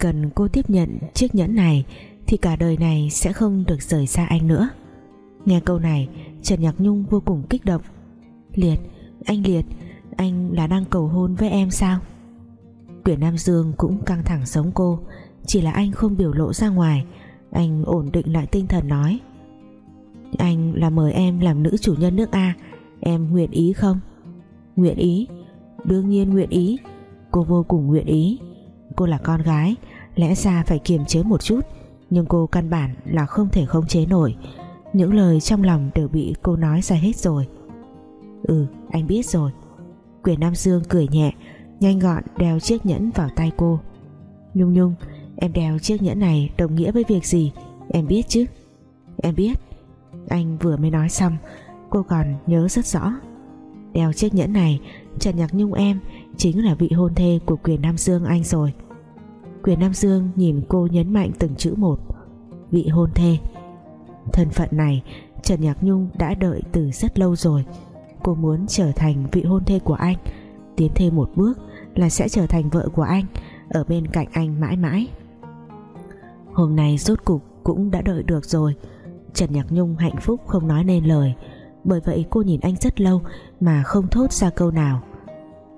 cần cô tiếp nhận chiếc nhẫn này thì cả đời này sẽ không được rời xa anh nữa. Nghe câu này Trần Nhạc Nhung vô cùng kích động. Liệt, anh Liệt Anh là đang cầu hôn với em sao? Tuyển Nam Dương cũng căng thẳng sống cô. Chỉ là anh không biểu lộ ra ngoài Anh ổn định lại tinh thần nói. Anh là mời em làm nữ chủ nhân nước A Em nguyện ý không? Nguyện ý Đương nhiên nguyện ý. Cô vô cùng nguyện ý. Cô là con gái, Lẽ ra phải kiềm chế một chút, Nhưng cô căn bản là không thể khống chế nổi. Những lời trong lòng đều bị cô nói ra hết rồi. Ừ anh biết rồi. Quyền Nam Dương cười nhẹ, Nhanh gọn đeo chiếc nhẫn vào tay cô. Nhung Nhung, Em đeo chiếc nhẫn này đồng nghĩa với việc gì? Em biết chứ? Em biết. Anh vừa mới nói xong, Cô còn nhớ rất rõ. Đeo chiếc nhẫn này Trần Nhạc Nhung em Chính là vị hôn thê của quyền Nam Dương anh rồi. Quyền Nam Dương nhìn cô nhấn mạnh từng chữ một, Vị hôn thê. Thân phận này, Trần Nhạc Nhung đã đợi từ rất lâu rồi. Cô muốn trở thành vị hôn thê của anh, Tiến thêm một bước Là sẽ trở thành vợ của anh, Ở bên cạnh anh mãi mãi. Hôm nay rốt cục cũng đã đợi được rồi. Trần Nhạc Nhung hạnh phúc không nói nên lời, Bởi vậy cô nhìn anh rất lâu Mà không thốt ra câu nào.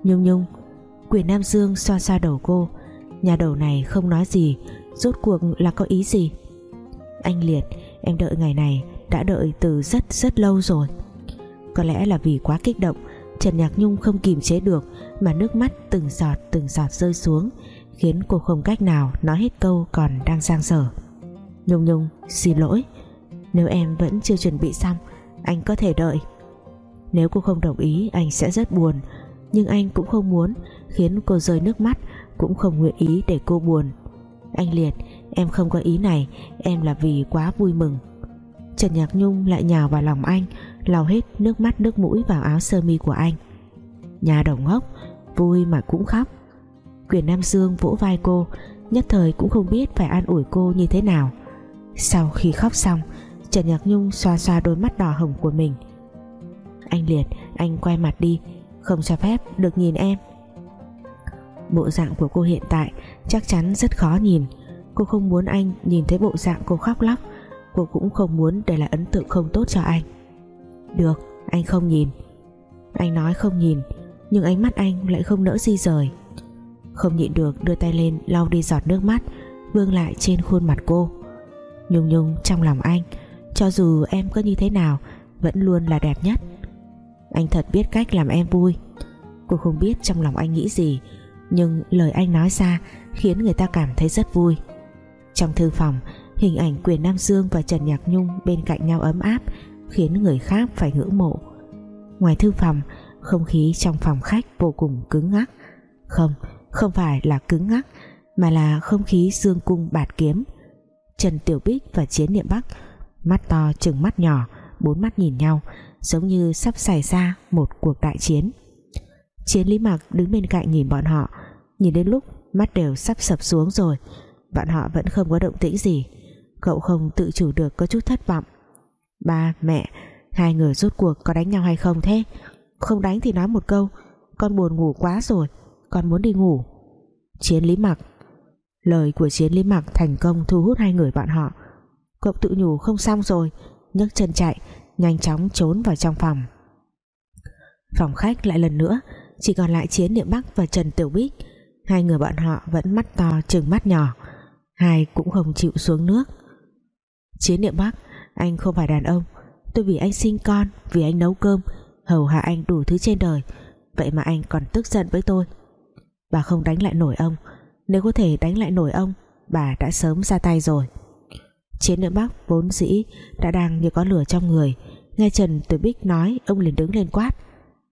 Nhung Nhung, Quyền Nam Dương xoa xoa đầu cô. Nhà đầu này không nói gì, Rốt cuộc là có ý gì? Anh Liệt, Em đợi ngày này, đã đợi từ rất rất lâu rồi. Có lẽ là vì quá kích động, Trần Nhạc Nhung không kìm chế được Mà nước mắt từng giọt từng giọt rơi xuống, Khiến cô không cách nào nói hết câu còn đang sang sở Nhung Nhung, xin lỗi. Nếu em vẫn chưa chuẩn bị xong, Anh có thể đợi. Nếu cô không đồng ý, anh sẽ rất buồn nhưng anh cũng không muốn, Khiến cô rơi nước mắt, Cũng không nguyện ý để cô buồn. Anh Liệt, em không có ý này, Em là vì quá vui mừng. Trần Nhạc Nhung lại nhào vào lòng anh, lau hết nước mắt nước mũi vào áo sơ mi của anh. Nhà đồng ngốc, vui mà cũng khóc. Quyền Nam Dương vỗ vai cô, nhất thời cũng không biết phải an ủi cô như thế nào. Sau khi khóc xong, Trần Nhạc Nhung xoa xoa đôi mắt đỏ hồng của mình. Anh Liệt, anh quay mặt đi không cho phép, được nhìn em. Bộ dạng của cô hiện tại chắc chắn rất khó nhìn. Cô không muốn anh nhìn thấy bộ dạng cô khóc lóc. Cô cũng không muốn để lại ấn tượng không tốt cho anh. Được, anh không nhìn. Anh nói không nhìn, nhưng ánh mắt anh lại không nỡ di rời. Không nhịn được đưa tay lên lau đi giọt nước mắt, vương lại trên khuôn mặt cô. Nhung nhung trong lòng anh, cho dù em có như thế nào, vẫn luôn là đẹp nhất anh thật biết cách làm em vui. Cô không biết trong lòng anh nghĩ gì, nhưng lời anh nói ra khiến người ta cảm thấy rất vui. Trong thư phòng, hình ảnh quyền Nam Dương và Trần Nhạc Nhung bên cạnh nhau ấm áp khiến người khác phải ngưỡng mộ. Ngoài thư phòng, không khí trong phòng khách vô cùng cứng ngắc. Không không phải là cứng ngắc, mà là không khí dương cung bạt kiếm. Trần Tiểu Bích và Chiến Niệm Bắc mắt to chừng mắt nhỏ, bốn mắt nhìn nhau giống như sắp xảy ra một cuộc đại chiến. Chiến Lý Mặc đứng bên cạnh nhìn bọn họ, nhìn đến lúc mắt đều sắp sập xuống rồi, bọn họ vẫn không có động tĩnh gì. Cậu không tự chủ được có chút thất vọng. Ba, mẹ, hai người rốt cuộc có đánh nhau hay không thế? Không đánh thì nói một câu, con buồn ngủ quá rồi, con muốn đi ngủ. Chiến lý mặc lời của chiến lý mặc thành công thu hút hai người bọn họ. Cậu tự nhủ, không xong rồi, nhấc chân chạy nhanh chóng trốn vào trong phòng. Phòng khách lại lần nữa, chỉ còn lại chiến, niệm bắc và trần tiểu bích. Hai người bọn họ vẫn mắt to chừng mắt nhỏ. Hai cũng không chịu xuống nước. Chiến, niệm bắc, anh không phải đàn ông. Tôi vì anh sinh con, vì anh nấu cơm, hầu hạ anh đủ thứ trên đời. Vậy mà anh còn tức giận với tôi. Bà không đánh lại nổi ông. Nếu có thể đánh lại nổi ông, bà đã sớm ra tay rồi chiến nữ bắc vốn dĩ đã đang như có lửa trong người. Nghe trần tử bích nói, ông liền đứng lên quát.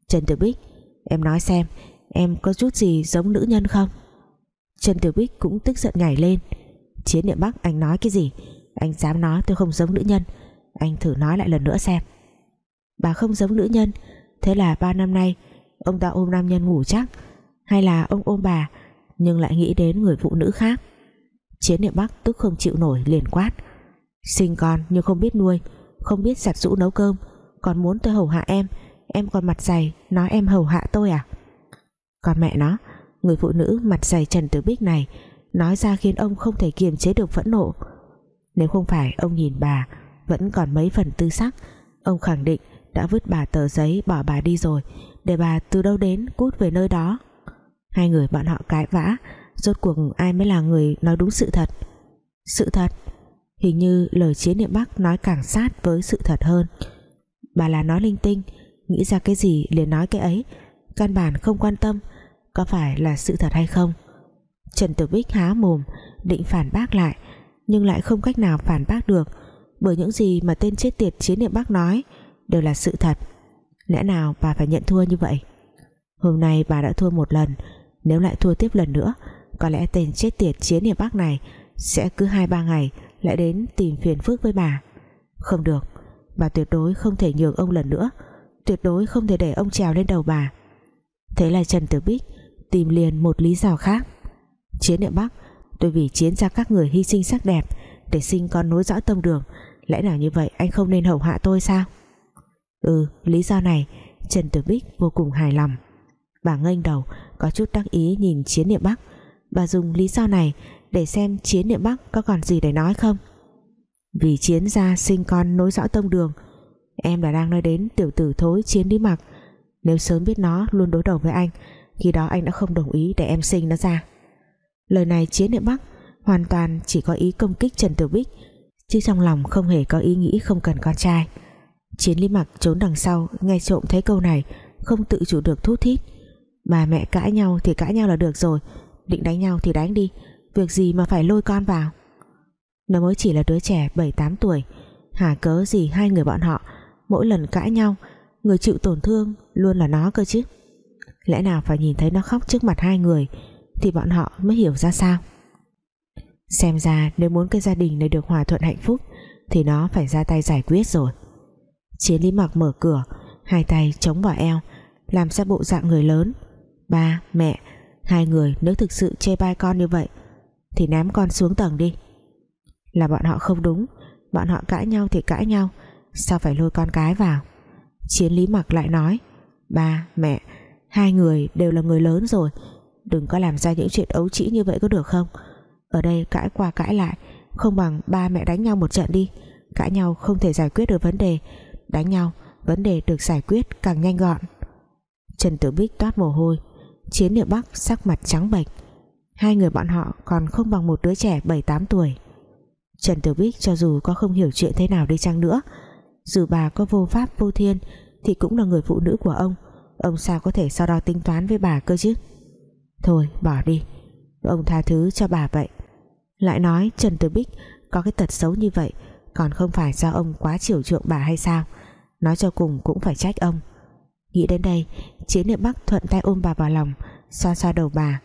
Trần tử bích, em nói xem, em có chút gì giống nữ nhân không? Trần tử bích cũng tức giận nhảy lên. Chiến niệm bắc anh nói cái gì? Anh dám nói tôi không giống nữ nhân. Anh thử nói lại lần nữa xem. Bà không giống nữ nhân. Thế là ba năm nay, ông ta ôm nam nhân ngủ chắc. Hay là ông ôm bà, nhưng lại nghĩ đến người phụ nữ khác. Chiến niệm bắc tức không chịu nổi, liền quát sinh con nhưng không biết nuôi, không biết giặt rũ nấu cơm, còn muốn tôi hầu hạ em em còn mặt dày, nói em hầu hạ tôi à? Còn mẹ nó, người phụ nữ mặt dày trần tử bích này, nói ra khiến ông không thể kiềm chế được phẫn nộ. Nếu không phải ông nhìn bà, vẫn còn mấy phần tư sắc, ông khẳng định đã vứt bà tờ giấy bỏ bà đi rồi, để bà từ đâu đến, cút về nơi đó. Hai người bọn họ cãi vã, rốt cuộc ai mới là người nói đúng sự thật? Sự thật? Hình như lời chiến niệm bắc nói càng sát với sự thật hơn. Bà là nói linh tinh, nghĩ ra cái gì liền nói cái ấy. Căn bản không quan tâm có phải là sự thật hay không. Trần Tử Bích há mồm, định phản bác lại, nhưng lại không cách nào phản bác được, bởi những gì mà tên chết tiệt chiến niệm bắc nói đều là sự thật. Lẽ nào bà phải nhận thua như vậy? Hôm nay bà đã thua một lần, nếu lại thua tiếp lần nữa, có lẽ tên chết tiệt chiến niệm bắc này sẽ cứ hai ba ngày lại đến tìm phiền phức với bà. Không được, bà tuyệt đối không thể nhường ông lần nữa, tuyệt đối không thể để ông trèo lên đầu bà. Thế là Trần Tử Bích tìm liền một lý do khác. Chiến niệm bắc, tôi vì chiến ra các người hy sinh sắc đẹp để sinh con nối dõi tông đường, lẽ nào như vậy anh không nên hậu hạ tôi sao? Ừ lý do này, Trần Tử Bích vô cùng hài lòng. Bà nghênh đầu, có chút đắc ý nhìn chiến niệm bắc. Bà dùng lý do này để xem chiến niệm bắc có còn gì để nói không? Vì chiến gia sinh con nối dõi tông đường, em là đang nói đến tiểu tử thối chiến đi mặc. Nếu sớm biết nó, luôn đối đầu với anh, khi đó anh đã không đồng ý để em sinh nó ra. Lời này chiến niệm bắc hoàn toàn chỉ có ý công kích Trần Tiểu Bích, chứ trong lòng không hề có ý nghĩ không cần con trai. Chiến lý mặc trốn đằng sau, nghe trộm thấy câu này, không tự chủ được thút thít. Bà mẹ cãi nhau thì cãi nhau là được rồi, định đánh nhau thì đánh đi việc gì mà phải lôi con vào? Nó mới chỉ là đứa trẻ 7-8 tuổi. Hả cớ gì hai người bọn họ mỗi lần cãi nhau, người chịu tổn thương luôn là nó cơ chứ? Lẽ nào phải nhìn thấy nó khóc trước mặt hai người thì bọn họ mới hiểu ra sao? Xem ra nếu muốn cái gia đình này được hòa thuận hạnh phúc thì nó phải ra tay giải quyết rồi. Chiến lý mặc mở cửa, hai tay chống vào eo, làm ra bộ dạng người lớn. Ba, mẹ, hai người nếu thực sự chê bai con như vậy thì ném con xuống tầng đi. Là bọn họ không đúng. Bọn họ cãi nhau thì cãi nhau. Sao phải lôi con cái vào? Chiến lý mặc lại nói, ba, mẹ, hai người đều là người lớn rồi. Đừng có làm ra những chuyện ấu trĩ như vậy có được không? Ở đây cãi qua cãi lại, không bằng ba mẹ đánh nhau một trận đi. Cãi nhau không thể giải quyết được vấn đề. Đánh nhau, vấn đề được giải quyết càng nhanh gọn. Trần Tử Bích toát mồ hôi. Chiến địa Bắc sắc mặt trắng bệch hai người bọn họ còn không bằng một đứa trẻ 7-8 tuổi. Trần Tiểu Bích cho dù có không hiểu chuyện thế nào đi chăng nữa, dù bà có vô pháp, vô thiên, thì cũng là người phụ nữ của ông. Ông sao có thể so đo tính toán với bà cơ chứ? Thôi, bỏ đi. Ông tha thứ cho bà vậy. Lại nói Trần Tử Bích có cái tật xấu như vậy, còn không phải do ông quá chiều chuộng bà hay sao? Nói cho cùng cũng phải trách ông. Nghĩ đến đây, chiến niệm bắc thuận tay ôm bà vào lòng, xoa xoa đầu bà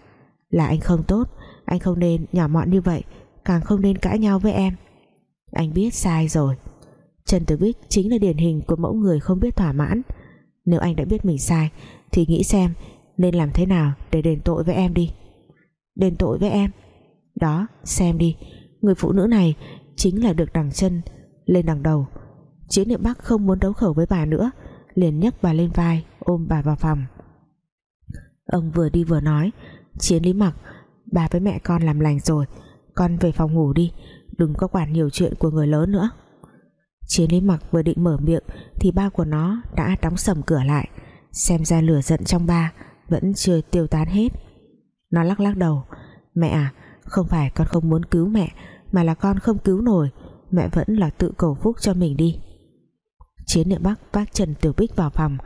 là anh không tốt. Anh không nên nhỏ mọn như vậy, càng không nên cãi nhau với em. Anh biết sai rồi. Trần Tử Bích chính là điển hình của mẫu người không biết thỏa mãn. Nếu anh đã biết mình sai, thì nghĩ xem nên làm thế nào để đền tội với em đi. Đền tội với em? Đó, xem đi. Người phụ nữ này chính là được đằng chân, lên đằng đầu. Chiến niệm bắc không muốn đấu khẩu với bà nữa, liền nhấc bà lên vai, ôm bà vào phòng. Ông vừa đi vừa nói chiến lý mặc, bà với mẹ con làm lành rồi, con về phòng ngủ đi, đừng có quản nhiều chuyện của người lớn nữa. Chiến lý mặc vừa định mở miệng thì ba của nó đã đóng sầm cửa lại, xem ra lửa giận trong ba vẫn chưa tiêu tán hết. Nó lắc lắc đầu, mẹ à không phải con không muốn cứu mẹ, mà là con không cứu nổi, mẹ vẫn là tự cầu phúc cho mình đi. Chiến niệm bắc vác trần tiểu bích vào phòng,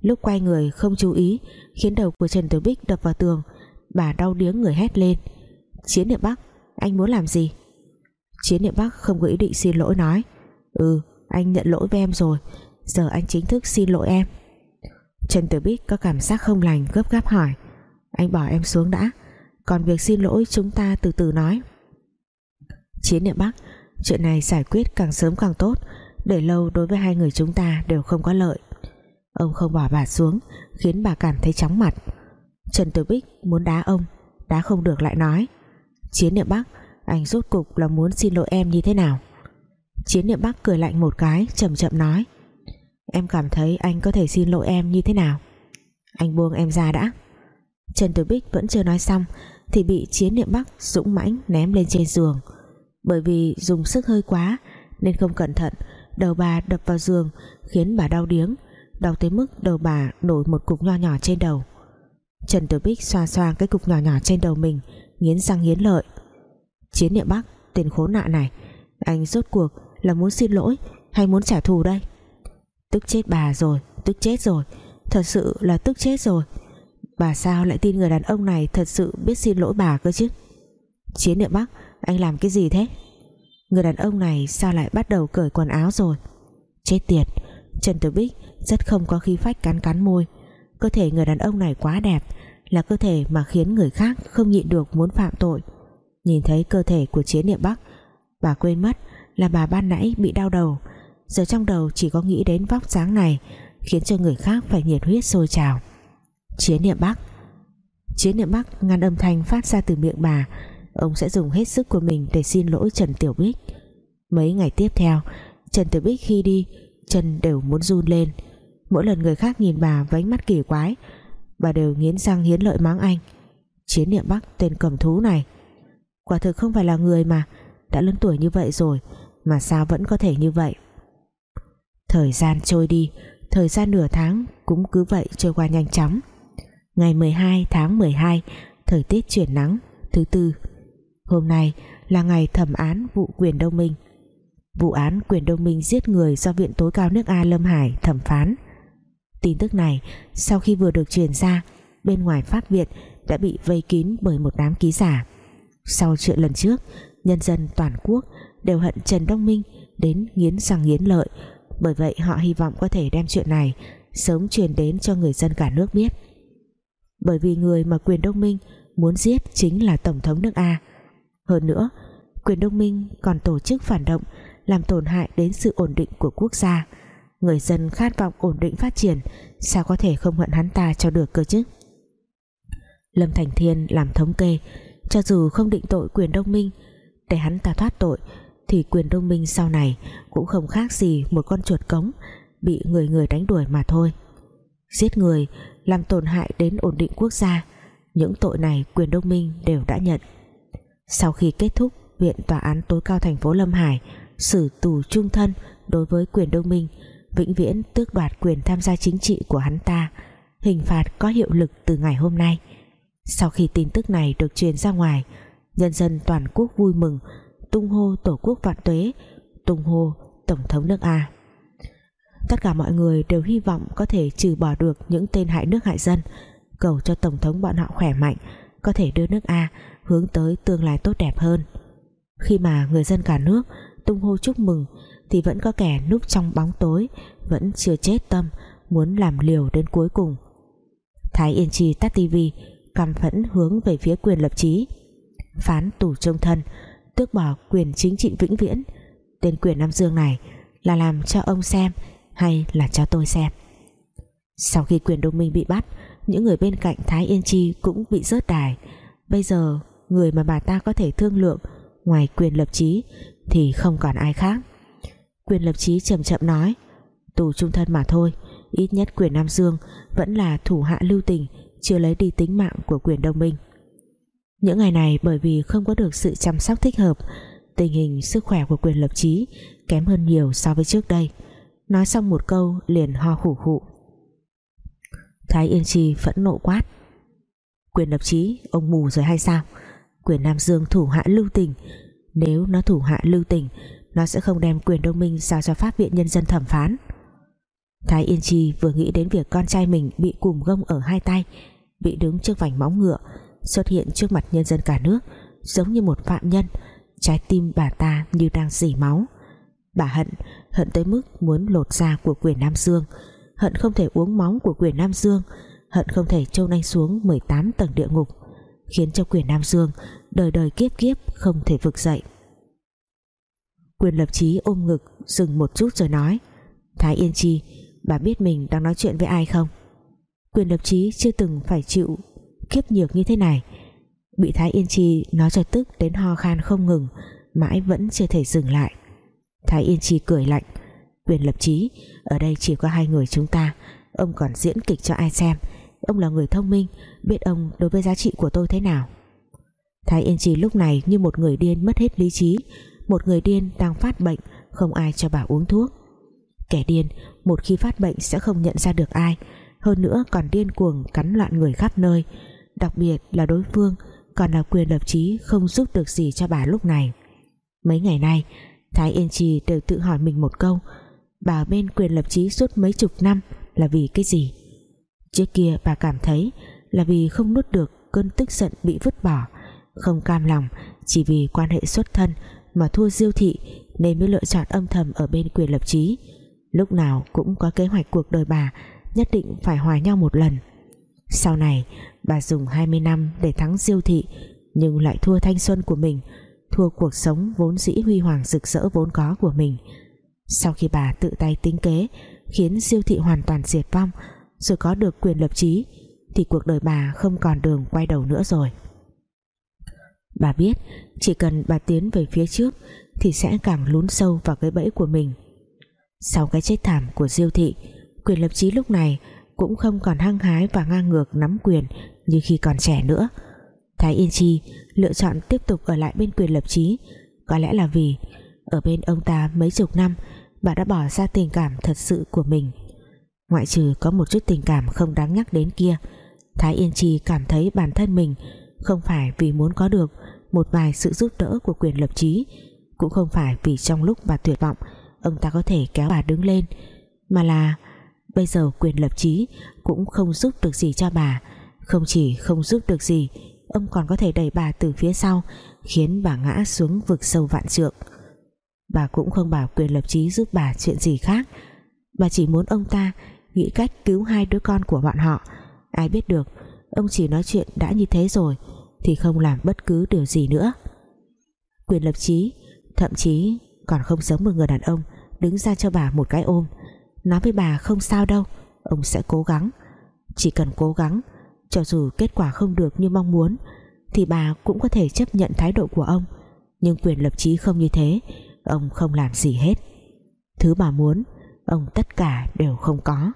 lúc quay người không chú ý, khiến đầu của trần tiểu bích đập vào tường bà đau điếng người hét lên. Chiến niệm bắc, anh muốn làm gì? Chiến niệm bắc không có ý định xin lỗi nói. Ừ anh nhận lỗi với em rồi, giờ anh chính thức xin lỗi em. Trần Tử Bích có cảm giác không lành, gấp gáp hỏi. Anh bỏ em xuống đã, Còn việc xin lỗi chúng ta từ từ nói. Chiến niệm Bắc, Chuyện này giải quyết càng sớm càng tốt, Để lâu đối với hai người chúng ta đều không có lợi. Ông không bỏ bà xuống, Khiến bà cảm thấy chóng mặt. Trần Tử Bích muốn đá ông, Đá không được lại nói, Chiến niệm Bắc, Anh rốt cục là muốn xin lỗi em như thế nào? Chiến niệm Bắc cười lạnh một cái, chậm chậm nói, Em cảm thấy anh có thể xin lỗi em như thế nào? Anh buông em ra đã. Trần Tử Bích vẫn chưa nói xong thì bị chiến niệm bắc dũng mãnh ném lên trên giường. Bởi vì dùng sức hơi quá nên không cẩn thận, đầu bà đập vào giường khiến bà đau điếng, đau tới mức đầu bà nổi một cục nho nhỏ trên đầu. Trần Tử Bích xoa xoa cái cục nhỏ nhỏ trên đầu mình, nghiến răng nghiến lợi. Chiến niệm bắc, tên khốn nạn này, anh rốt cuộc là muốn xin lỗi hay muốn trả thù đây? Tức chết bà rồi, tức chết rồi, thật sự là tức chết rồi. Bà sao lại tin người đàn ông này thật sự biết xin lỗi bà cơ chứ? Chiến niệm bắc, anh làm cái gì thế? Người đàn ông này sao lại bắt đầu cởi quần áo rồi? Chết tiệt, Trần Tử Bích rất không có khí phách cắn cắn môi cơ thể người đàn ông này quá đẹp là cơ thể mà khiến người khác không nhịn được muốn phạm tội. Nhìn thấy cơ thể của chiến niệm bắc, bà quên mất là bà ban nãy bị đau đầu. Giờ trong đầu chỉ có nghĩ đến vóc dáng này, khiến cho người khác phải nhiệt huyết sôi trào. Chiến niệm bắc chiến niệm bắc ngăn âm thanh phát ra từ miệng bà. Ông sẽ dùng hết sức của mình để xin lỗi Trần Tiểu Bích. Mấy ngày tiếp theo, Trần Tiểu Bích khi đi, chân đều muốn run lên mỗi lần người khác nhìn bà với ánh mắt kỳ quái, bà đều nghiến răng hiến lợi mắng anh. Chiến niệm bắc, tên cầm thú này. Quả thực không phải là người mà, đã lớn tuổi như vậy rồi, mà sao vẫn có thể như vậy? Thời gian trôi đi, thời gian nửa tháng cũng cứ vậy trôi qua nhanh chóng. Ngày 12 tháng 12 thời tiết chuyển nắng, thứ tư. Hôm nay là ngày thẩm án vụ quyền đông minh. Vụ án quyền đông minh giết người do viện tối cao nước A Lâm Hải thẩm phán tin tức này. Sau khi vừa được truyền ra, bên ngoài pháp viện đã bị vây kín bởi một đám ký giả. Sau chuyện lần trước, nhân dân toàn quốc đều hận Trần Đông Minh đến nghiến răng nghiến lợi. Bởi vậy, họ hy vọng có thể đem chuyện này sớm truyền đến cho người dân cả nước biết. Bởi vì người mà quyền Đông Minh muốn giết chính là Tổng thống nước A. Hơn nữa, quyền Đông Minh còn tổ chức phản động, làm tổn hại đến sự ổn định của quốc gia người dân khát vọng ổn định phát triển, sao có thể không hận hắn ta cho được cơ chứ? Lâm Thành Thiên làm thống kê, cho dù không định tội quyền đông minh, để hắn ta thoát tội, thì quyền đông minh sau này cũng không khác gì một con chuột cống bị người người đánh đuổi mà thôi. Giết người, làm tổn hại đến ổn định quốc gia, những tội này quyền đông minh đều đã nhận. Sau khi kết thúc viện tòa án tối cao thành phố Lâm Hải, xử tù trung thân đối với quyền đông minh vĩnh viễn tước đoạt quyền tham gia chính trị của hắn ta. Hình phạt có hiệu lực từ ngày hôm nay. Sau khi tin tức này được truyền ra ngoài, nhân dân toàn quốc vui mừng, tung hô tổ quốc vạn tuế, tung hô tổng thống nước A. Tất cả mọi người đều hy vọng có thể trừ bỏ được những tên hại nước hại dân, cầu cho tổng thống bọn họ khỏe mạnh, có thể đưa nước A hướng tới tương lai tốt đẹp hơn. Khi mà người dân cả nước tung hô chúc mừng thì vẫn có kẻ núp trong bóng tối, vẫn chưa chết tâm, muốn làm liều đến cuối cùng. Thái Yên Chi tắt tivi căm phẫn hướng về phía quyền lập trí phán tù trung thân, tước bỏ quyền chính trị vĩnh viễn. Tên quyền Nam Dương này là làm cho ông xem hay là cho tôi xem? Sau khi quyền đông minh bị bắt, những người bên cạnh Thái Yên Chi cũng bị rớt đài. Bây giờ, người mà bà ta có thể thương lượng ngoài quyền lập trí thì không còn ai khác quyền lập trí chậm chậm nói. Tù trung thân mà thôi, ít nhất quyền Nam Dương vẫn là thủ hạ lưu tình, chưa lấy đi tính mạng của quyền đông minh. Những ngày này bởi vì không có được sự chăm sóc thích hợp, tình hình sức khỏe của quyền lập trí kém hơn nhiều so với trước đây. Nói xong một câu liền ho khủ khụ. Thái Yên Chi phẫn nộ quát. Quyền lập trí ông mù rồi hay sao? Quyền Nam Dương thủ hạ lưu tình, nếu nó thủ hạ lưu tình nó sẽ không đem quyền đông minh giao cho pháp viện nhân dân thẩm phán. Thái Yên Chi vừa nghĩ đến việc con trai mình bị cùm gông ở hai tay, bị đứng trước vành móng ngựa, xuất hiện trước mặt nhân dân cả nước, giống như một phạm nhân, trái tim bà ta như đang dỉ máu. Bà hận hận tới mức muốn lột da của quyền Nam Dương, hận không thể uống máu của quyền Nam Dương, hận không thể trâu nanh xuống 18 tầng địa ngục, khiến cho quyền Nam Dương đời đời kiếp kiếp không thể vực dậy quyền lập trí ôm ngực, dừng một chút rồi nói, Thái Yên Chi, bà biết mình đang nói chuyện với ai không? Quyền lập trí chưa từng phải chịu kiếp nhược như thế này. Bị Thái Yên Chi nói cho tức đến ho khan không ngừng, mãi vẫn chưa thể dừng lại. Thái Yên Chi cười lạnh, quyền lập trí ở đây chỉ có hai người chúng ta, ông còn diễn kịch cho ai xem? Ông là người thông minh, biết ông đối với giá trị của tôi thế nào? Thái Yên Chi lúc này như một người điên mất hết lý trí một người điên đang phát bệnh, Không ai cho bà uống thuốc. Kẻ điên, một khi phát bệnh sẽ không nhận ra được ai. Hơn nữa còn điên cuồng cắn loạn người khắp nơi. Đặc biệt là đối phương, Còn là quyền lập trí không giúp được gì cho bà lúc này. Mấy ngày nay, Thái Yên trì đều tự hỏi mình một câu, Bà bên quyền lập trí suốt mấy chục năm Là vì cái gì? Trước kia bà cảm thấy Là vì không nuốt được cơn tức giận bị vứt bỏ, Không cam lòng, Chỉ vì quan hệ xuất thân mà thua diêu thị Nên mới lựa chọn âm thầm ở bên quyền lập trí. Lúc nào cũng có kế hoạch cuộc đời bà, Nhất định phải hòa nhau một lần. Sau này, bà dùng 20 năm để thắng diêu thị, Nhưng lại thua thanh xuân của mình, Thua cuộc sống vốn dĩ huy hoàng rực rỡ vốn có của mình. Sau khi bà tự tay tính kế, Khiến diêu thị hoàn toàn diệt vong, Rồi có được quyền lập trí, Thì cuộc đời bà không còn đường quay đầu nữa rồi. Bà biết, Chỉ cần bà tiến về phía trước Thì sẽ càng lún sâu vào cái bẫy của mình. Sau cái chết thảm của Diêu thị, quyền lập trí lúc này cũng không còn hăng hái và ngang ngược nắm quyền như khi còn trẻ nữa. Thái Yên Chi lựa chọn tiếp tục ở lại bên quyền lập trí có lẽ là vì ở bên ông ta mấy chục năm, bà đã bỏ ra tình cảm thật sự của mình. Ngoại trừ có một chút tình cảm không đáng nhắc đến kia, Thái Yên Chi cảm thấy bản thân mình không phải vì muốn có được một vài sự giúp đỡ của quyền lập trí cũng không phải vì trong lúc bà tuyệt vọng, ông ta có thể kéo bà đứng lên, mà là bây giờ quyền lập trí cũng không giúp được gì cho bà. Không chỉ không giúp được gì, ông còn có thể đẩy bà từ phía sau, khiến bà ngã xuống vực sâu vạn trượng. Bà cũng không bảo quyền lập trí giúp bà chuyện gì khác bà chỉ muốn ông ta nghĩ cách cứu hai đứa con của bọn họ. Ai biết được, ông chỉ nói chuyện đã như thế rồi thì không làm bất cứ điều gì nữa. Quyền lập trí thậm chí còn không giống một người đàn ông đứng ra cho bà một cái ôm, nói với bà không sao đâu, ông sẽ cố gắng. Chỉ cần cố gắng, cho dù kết quả không được như mong muốn, thì bà cũng có thể chấp nhận thái độ của ông. Nhưng quyền lập trí không như thế, ông không làm gì hết. Thứ bà muốn, ông tất cả đều không có.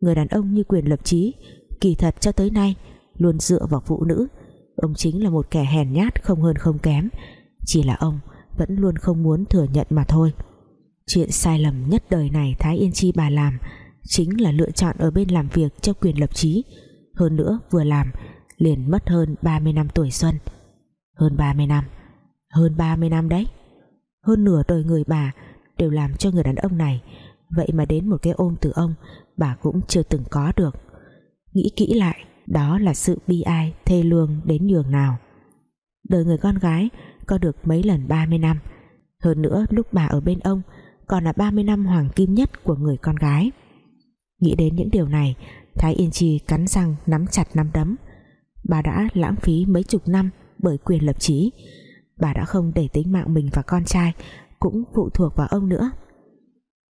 Người đàn ông như quyền lập trí kỳ thật cho tới nay luôn dựa vào phụ nữ ông chính là một kẻ hèn nhát không hơn không kém. Chỉ là ông vẫn luôn không muốn thừa nhận mà thôi. Chuyện sai lầm nhất đời này Thái Yên Chi bà làm chính là lựa chọn ở bên làm việc cho quyền lập trí hơn nữa vừa làm liền mất hơn 30 năm tuổi xuân. Hơn 30 năm, hơn 30 năm đấy. Hơn nửa đời người bà đều làm cho người đàn ông này. Vậy mà đến một cái ôm từ ông, bà cũng chưa từng có được. Nghĩ kỹ lại đó là sự bi ai, thê lương đến nhường nào. Đời người con gái có được mấy lần 30 năm. Hơn nữa, lúc bà ở bên ông còn là 30 năm hoàng kim nhất của người con gái. Nghĩ đến những điều này, Thái Yên Chi cắn răng nắm chặt nắm đấm. Bà đã lãng phí mấy chục năm bởi quyền lập trí bà đã không để tính mạng mình và con trai cũng phụ thuộc vào ông nữa.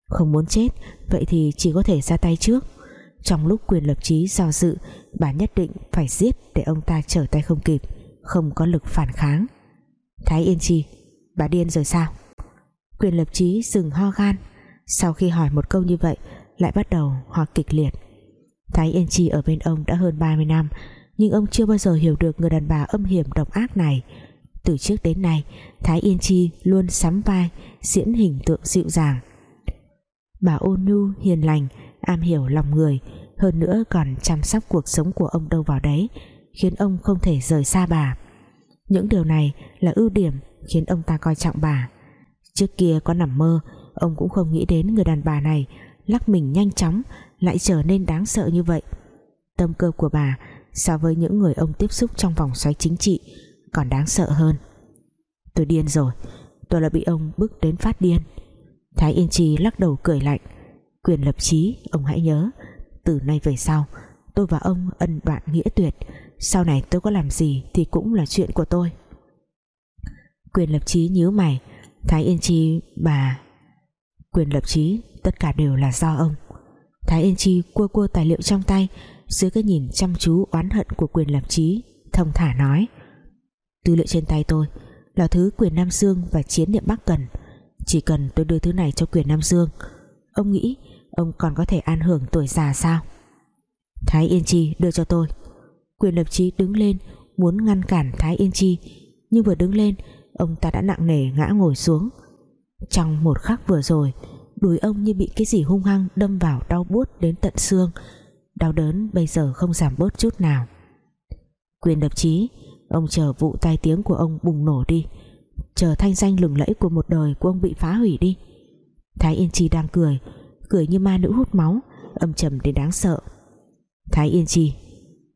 Không muốn chết, vậy thì chỉ có thể ra tay trước trong lúc quyền lập trí do dự, bà nhất định phải giết để ông ta trở tay không kịp, không có lực phản kháng. Thái Yên Chi, bà điên rồi sao? Quyền lập trí dừng ho gan sau khi hỏi một câu như vậy, lại bắt đầu ho kịch liệt. Thái Yên Chi ở bên ông đã hơn 30 năm, nhưng ông chưa bao giờ hiểu được người đàn bà âm hiểm độc ác này. Từ trước đến nay, Thái Yên Chi luôn sắm vai, diễn hình tượng dịu dàng. Bà ôn nhu hiền lành am hiểu lòng người, hơn nữa còn chăm sóc cuộc sống của ông đâu vào đấy, khiến ông không thể rời xa bà. Những điều này là ưu điểm khiến ông ta coi trọng bà. Trước kia có nằm mơ, ông cũng không nghĩ đến người đàn bà này, lắc mình nhanh chóng, lại trở nên đáng sợ như vậy. Tâm cơ của bà so với những người ông tiếp xúc trong vòng xoáy chính trị còn đáng sợ hơn. Tôi điên rồi, tôi là bị ông bức đến phát điên. Thái Yên Chi lắc đầu cười lạnh quyền lập trí ông hãy nhớ, từ nay về sau, tôi và ông ân đoạn nghĩa tuyệt, sau này tôi có làm gì thì cũng là chuyện của tôi. Quyền lập trí nhíu mày, Thái Yên Chi, bà, quyền lập trí tất cả đều là do ông. Thái Yên Chi cua cua tài liệu trong tay, dưới cái nhìn chăm chú oán hận của quyền lập trí thông thả nói, tư liệu trên tay tôi là thứ quyền Nam Dương và chiến niệm Bắc cần, chỉ cần tôi đưa thứ này cho quyền Nam Dương. Ông nghĩ ông còn có thể an hưởng tuổi già sao? Thái Yên Chi đưa cho tôi. Quyền lập trí đứng lên, muốn ngăn cản Thái Yên Chi. Nhưng vừa đứng lên, ông ta đã nặng nề ngã ngồi xuống. Trong một khắc vừa rồi, đùi ông như bị cái gì hung hăng đâm vào đau buốt đến tận xương. Đau đớn bây giờ không giảm bớt chút nào. Quyền lập chí, ông chờ vụ tai tiếng của ông bùng nổ đi. Chờ thanh danh lừng lẫy của một đời của ông bị phá hủy đi. Thái Yên Chi đang cười cười như ma nữ hút máu, âm trầm đến đáng sợ. Thái Yên Chi,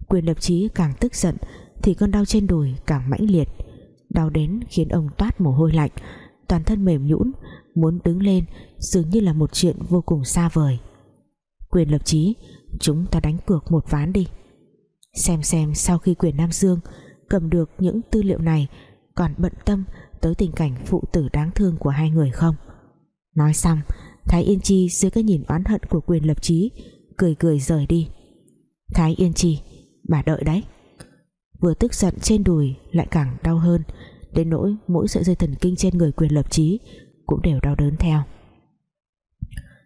quyền lập chí càng tức giận thì con đau trên đùi càng mãnh liệt. Đau đến khiến ông toát mồ hôi lạnh, toàn thân mềm nhũn, muốn đứng lên dường như là một chuyện vô cùng xa vời. Quyền lập chí, chúng ta đánh cược một ván đi. Xem xem sau khi quyền Nam Dương cầm được những tư liệu này, còn bận tâm tới tình cảnh phụ tử đáng thương của hai người không? Nói xong Thái Yên Chi dưới cái nhìn oán hận của quyền lập chí, cười cười rời đi. Thái Yên Chi, bà đợi đấy. Vừa tức giận trên đùi lại càng đau hơn, đến nỗi mỗi sợi dây thần kinh trên người quyền lập chí cũng đều đau đớn theo.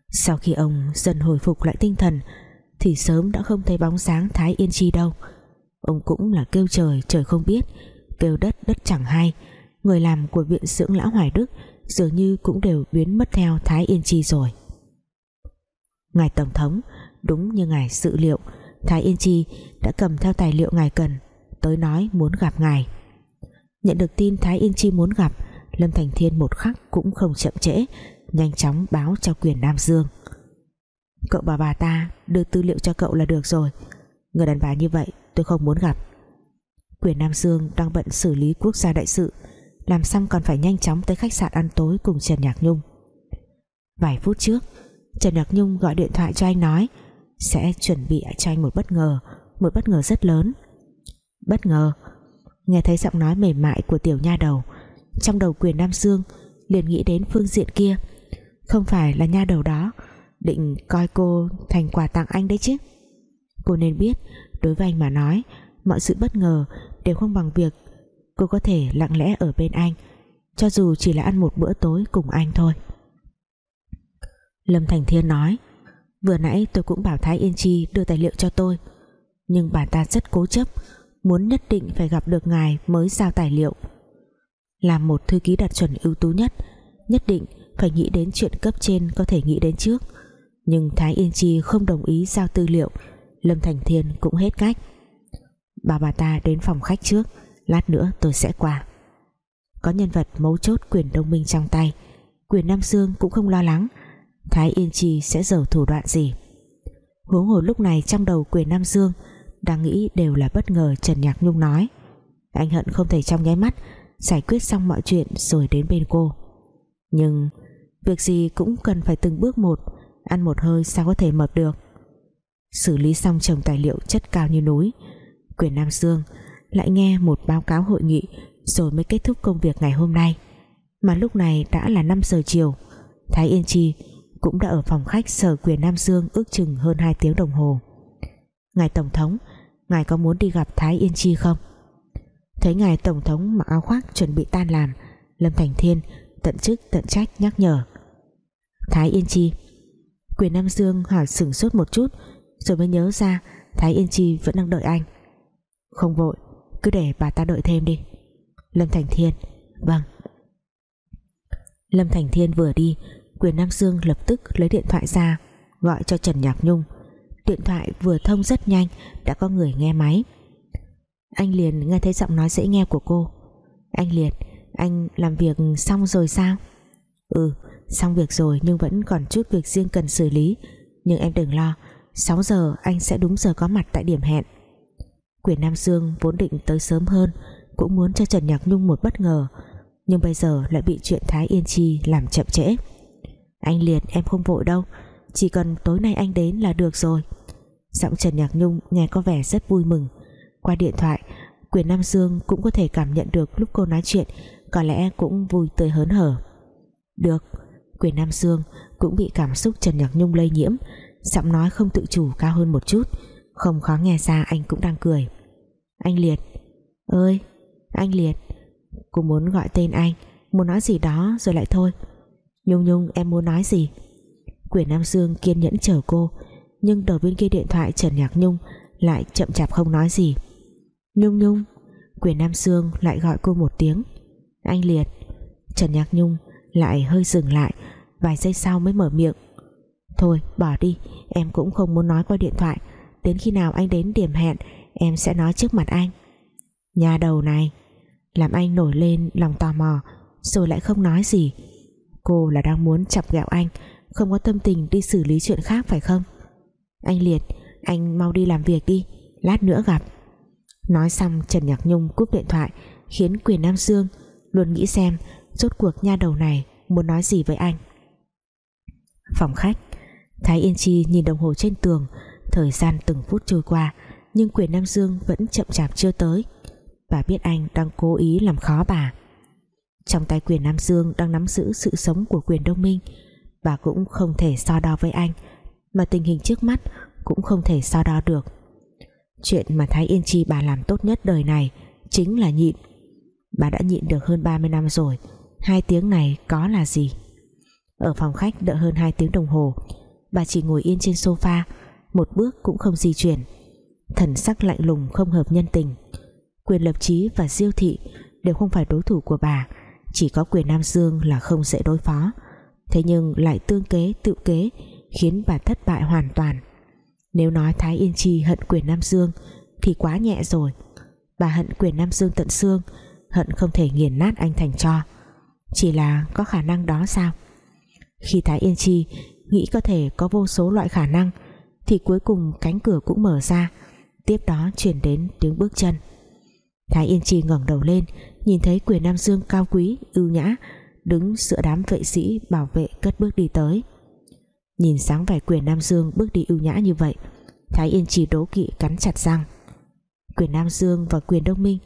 Sau khi ông dần hồi phục lại tinh thần, thì sớm đã không thấy bóng sáng Thái Yên Chi đâu. Ông cũng là kêu trời trời không biết, kêu đất đất chẳng hay, người làm của viện dưỡng lão Hoài Đức dường như cũng đều biến mất theo Thái Yên Chi rồi. Ngài Tổng thống, đúng như ngài dự liệu, Thái Yên Chi đã cầm theo tài liệu ngài cần tới nói muốn gặp ngài. Nhận được tin Thái Yên Chi muốn gặp, Lâm Thành Thiên một khắc cũng không chậm trễ, nhanh chóng báo cho quyền Nam Dương. Cậu bà bà ta đưa tư liệu cho cậu là được rồi, người đàn bà như vậy tôi không muốn gặp. Quyền Nam Dương đang bận xử lý quốc gia đại sự làm xong còn phải nhanh chóng tới khách sạn ăn tối cùng Trần Nhạc Nhung. Vài phút trước, Trần Nhạc Nhung gọi điện thoại cho anh nói, sẽ chuẩn bị cho anh một bất ngờ, một bất ngờ rất lớn. Bất ngờ, nghe thấy giọng nói mềm mại của tiểu nha đầu, trong đầu quyền Nam Dương liền nghĩ đến phương diện kia. Không phải là nha đầu đó, định coi cô thành quà tặng anh đấy chứ. Cô nên biết, đối với anh mà nói, mọi sự bất ngờ đều không bằng việc cô có thể lặng lẽ ở bên anh, cho dù chỉ là ăn một bữa tối cùng anh thôi. Lâm Thành Thiên nói, vừa nãy tôi cũng bảo Thái Yên Chi đưa tài liệu cho tôi, nhưng bà ta rất cố chấp, muốn nhất định phải gặp được ngài mới giao tài liệu. Làm một thư ký đạt chuẩn ưu tú nhất nhất định phải nghĩ đến chuyện cấp trên có thể nghĩ đến trước. Nhưng Thái Yên Chi không đồng ý giao tư liệu, Lâm Thành Thiên cũng hết cách. Bà bà ta đến phòng khách trước lát nữa tôi sẽ qua. Có nhân vật mấu chốt quyền đông minh trong tay, quyền Nam Dương cũng không lo lắng. Thái Yên Chi sẽ giở thủ đoạn gì? Huống hồ lúc này trong đầu quyền Nam Dương đang nghĩ đều là bất ngờ Trần Nhạc Nhung nói. Anh hận không thể trong nháy mắt giải quyết xong mọi chuyện rồi đến bên cô. Nhưng việc gì cũng cần phải từng bước một, ăn một hơi sao có thể mập được? Xử lý xong chồng tài liệu chất cao như núi, quyền Nam Dương lại nghe một báo cáo hội nghị rồi mới kết thúc công việc ngày hôm nay. Mà lúc này đã là 5 giờ chiều. Thái Yên Chi cũng đã ở phòng khách sở quyền Nam Dương ước chừng hơn 2 tiếng đồng hồ. Ngài Tổng thống, Ngài có muốn đi gặp Thái Yên Chi không? Thấy Ngài Tổng thống mặc áo khoác chuẩn bị tan làm, Lâm Thành Thiên tận chức tận trách nhắc nhở. Thái Yên Chi, Quyền Nam Dương hỏi sửng sốt một chút, Rồi mới nhớ ra Thái Yên Chi vẫn đang đợi anh. Không vội cứ để bà ta đợi thêm đi. Lâm Thành Thiên Vâng. Lâm Thành Thiên vừa đi, Quyền Nam Dương lập tức lấy điện thoại ra, Gọi cho Trần Nhạc Nhung. Điện thoại vừa thông rất nhanh, Đã có người nghe máy. Anh liền nghe thấy giọng nói dễ nghe của cô. Anh Liệt Anh làm việc xong rồi sao? Ừ xong việc rồi nhưng vẫn còn chút việc riêng cần xử lý. Nhưng em đừng lo 6 giờ anh sẽ đúng giờ có mặt tại điểm hẹn. Quyền Nam Dương vốn định tới sớm hơn, Cũng muốn cho Trần Nhạc Nhung một bất ngờ, Nhưng bây giờ lại bị chuyện Thái Yên Chi làm chậm trễ. Anh Liệt, em không vội đâu, Chỉ cần tối nay anh đến là được rồi. Giọng Trần Nhạc Nhung nghe có vẻ rất vui mừng. Qua điện thoại, Quyền Nam Dương cũng có thể cảm nhận được lúc cô nói chuyện, Có lẽ cũng vui tươi hớn hở. Được, Quyền Nam Dương cũng bị cảm xúc Trần Nhạc Nhung lây nhiễm. Giọng nói không tự chủ cao hơn một chút, Không khó nghe ra anh cũng đang cười. Anh Liệt. Ơi, anh Liệt. Cô muốn gọi tên anh, Muốn nói gì đó rồi lại thôi. Nhung Nhung, em muốn nói gì? Quyền Nam Dương kiên nhẫn chờ cô, nhưng đầu bên kia điện thoại Trần Nhạc Nhung lại chậm chạp không nói gì. Nhung Nhung Quyền Nam Dương lại gọi cô một tiếng. Anh Liệt. Trần Nhạc Nhung lại hơi dừng lại, Vài giây sau mới mở miệng. Thôi, bỏ đi, Em cũng không muốn nói qua điện thoại. Đến khi nào anh đến điểm hẹn Em sẽ nói trước mặt anh. Nhà đầu này, Làm anh nổi lên lòng tò mò, Rồi lại không nói gì. Cô là đang muốn chọc ghẹo anh, Không có tâm tình đi xử lý chuyện khác phải không? Anh Liệt, Anh mau đi làm việc đi, Lát nữa gặp. Nói xong, Trần Nhạc Nhung cúp điện thoại, Khiến quyền Nam Dương Luôn nghĩ xem Rốt cuộc nha đầu này Muốn nói gì với anh. Phòng khách, Thái Yên Chi nhìn đồng hồ trên tường, Thời gian từng phút trôi qua nhưng quyền Nam Dương vẫn chậm chạp chưa tới. Bà biết anh đang cố ý làm khó bà. Trong tay quyền Nam Dương Đang nắm giữ sự sống của quyền Đông Minh, Bà cũng không thể so đo với anh, Mà tình hình trước mắt Cũng không thể so đo được. Chuyện mà Thái Yên Chi bà làm tốt nhất đời này Chính là nhịn. Bà đã nhịn được hơn 30 năm rồi, Hai tiếng này có là gì? Ở phòng khách đợi hơn 2 tiếng đồng hồ, Bà chỉ ngồi yên trên sofa, Một bước cũng không di chuyển. Thần sắc lạnh lùng không hợp nhân tình. Quyền lập trí và diêu thị Đều không phải đối thủ của bà, Chỉ có quyền Nam Dương là không dễ đối phó. Thế nhưng lại tương kế, tự kế, Khiến bà thất bại hoàn toàn. Nếu nói Thái Yên Chi hận quyền Nam Dương, Thì quá nhẹ rồi. Bà hận quyền Nam Dương tận xương, Hận không thể nghiền nát anh thành cho. Chỉ là có khả năng đó sao? Khi Thái Yên Chi Nghĩ có thể có vô số loại khả năng, Thì cuối cùng cánh cửa cũng mở ra. Tiếp đó chuyển đến tiếng bước chân. Thái Yên Chi ngẩng đầu lên, Nhìn thấy quyền Nam Dương cao quý, ưu nhã, Đứng giữa đám vệ sĩ bảo vệ cất bước đi tới. Nhìn sáng vẻ quyền Nam Dương bước đi ưu nhã như vậy, Thái Yên Chi đố kỵ cắn chặt răng. Quyền Nam Dương và quyền Đông Minh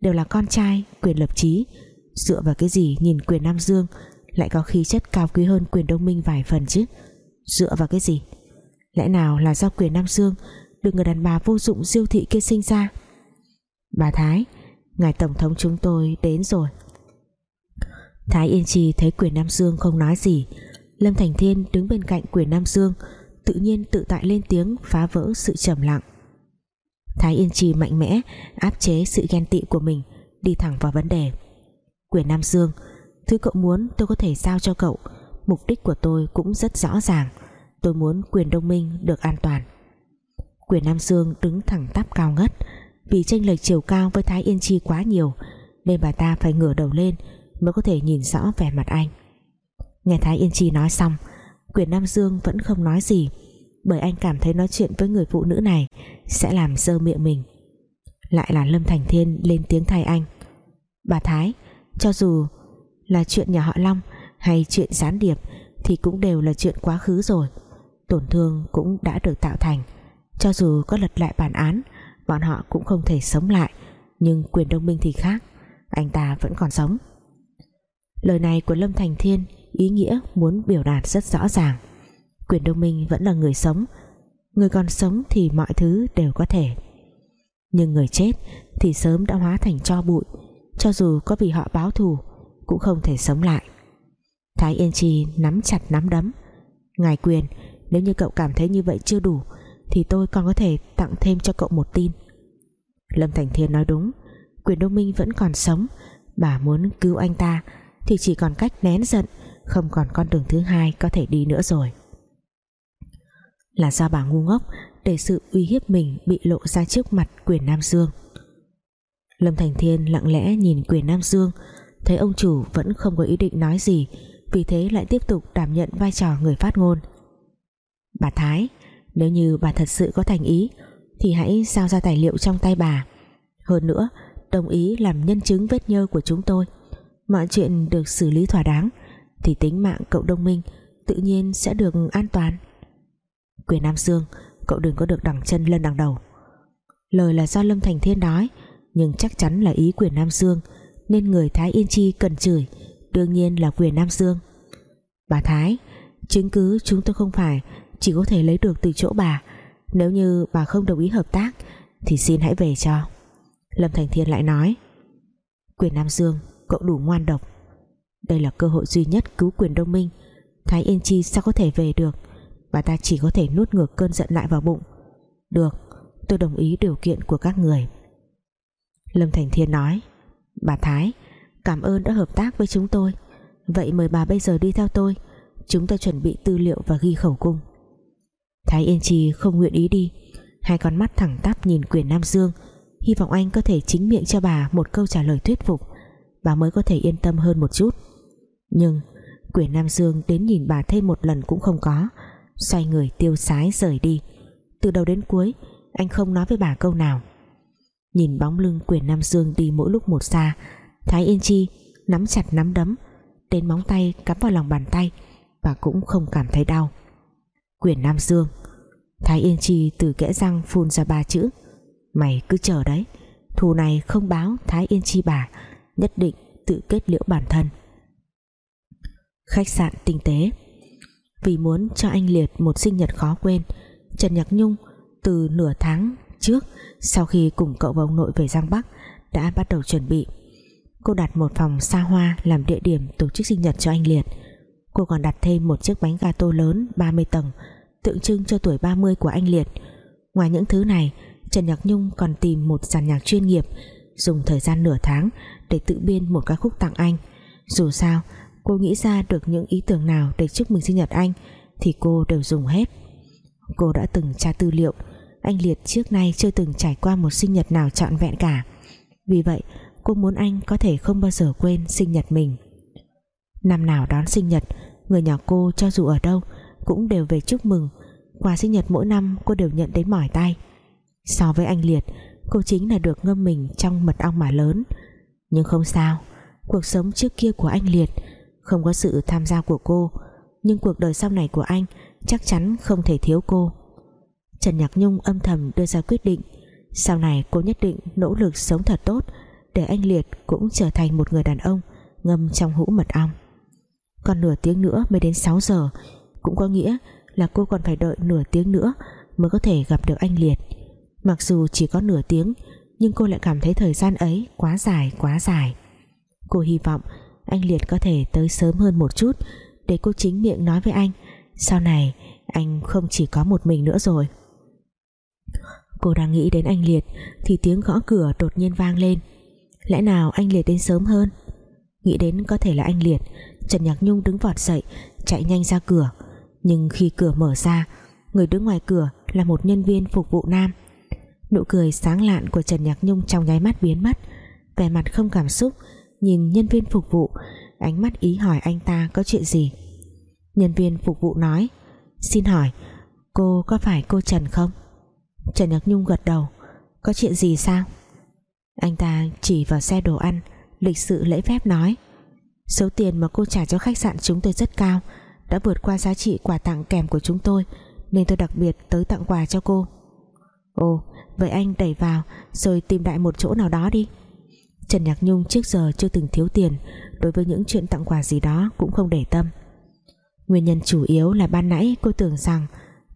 Đều là con trai, quyền lập trí Dựa vào cái gì nhìn quyền Nam Dương Lại có khí chất cao quý hơn quyền Đông Minh vài phần chứ? Dựa vào cái gì? Lẽ nào là do quyền Nam Dương được người đàn bà vô dụng diêu thị kia sinh ra. Bà Thái, Ngài Tổng thống chúng tôi đến rồi. Thái Yên Trì thấy quyền Nam Dương không nói gì. Lâm Thành Thiên đứng bên cạnh quyền Nam Dương, Tự nhiên tự tại lên tiếng phá vỡ sự trầm lặng. Thái Yên Trì mạnh mẽ áp chế sự ghen tị của mình, đi thẳng vào vấn đề. Quyền Nam Dương, thứ cậu muốn tôi có thể giao cho cậu, mục đích của tôi cũng rất rõ ràng. Tôi muốn quyền đông minh được an toàn quyền Nam Dương đứng thẳng tắp cao ngất. Vì tranh lệch chiều cao với Thái Yên Chi quá nhiều, nên bà ta phải ngửa đầu lên mới có thể nhìn rõ vẻ mặt anh. Nghe Thái Yên Chi nói xong, quyền Nam Dương vẫn không nói gì, bởi anh cảm thấy nói chuyện với người phụ nữ này sẽ làm dơ miệng mình. Lại là Lâm Thành Thiên lên tiếng thay anh. Bà Thái, cho dù là chuyện nhà họ Long hay chuyện gián điệp thì cũng đều là chuyện quá khứ rồi. Tổn thương cũng đã được tạo thành cho dù có lật lại bản án, bọn họ cũng không thể sống lại. Nhưng quyền đông minh thì khác, anh ta vẫn còn sống. Lời này của Lâm Thành Thiên ý nghĩa muốn biểu đạt rất rõ ràng. Quyền đông minh vẫn là người sống. Người còn sống thì mọi thứ đều có thể. Nhưng người chết thì sớm đã hóa thành cho bụi. Cho dù có vì họ báo thù, cũng không thể sống lại. Thái Yên Chi nắm chặt nắm đấm. Ngài quyền, Nếu như cậu cảm thấy như vậy chưa đủ thì tôi còn có thể tặng thêm cho cậu một tin. Lâm Thành Thiên nói đúng, Quyền Đông Minh vẫn còn sống, Bà muốn cứu anh ta Thì chỉ còn cách nén giận, Không còn con đường thứ hai có thể đi nữa rồi. Là do bà ngu ngốc Để sự uy hiếp mình bị lộ ra trước mặt quyền Nam Dương. Lâm Thành Thiên lặng lẽ nhìn quyền Nam Dương, Thấy ông chủ vẫn không có ý định nói gì, vì thế lại tiếp tục đảm nhận vai trò người phát ngôn. Bà Thái nếu như bà thật sự có thành ý, thì hãy giao ra tài liệu trong tay bà. Hơn nữa, đồng ý làm nhân chứng vết nhơ của chúng tôi. Mọi chuyện được xử lý thỏa đáng, thì tính mạng cậu Đông Minh tự nhiên sẽ được an toàn. Quyền Nam Dương cậu đừng có được đằng chân lên đằng đầu. Lời là do Lâm Thành Thiên nói, nhưng chắc chắn là ý quyền Nam Dương nên người Thái Yên Chi cần chửi, đương nhiên là quyền Nam Dương bà Thái, chứng cứ chúng tôi không phải chỉ có thể lấy được từ chỗ bà. Nếu như bà không đồng ý hợp tác, thì xin hãy về cho. Lâm Thành Thiên lại nói. Quyền Nam Dương, cậu đủ ngoan độc. Đây là cơ hội duy nhất cứu quyền Đông Minh. Thái Yên Chi sao có thể về được? Bà ta chỉ có thể nuốt ngược cơn giận lại vào bụng. Được, tôi đồng ý điều kiện của các người. Lâm Thành Thiên nói. Bà Thái, Cảm ơn đã hợp tác với chúng tôi. Vậy mời bà bây giờ đi theo tôi. Chúng ta chuẩn bị tư liệu và ghi khẩu cung. Thái Yên Trì không nguyện ý đi. Hai con mắt thẳng tắp nhìn quyền Nam Dương. Hy vọng anh có thể chính miệng cho bà Một câu trả lời thuyết phục. Bà mới có thể yên tâm hơn một chút. Nhưng, quyền Nam Dương đến nhìn bà thêm một lần cũng không có. Xoay người tiêu sái rời đi. Từ đầu đến cuối, Anh không nói với bà câu nào. Nhìn bóng lưng quyền Nam Dương đi mỗi lúc một xa, Thái Yên Chi nắm chặt nắm đấm, Đến móng tay cắm vào lòng bàn tay Và cũng không cảm thấy đau. Quyền Nam Dương. Thái Yên Chi từ kẽ răng phun ra ba chữ. Mày cứ chờ đấy. Thù này không báo Thái Yên Chi bà, Nhất định tự kết liễu bản thân. Khách sạn tinh tế. Vì muốn cho anh Liệt một sinh nhật khó quên, Trần Nhạc Nhung từ nửa tháng trước, Sau khi cùng cậu và ông nội về Giang Bắc, Đã bắt đầu chuẩn bị. Cô đặt một phòng xa hoa làm địa điểm tổ chức sinh nhật cho anh Liệt. Cô còn đặt thêm một chiếc bánh gato lớn 30 tầng, tượng trưng cho tuổi 30 của anh Liệt. Ngoài những thứ này, Trần Nhạc Nhung còn tìm một dàn nhạc chuyên nghiệp, dùng thời gian nửa tháng để tự biên một ca khúc tặng anh. Dù sao, cô nghĩ ra được những ý tưởng nào để chúc mừng sinh nhật anh, thì cô đều dùng hết. Cô đã từng tra tư liệu, anh Liệt trước nay chưa từng trải qua một sinh nhật nào trọn vẹn cả. Vì vậy, cô muốn anh có thể không bao giờ quên sinh nhật mình năm nào đón sinh nhật, người nhà cô cho dù ở đâu cũng đều về chúc mừng. Quà sinh nhật mỗi năm cô đều nhận đến mỏi tay. So với anh Liệt, cô chính là được ngâm mình trong mật ong mà lớn. Nhưng không sao, cuộc sống trước kia của anh Liệt không có sự tham gia của cô, nhưng cuộc đời sau này của anh chắc chắn không thể thiếu cô. Trần Nhạc Nhung âm thầm đưa ra quyết định, sau này cô nhất định nỗ lực sống thật tốt để anh Liệt cũng trở thành một người đàn ông ngâm trong hũ mật ong còn nửa tiếng nữa mới đến 6 giờ. Cũng có nghĩa là cô còn phải đợi nửa tiếng nữa mới có thể gặp được anh Liệt. Mặc dù chỉ có nửa tiếng, nhưng cô lại cảm thấy thời gian ấy quá dài quá dài. Cô hy vọng anh Liệt có thể tới sớm hơn một chút để cô chính miệng nói với anh, sau này anh không chỉ có một mình nữa rồi. Cô đang nghĩ đến anh Liệt thì tiếng gõ cửa đột nhiên vang lên. Lẽ nào anh Liệt đến sớm hơn? Nghĩ đến có thể là anh Liệt Trần Nhạc Nhung đứng vọt dậy, chạy nhanh ra cửa. Nhưng khi cửa mở ra, người đứng ngoài cửa là một nhân viên phục vụ nam. Nụ cười sáng lạn của Trần Nhạc Nhung trong nháy mắt biến mất. Vẻ mặt không cảm xúc, nhìn nhân viên phục vụ, ánh mắt ý hỏi anh ta có chuyện gì. Nhân viên phục vụ nói, xin hỏi, cô có phải cô Trần không? Trần Nhạc Nhung gật đầu, có chuyện gì sao? Anh ta chỉ vào xe đồ ăn, lịch sự lễ phép nói số tiền mà cô trả cho khách sạn chúng tôi rất cao, đã vượt qua giá trị quà tặng kèm của chúng tôi, nên tôi đặc biệt tới tặng quà cho cô. Ồ, vậy anh đẩy vào, rồi tìm đại một chỗ nào đó đi. Trần Nhạc Nhung trước giờ chưa từng thiếu tiền, đối với những chuyện tặng quà gì đó cũng không để tâm. Nguyên nhân chủ yếu là ban nãy cô tưởng rằng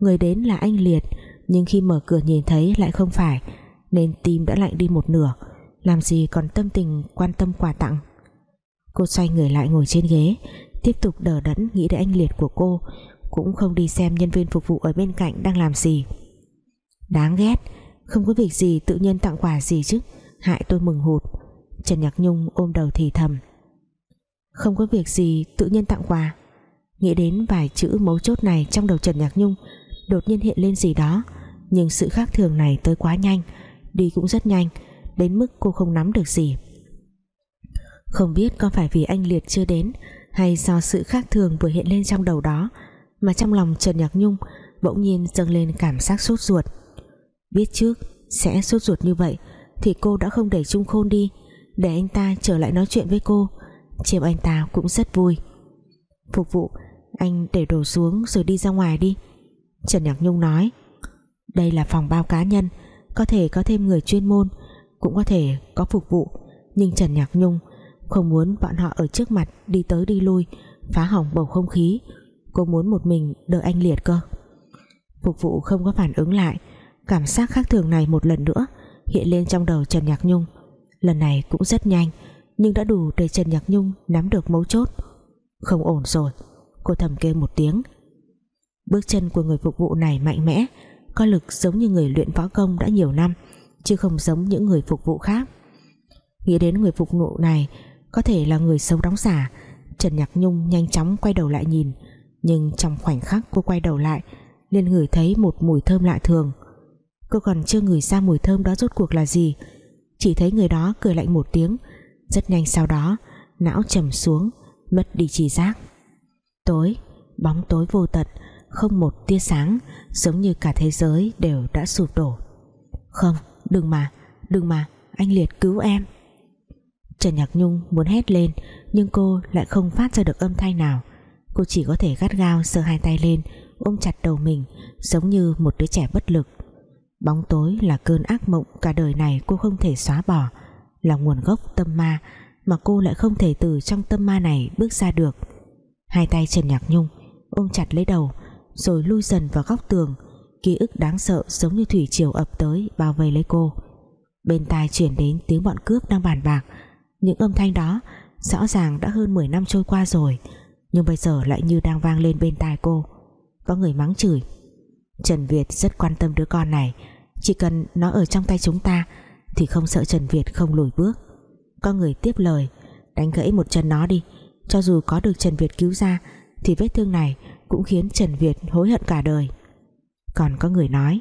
người đến là anh Liệt, nhưng khi mở cửa nhìn thấy lại không phải, nên tim đã lạnh đi một nửa. Làm gì còn tâm tình quan tâm quà tặng? Cô xoay người lại ngồi trên ghế, tiếp tục đờ đẫn nghĩ đến anh Liệt của cô, cũng không đi xem nhân viên phục vụ ở bên cạnh đang làm gì. Đáng ghét, không có việc gì tự nhiên tặng quà gì chứ, hại tôi mừng hụt. Trần Nhạc Nhung ôm đầu thì thầm. Không có việc gì tự nhiên tặng quà. Nghĩ đến vài chữ mấu chốt này trong đầu Trần Nhạc Nhung, đột nhiên hiện lên gì đó, nhưng sự khác thường này tới quá nhanh, đi cũng rất nhanh, đến mức cô không nắm được gì không biết có phải vì anh Liệt chưa đến, hay do sự khác thường vừa hiện lên trong đầu đó, mà trong lòng Trần Nhạc Nhung bỗng nhiên dâng lên cảm giác sốt ruột. Biết trước sẽ sốt ruột như vậy, thì cô đã không đẩy Trung Khôn đi, để anh ta trở lại nói chuyện với cô. Chiều anh ta cũng rất vui. Phục vụ, anh để đồ xuống rồi đi ra ngoài đi. Trần Nhạc Nhung nói, đây là phòng bao cá nhân, có thể có thêm người chuyên môn, cũng có thể có phục vụ. Nhưng Trần Nhạc Nhung không muốn bọn họ ở trước mặt đi tới đi lui, phá hỏng bầu không khí. Cô muốn một mình đợi anh liệt cơ. Phục vụ không có phản ứng lại, cảm giác khác thường này một lần nữa hiện lên trong đầu Trần Nhạc Nhung. Lần này cũng rất nhanh, nhưng đã đủ để Trần Nhạc Nhung nắm được mấu chốt. Không ổn rồi, cô thầm kêu một tiếng. Bước chân của người phục vụ này mạnh mẽ, có lực giống như người luyện võ công đã nhiều năm, chứ không giống những người phục vụ khác. Nghĩ đến người phục vụ này có thể là người xấu đóng giả. Trần Nhạc Nhung nhanh chóng quay đầu lại nhìn, nhưng trong khoảnh khắc cô quay đầu lại, liền ngửi thấy một mùi thơm lạ thường. Cô còn chưa ngửi ra mùi thơm đó rốt cuộc là gì. Chỉ thấy người đó cười lạnh một tiếng, rất nhanh sau đó, não trầm xuống, mất đi chỉ giác. Tối, bóng tối vô tận, không một tia sáng, giống như cả thế giới đều đã sụp đổ. Không, đừng mà đừng mà, anh liệt cứu em. Trần Nhạc Nhung muốn hét lên, nhưng cô lại không phát ra được âm thanh nào. Cô chỉ có thể gắt gao sờ hai tay lên, ôm chặt đầu mình, giống như một đứa trẻ bất lực. Bóng tối là cơn ác mộng cả đời này cô không thể xóa bỏ, là nguồn gốc tâm ma mà cô lại không thể từ trong tâm ma này bước ra được. Hai tay Trần Nhạc Nhung ôm chặt lấy đầu, rồi lui dần vào góc tường, ký ức đáng sợ giống như thủy triều ập tới bao vây lấy cô. Bên tai chuyển đến tiếng bọn cướp đang bàn bạc những âm thanh đó rõ ràng đã hơn 10 năm trôi qua rồi, nhưng bây giờ lại như đang vang lên bên tai cô. Có người mắng chửi. Trần Việt rất quan tâm đứa con này. Chỉ cần nó ở trong tay chúng ta thì không sợ Trần Việt không lùi bước. Có người tiếp lời, đánh gãy một chân nó đi. Cho dù có được Trần Việt cứu ra, thì vết thương này cũng khiến Trần Việt hối hận cả đời. Còn có người nói,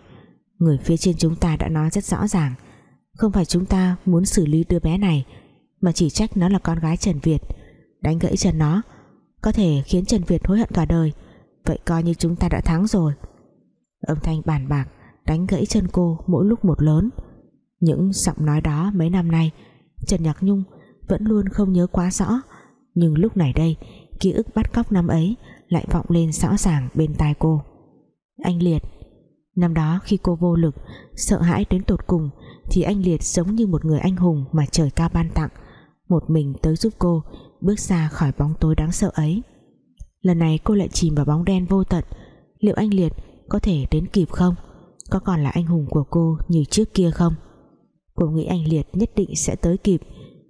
người phía trên chúng ta đã nói rất rõ ràng. Không phải chúng ta muốn xử lý đứa bé này mà chỉ trách nó là con gái Trần Việt. Đánh gãy chân nó, có thể khiến Trần Việt hối hận cả đời. Vậy coi như chúng ta đã thắng rồi. Âm thanh bàn bạc, đánh gãy chân cô mỗi lúc một lớn. Những giọng nói đó mấy năm nay, Trần Nhạc Nhung vẫn luôn không nhớ quá rõ. Nhưng lúc này đây, ký ức bắt cóc năm ấy lại vọng lên rõ ràng bên tai cô. Anh Liệt, năm đó khi cô vô lực, sợ hãi đến tột cùng, thì anh Liệt giống như một người anh hùng mà trời cao ban tặng một mình tới giúp cô, bước ra khỏi bóng tối đáng sợ ấy. Lần này cô lại chìm vào bóng đen vô tận. Liệu anh Liệt có thể đến kịp không? Có còn là anh hùng của cô như trước kia không? Cô nghĩ anh Liệt nhất định sẽ tới kịp,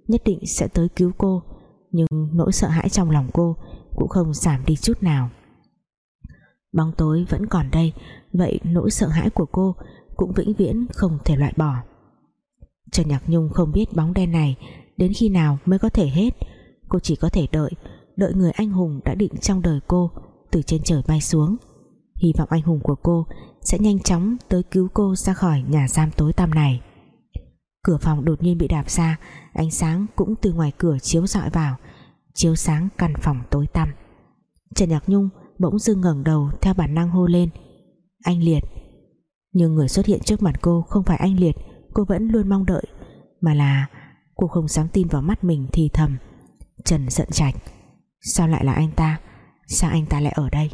nhất định sẽ tới cứu cô, nhưng nỗi sợ hãi trong lòng cô cũng không giảm đi chút nào. Bóng tối vẫn còn đây, vậy nỗi sợ hãi của cô cũng vĩnh viễn không thể loại bỏ. Trần Nhạc Nhung không biết bóng đen này đến khi nào mới có thể hết. Cô chỉ có thể đợi đợi người anh hùng đã định trong đời cô từ trên trời bay xuống. Hy vọng anh hùng của cô sẽ nhanh chóng tới cứu cô ra khỏi nhà giam tối tăm này. Cửa phòng đột nhiên bị đạp ra, ánh sáng cũng từ ngoài cửa chiếu rọi vào, chiếu sáng căn phòng tối tăm. Trần Nhạc Nhung bỗng dưng ngẩng đầu theo bản năng hô lên, anh Liệt. Nhưng người xuất hiện trước mặt cô không phải anh Liệt, cô vẫn luôn mong đợi, mà là cô không dám tin vào mắt mình thì thầm. Trần giận trạch, sao lại là anh ta? Sao anh ta lại ở đây?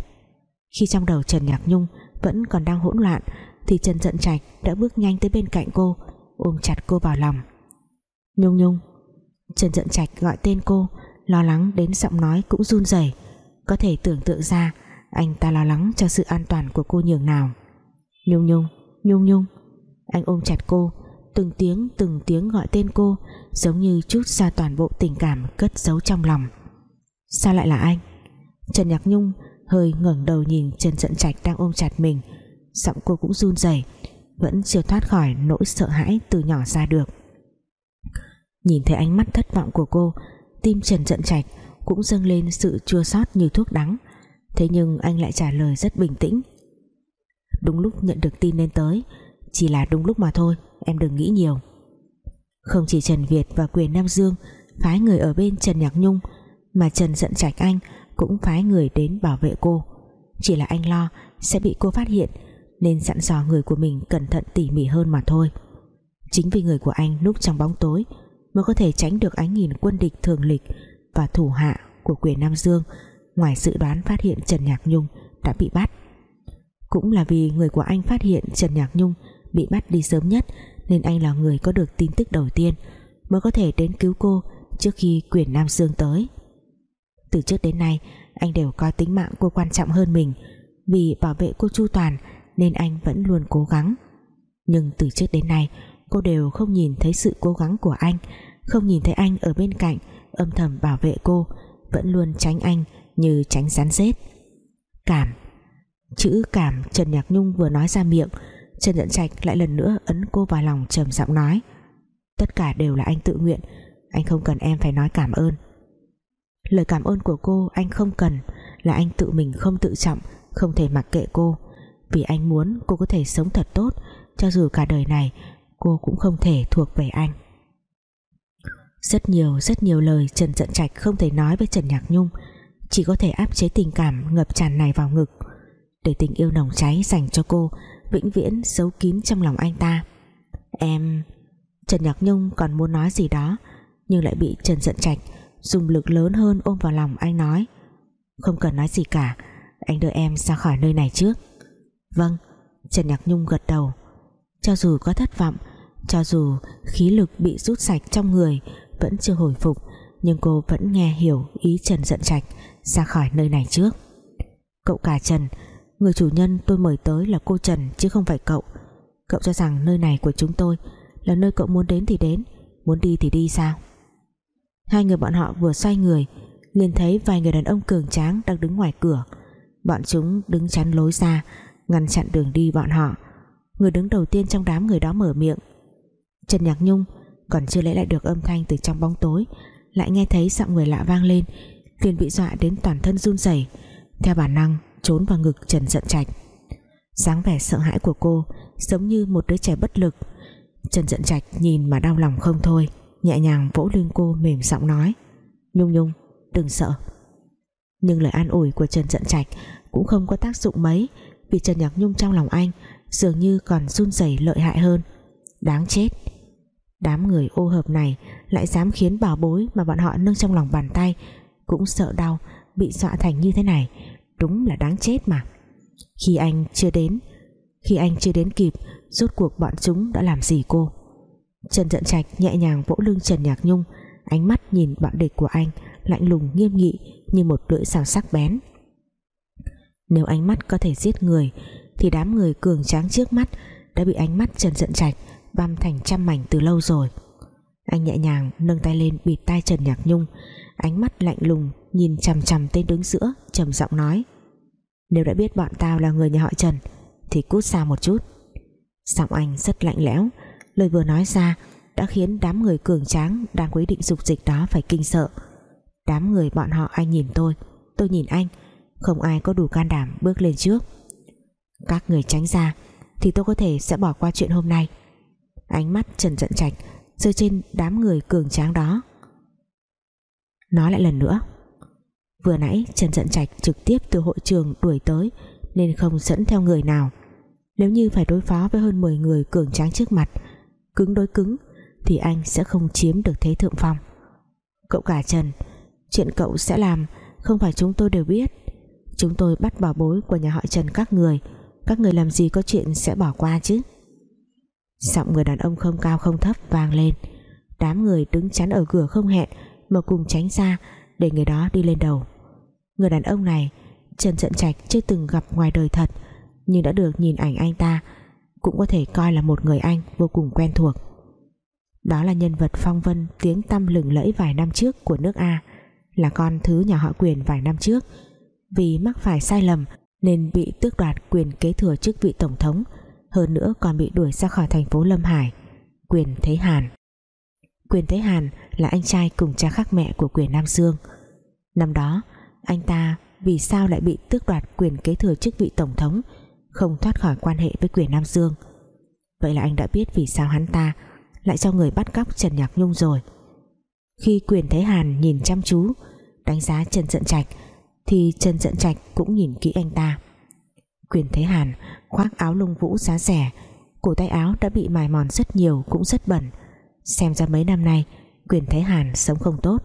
Khi trong đầu Trần Nhạc Nhung vẫn còn đang hỗn loạn, thì Trần giận trạch đã bước nhanh tới bên cạnh cô, ôm chặt cô vào lòng. Nhung Nhung, Trần giận trạch gọi tên cô, lo lắng đến giọng nói cũng run rẩy. Có thể tưởng tượng ra anh ta lo lắng cho sự an toàn của cô nhường nào. Nhung Nhung Nhung Nhung, anh ôm chặt cô, từng tiếng từng tiếng gọi tên cô giống như chút ra toàn bộ tình cảm cất giấu trong lòng. Sao lại là anh? Trần Nhạc Nhung hơi ngẩng đầu nhìn Trần Trận Trạch đang ôm chặt mình. Giọng cô cũng run rẩy, vẫn chưa thoát khỏi nỗi sợ hãi từ nhỏ ra được. Nhìn thấy ánh mắt thất vọng của cô, tim Trần Trận Trạch cũng dâng lên sự chua xót như thuốc đắng. Thế nhưng anh lại trả lời rất bình tĩnh. Đúng lúc nhận được tin lên tới, chỉ là đúng lúc mà thôi, em đừng nghĩ nhiều không chỉ Trần Việt và quyền Nam Dương phái người ở bên Trần Nhạc Nhung, mà Trần giận trạch anh cũng phái người đến bảo vệ cô. Chỉ là anh lo sẽ bị cô phát hiện, nên dặn dò người của mình cẩn thận tỉ mỉ hơn mà thôi. Chính vì người của anh núp trong bóng tối mới có thể tránh được ánh nhìn quân địch thường lịch và thủ hạ của quyền Nam Dương ngoài dự đoán phát hiện Trần Nhạc Nhung đã bị bắt. Cũng là vì người của anh phát hiện Trần Nhạc Nhung bị bắt đi sớm nhất nên anh là người có được tin tức đầu tiên mới có thể đến cứu cô trước khi quyền Nam Dương tới. Từ trước đến nay, anh đều coi tính mạng cô quan trọng hơn mình. Vì bảo vệ cô chu toàn nên anh vẫn luôn cố gắng. Nhưng từ trước đến nay, cô đều không nhìn thấy sự cố gắng của anh, không nhìn thấy anh ở bên cạnh âm thầm bảo vệ cô, vẫn luôn tránh anh như tránh rắn rết. Cảm. Chữ cảm Trần Nhạc Nhung vừa nói ra miệng Trần Dận Trạch lại lần nữa ấn cô vào lòng trầm giọng nói. Tất cả đều là anh tự nguyện, Anh không cần em phải nói cảm ơn. Lời cảm ơn của cô anh không cần, Là anh tự mình không tự trọng, Không thể mặc kệ cô. Vì anh muốn cô có thể sống thật tốt, Cho dù cả đời này, Cô cũng không thể thuộc về anh. Rất nhiều rất nhiều lời Trần Dận Trạch không thể nói với Trần Nhạc Nhung. Chỉ có thể áp chế tình cảm Ngập tràn này vào ngực. Để tình yêu nồng cháy dành cho cô Vĩnh viễn giấu kín trong lòng anh ta. Em, Trần Nhạc Nhung còn muốn nói gì đó, Nhưng lại bị Trần Dận Trạch Dùng lực lớn hơn ôm vào lòng anh nói. Không cần nói gì cả, Anh đưa em ra khỏi nơi này trước. Vâng Trần Nhạc Nhung gật đầu. Cho dù có thất vọng, Cho dù khí lực bị rút sạch trong người Vẫn chưa hồi phục, Nhưng cô vẫn nghe hiểu ý Trần Dận Trạch Ra khỏi nơi này trước. Cậu cả Trần Người chủ nhân tôi mời tới là cô Trần, chứ không phải cậu. Cậu cho rằng nơi này của chúng tôi Là nơi cậu muốn đến thì đến, Muốn đi thì đi sao? Hai người bọn họ vừa xoay người, liền thấy vài người đàn ông cường tráng đang đứng ngoài cửa. Bọn chúng đứng chắn lối ra, ngăn chặn đường đi bọn họ. Người đứng đầu tiên trong đám người đó mở miệng. Trần Nhạc Nhung, còn chưa lấy lại được âm thanh từ trong bóng tối, lại nghe thấy giọng người lạ vang lên, liền bị dọa đến toàn thân run rẩy. Theo bản năng trốn vào ngực Trần Dận Trạch. Dáng vẻ sợ hãi của cô, giống như một đứa trẻ bất lực. Trần Dận Trạch nhìn mà đau lòng không thôi, nhẹ nhàng vỗ lưng cô mềm giọng nói, Nhung Nhung, đừng sợ. Nhưng lời an ủi của Trần Dận Trạch cũng không có tác dụng mấy, vì Trần Nhạc Nhung trong lòng anh dường như còn run rẩy lợi hại hơn. Đáng chết! Đám người ô hợp này lại dám khiến bảo bối mà bọn họ nâng trong lòng bàn tay cũng sợ đau, bị dọa thành như thế này đúng là đáng chết mà. Khi anh chưa đến, khi anh chưa đến kịp, rốt cuộc bọn chúng đã làm gì cô? Trần Trận Trạch nhẹ nhàng vỗ lưng Trần Nhạc Nhung, ánh mắt nhìn bạn địch của anh lạnh lùng, nghiêm nghị như một lưỡi xào sắc bén. Nếu ánh mắt có thể giết người, thì đám người cường tráng trước mắt đã bị ánh mắt Trần Trận Trạch băm thành trăm mảnh từ lâu rồi. Anh nhẹ nhàng nâng tay lên bịt tai Trần Nhạc Nhung ánh mắt lạnh lùng nhìn chằm chằm tên đứng giữa, trầm giọng nói. Nếu đã biết bọn tao là người nhà họ Trần, thì cút xa một chút. Giọng anh rất lạnh lẽo, lời vừa nói ra đã khiến đám người cường tráng đang quyết định dục dịch đó phải kinh sợ. Đám người bọn họ anh nhìn tôi tôi nhìn anh, không ai có đủ can đảm bước lên trước. Các người tránh ra thì tôi có thể sẽ bỏ qua chuyện hôm nay. Ánh mắt Trần Trận Trạch rơi trên đám người cường tráng đó nói lại lần nữa. Vừa nãy Trần Trận Trạch trực tiếp từ hội trường đuổi tới, nên không dẫn theo người nào. Nếu như phải đối phó với hơn 10 người cường tráng trước mặt, cứng đối cứng, thì anh sẽ không chiếm được thế thượng phong. Cậu cả Trần, chuyện cậu sẽ làm không phải chúng tôi đều biết. Chúng tôi bắt bảo bối của nhà họ Trần các người các người làm gì có chuyện sẽ bỏ qua chứ? Giọng người đàn ông không cao không thấp vang lên. Đám người đứng chắn ở cửa không hẹn mà cùng tránh ra để người đó đi lên đầu. Người đàn ông này, Trần Trận Trạch chưa từng gặp ngoài đời thật, nhưng đã được nhìn ảnh anh ta, cũng có thể coi là một người anh vô cùng quen thuộc. Đó là nhân vật phong vân tiếng tăm lừng lẫy vài năm trước của nước A, là con thứ nhà họ quyền vài năm trước. Vì mắc phải sai lầm nên bị tước đoạt quyền kế thừa chức vị tổng thống, hơn nữa còn bị đuổi ra khỏi thành phố Lâm Hải. Quyền Thế Hàn quyền Thế Hàn là anh trai cùng cha khác mẹ của quyền Nam Dương. Năm đó, anh ta vì sao lại bị tước đoạt quyền kế thừa chức vị tổng thống, không thoát khỏi quan hệ với quyền Nam Dương? Vậy là anh đã biết vì sao hắn ta lại cho người bắt cóc Trần Nhạc Nhung rồi. Khi quyền Thế Hàn nhìn chăm chú, đánh giá Trần Dận Trạch, thì Trần Dận Trạch cũng nhìn kỹ anh ta. Quyền Thế Hàn khoác áo lông vũ giá rẻ, cổ tay áo đã bị mài mòn rất nhiều cũng rất bẩn xem ra mấy năm nay, quyền Thế Hàn sống không tốt.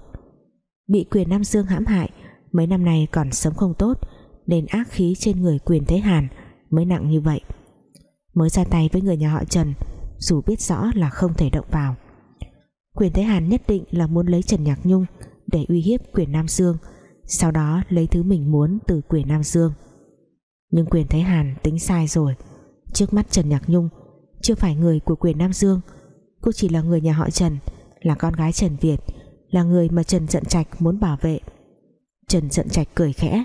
Bị quyền Nam Dương hãm hại, mấy năm nay còn sống không tốt, nên ác khí trên người quyền Thế Hàn mới nặng như vậy. Mới ra tay với người nhà họ Trần, dù biết rõ là không thể động vào. Quyền Thế Hàn nhất định là muốn lấy Trần Nhạc Nhung để uy hiếp quyền Nam Dương, sau đó lấy thứ mình muốn từ quyền Nam Dương. Nhưng quyền Thế Hàn tính sai rồi. Trước mắt Trần Nhạc Nhung, chưa phải người của quyền Nam Dương cô chỉ là người nhà họ Trần, là con gái Trần Việt, là người mà Trần Dận Trạch muốn bảo vệ. Trần Dận Trạch cười khẽ,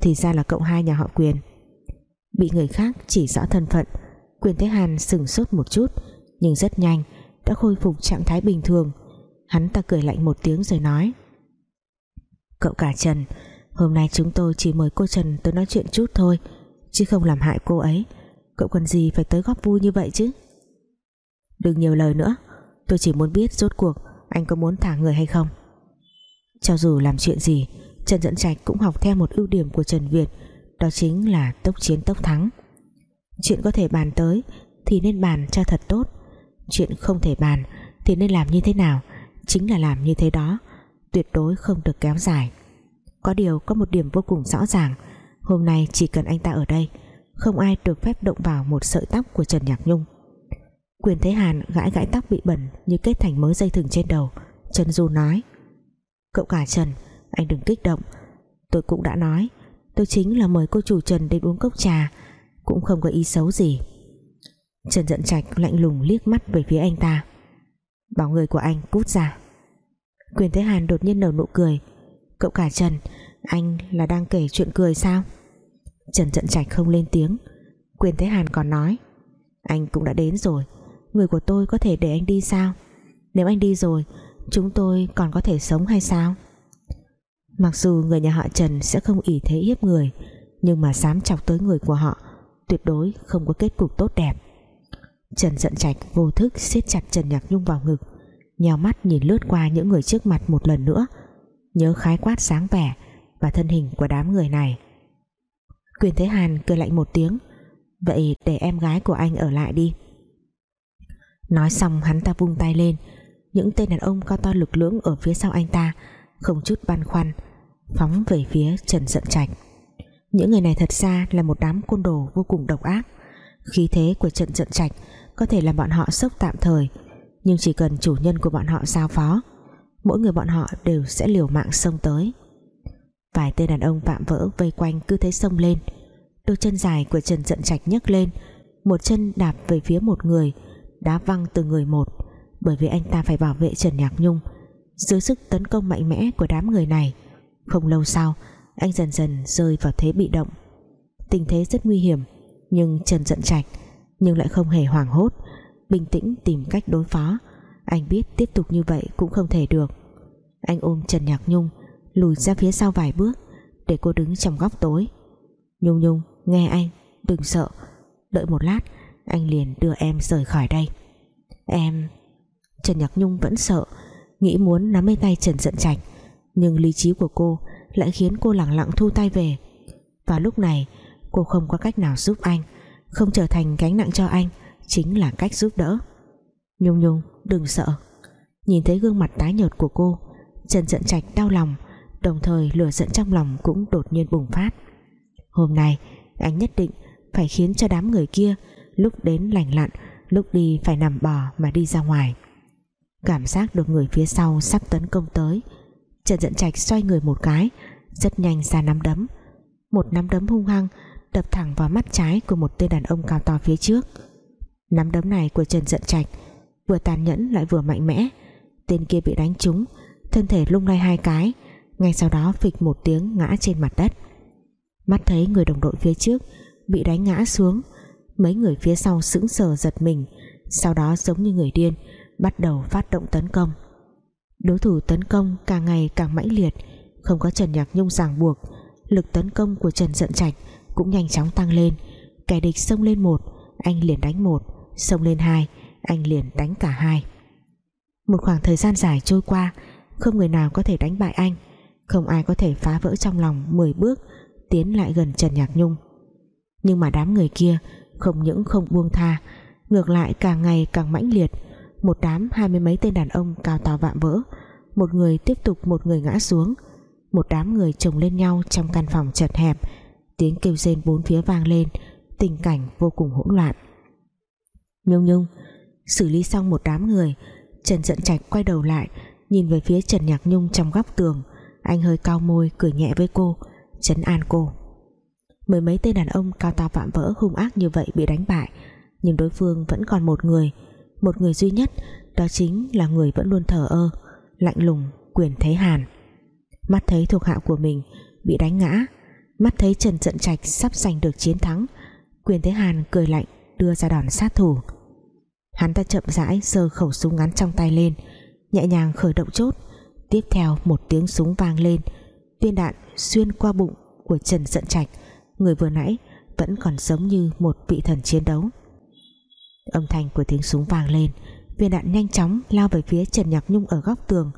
thì ra là cậu hai nhà họ quyền. Bị người khác chỉ rõ thân phận, quyền Thế Hàn sừng sốt một chút, nhưng rất nhanh đã khôi phục trạng thái bình thường. Hắn ta cười lạnh một tiếng rồi nói, Cậu cả Trần, Hôm nay chúng tôi chỉ mời cô Trần tới nói chuyện chút thôi, Chứ không làm hại cô ấy. Cậu cần gì phải tới góp vui như vậy chứ? Đừng nhiều lời nữa. Tôi chỉ muốn biết rốt cuộc Anh có muốn thả người hay không. Cho dù làm chuyện gì, Trần Dẫn Trạch cũng học theo một ưu điểm của Trần Việt, Đó chính là tốc chiến tốc thắng. Chuyện có thể bàn tới Thì nên bàn cho thật tốt. Chuyện không thể bàn Thì nên làm như thế nào, Chính là làm như thế đó, Tuyệt đối không được kéo dài. Có điều có một điểm vô cùng rõ ràng, Hôm nay chỉ cần anh ta ở đây, Không ai được phép động vào một sợi tóc của Trần Nhạc Nhung. Quyền Thế Hàn gãi gãi tóc bị bẩn Như kết thành mớ dây thừng trên đầu. Trần Du nói, Cậu cả Trần, anh đừng kích động. Tôi cũng đã nói, Tôi chính là mời cô chủ Trần đến uống cốc trà, Cũng không có ý xấu gì. Trần giận trạch lạnh lùng liếc mắt về phía anh ta. Bảo người của anh cút ra. Quyền Thế Hàn đột nhiên nở nụ cười, Cậu cả Trần, Anh là đang kể chuyện cười sao? Trần giận trạch không lên tiếng. Quyền Thế Hàn còn nói, Anh cũng đã đến rồi Người của tôi có thể để anh đi sao? Nếu anh đi rồi, Chúng tôi còn có thể sống hay sao? Mặc dù người nhà họ Trần sẽ không ỷ thế hiếp người, Nhưng mà dám chọc tới người của họ, Tuyệt đối không có kết cục tốt đẹp. Trần giận trạch vô thức siết chặt Trần Nhạc Nhung vào ngực nhào mắt nhìn lướt qua những người trước mặt một lần nữa, nhớ khái quát sáng vẻ và thân hình của đám người này. Quyền Thế Hàn cười lạnh một tiếng, Vậy để em gái của anh ở lại đi. Nói xong hắn ta vung tay lên. Những tên đàn ông cao to lực lưỡng Ở phía sau anh ta, Không chút băn khoăn, Phóng về phía Trần Dận Trạch. Những người này thật ra là một đám côn đồ vô cùng độc ác. Khí thế của Trần Dận Trạch Có thể làm bọn họ sốc tạm thời, Nhưng chỉ cần chủ nhân của bọn họ giao phó, Mỗi người bọn họ đều sẽ liều mạng xông tới. Vài tên đàn ông vạm vỡ vây quanh cứ thế xông lên. Đôi chân dài của Trần Dận Trạch nhấc lên, Một chân đạp về phía một người Đá văng từ người một, Bởi vì anh ta phải bảo vệ Trần Nhạc Nhung. Dưới sức tấn công mạnh mẽ của đám người này, Không lâu sau, Anh dần dần rơi vào thế bị động. Tình thế rất nguy hiểm, Nhưng Trần giận Trạch, Nhưng lại không hề hoảng hốt, Bình tĩnh tìm cách đối phó. Anh biết tiếp tục như vậy cũng không thể được. Anh ôm Trần Nhạc Nhung, Lùi ra phía sau vài bước Để cô đứng trong góc tối. Nhung Nhung, nghe anh, Đừng sợ. Đợi một lát anh liền đưa em rời khỏi đây. Em, Trần Nhạc Nhung vẫn sợ, Nghĩ muốn nắm lấy tay Trần Dận Trạch, Nhưng lý trí của cô lại khiến cô lặng lặng thu tay về. Và lúc này, cô không có cách nào giúp anh, Không trở thành gánh nặng cho anh, Chính là cách giúp đỡ. Nhung Nhung, đừng sợ. Nhìn thấy gương mặt tái nhợt của cô, Trần Dận Trạch đau lòng, Đồng thời lửa giận trong lòng cũng đột nhiên bùng phát. Hôm nay, anh nhất định phải khiến cho đám người kia lúc đến lành lặn, lúc đi phải nằm bò mà đi ra ngoài. Cảm giác được người phía sau sắp tấn công tới. Trần Dận Trạch xoay người một cái, rất nhanh ra nắm đấm. Một nắm đấm hung hăng, đập thẳng vào mắt trái của một tên đàn ông cao to phía trước. Nắm đấm này của Trần Dận Trạch vừa tàn nhẫn lại vừa mạnh mẽ. Tên kia bị đánh trúng, thân thể lung lay hai cái, ngay sau đó phịch một tiếng ngã trên mặt đất. Mắt thấy người đồng đội phía trước bị đánh ngã xuống mấy người phía sau sững sờ giật mình, sau đó giống như người điên, bắt đầu phát động tấn công. Đối thủ tấn công càng ngày càng mãnh liệt, không có Trần Nhạc Nhung ràng buộc, lực tấn công của Trần Dận Trạch cũng nhanh chóng tăng lên. Kẻ địch xông lên một, anh liền đánh một, xông lên hai, anh liền đánh cả hai. Một khoảng thời gian dài trôi qua, không người nào có thể đánh bại anh, không ai có thể phá vỡ trong lòng 10 bước, tiến lại gần Trần Nhạc Nhung. Nhưng mà đám người kia không những không buông tha, ngược lại càng ngày càng mãnh liệt. Một đám hai mươi mấy tên đàn ông cao to vạm vỡ, một người tiếp tục một người ngã xuống. Một đám người chồng lên nhau trong căn phòng chật hẹp, tiếng kêu rên bốn phía vang lên, tình cảnh vô cùng hỗn loạn. Nhung nhung, xử lý xong một đám người, trần giận trạch quay đầu lại, nhìn về phía trần nhạc nhung trong góc tường. Anh hơi cao môi, cười nhẹ với cô chấn an cô mười mấy tên đàn ông cao to vạm vỡ, hung ác như vậy bị đánh bại. Nhưng đối phương vẫn còn một người. Một người duy nhất, đó chính là người vẫn luôn thờ ơ, lạnh lùng, quyền thế hàn. Mắt thấy thuộc hạ của mình bị đánh ngã, mắt thấy trần trận trạch sắp giành được chiến thắng, quyền thế hàn cười lạnh, đưa ra đòn sát thủ. Hắn ta chậm rãi giơ khẩu súng ngắn trong tay lên, nhẹ nhàng khởi động chốt. Tiếp theo một tiếng súng vang lên, viên đạn xuyên qua bụng của Trần Trận Trạch người vừa nãy vẫn còn giống như một vị thần chiến đấu. Âm thanh của tiếng súng vang lên, viên đạn nhanh chóng lao về phía Trần Nhạc Nhung ở góc tường.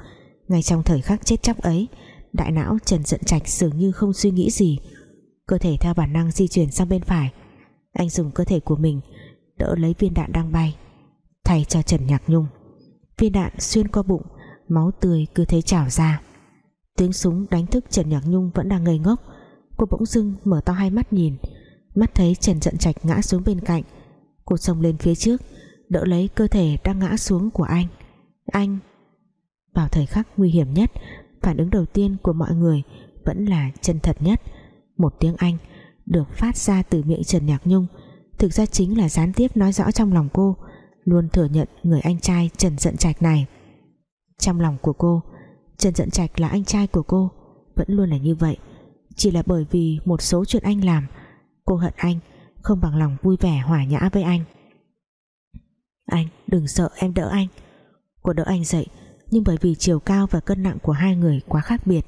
Ngay trong thời khắc chết chóc ấy, đại não Trần giận Trạch dường như không suy nghĩ gì. Cơ thể theo bản năng di chuyển sang bên phải. Anh dùng cơ thể của mình, đỡ lấy viên đạn đang bay, thay cho Trần Nhạc Nhung. Viên đạn xuyên qua bụng, máu tươi cứ thế trào ra. Tiếng súng đánh thức Trần Nhạc Nhung vẫn đang ngây ngốc cô bỗng dưng mở to hai mắt nhìn. Mắt thấy Trần trận Trạch ngã xuống bên cạnh. Cô xông lên phía trước, đỡ lấy cơ thể đang ngã xuống của anh. Anh, vào thời khắc nguy hiểm nhất, phản ứng đầu tiên của mọi người vẫn là chân thật nhất. Một tiếng anh được phát ra từ miệng Trần Nhạc Nhung, thực ra chính là gián tiếp nói rõ trong lòng cô, luôn thừa nhận người anh trai Trần Dận Trạch này. Trong lòng của cô, Trần Dận Trạch là anh trai của cô, vẫn luôn là như vậy chỉ là bởi vì một số chuyện anh làm, cô hận anh, không bằng lòng vui vẻ hòa nhã với anh. Anh, đừng sợ, em đỡ anh. Cô đỡ anh dậy, nhưng bởi vì chiều cao và cân nặng của hai người quá khác biệt,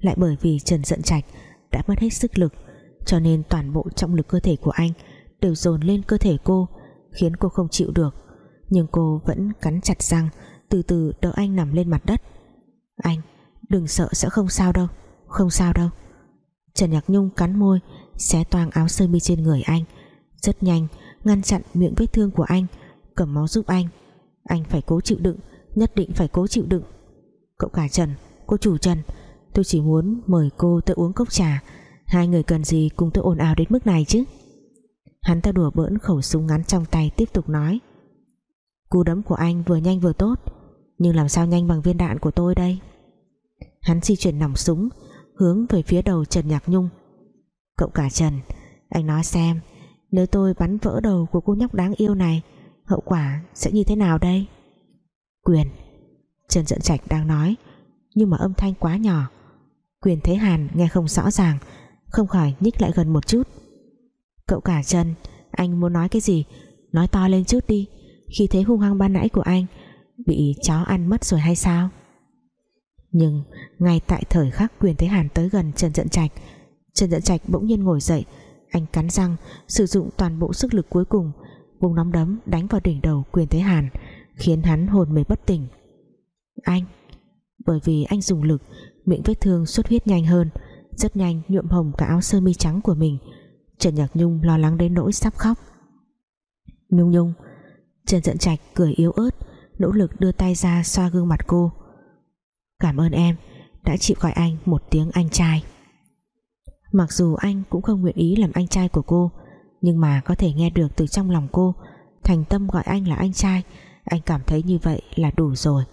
lại bởi vì Trần Dận Trạch đã mất hết sức lực, cho nên toàn bộ trọng lực cơ thể của anh đều dồn lên cơ thể cô, khiến cô không chịu được. Nhưng cô vẫn cắn chặt răng, từ từ đỡ anh nằm lên mặt đất. Anh, đừng sợ, sẽ không sao đâu, không sao đâu. Trần Nhạc Nhung cắn môi, xé toang áo sơ mi trên người anh. Rất nhanh, ngăn chặn miệng vết thương của anh, cầm máu giúp anh. Anh phải cố chịu đựng, nhất định phải cố chịu đựng. Cậu cả Trần, cô chủ Trần, tôi chỉ muốn mời cô tới uống cốc trà. Hai người cần gì cùng tôi ồn ào đến mức này chứ? Hắn ta đùa bỡn khẩu súng ngắn trong tay tiếp tục nói. Cú đấm của anh vừa nhanh vừa tốt, nhưng làm sao nhanh bằng viên đạn của tôi đây? Hắn di chuyển nòng súng hướng về phía đầu Trần Nhạc Nhung. Cậu cả Trần, anh nói xem, nếu tôi bắn vỡ đầu của cô nhóc đáng yêu này, hậu quả sẽ như thế nào đây? Quyền, Trần Dẫn Trạch đang nói, nhưng mà âm thanh quá nhỏ. Quyền thế hàn nghe không rõ ràng, không khỏi nhích lại gần một chút. Cậu cả Trần, anh muốn nói cái gì? Nói to lên chút đi, khi thế hung hăng ban nãy của anh, bị chó ăn mất rồi hay sao? Nhưng ngay tại thời khắc quyền thế hàn tới gần Trần dận Trạch, Trần dận Trạch bỗng nhiên ngồi dậy, anh cắn răng, sử dụng toàn bộ sức lực cuối cùng vùng nắm đấm đánh vào đỉnh đầu quyền thế hàn, khiến hắn hồn mê bất tỉnh. Anh! Bởi vì anh dùng lực, miệng vết thương xuất huyết nhanh hơn, rất nhanh nhuộm hồng cả áo sơ mi trắng của mình. Trần Nhạc Nhung lo lắng đến nỗi sắp khóc. Nhung Nhung! Trần dận Trạch cười yếu ớt, nỗ lực đưa tay ra xoa gương mặt cô cảm ơn em, đã chịu gọi anh một tiếng anh trai. Mặc dù anh cũng không nguyện ý làm anh trai của cô, nhưng mà có thể nghe được từ trong lòng cô, thành tâm gọi anh là anh trai, anh cảm thấy như vậy là đủ rồi.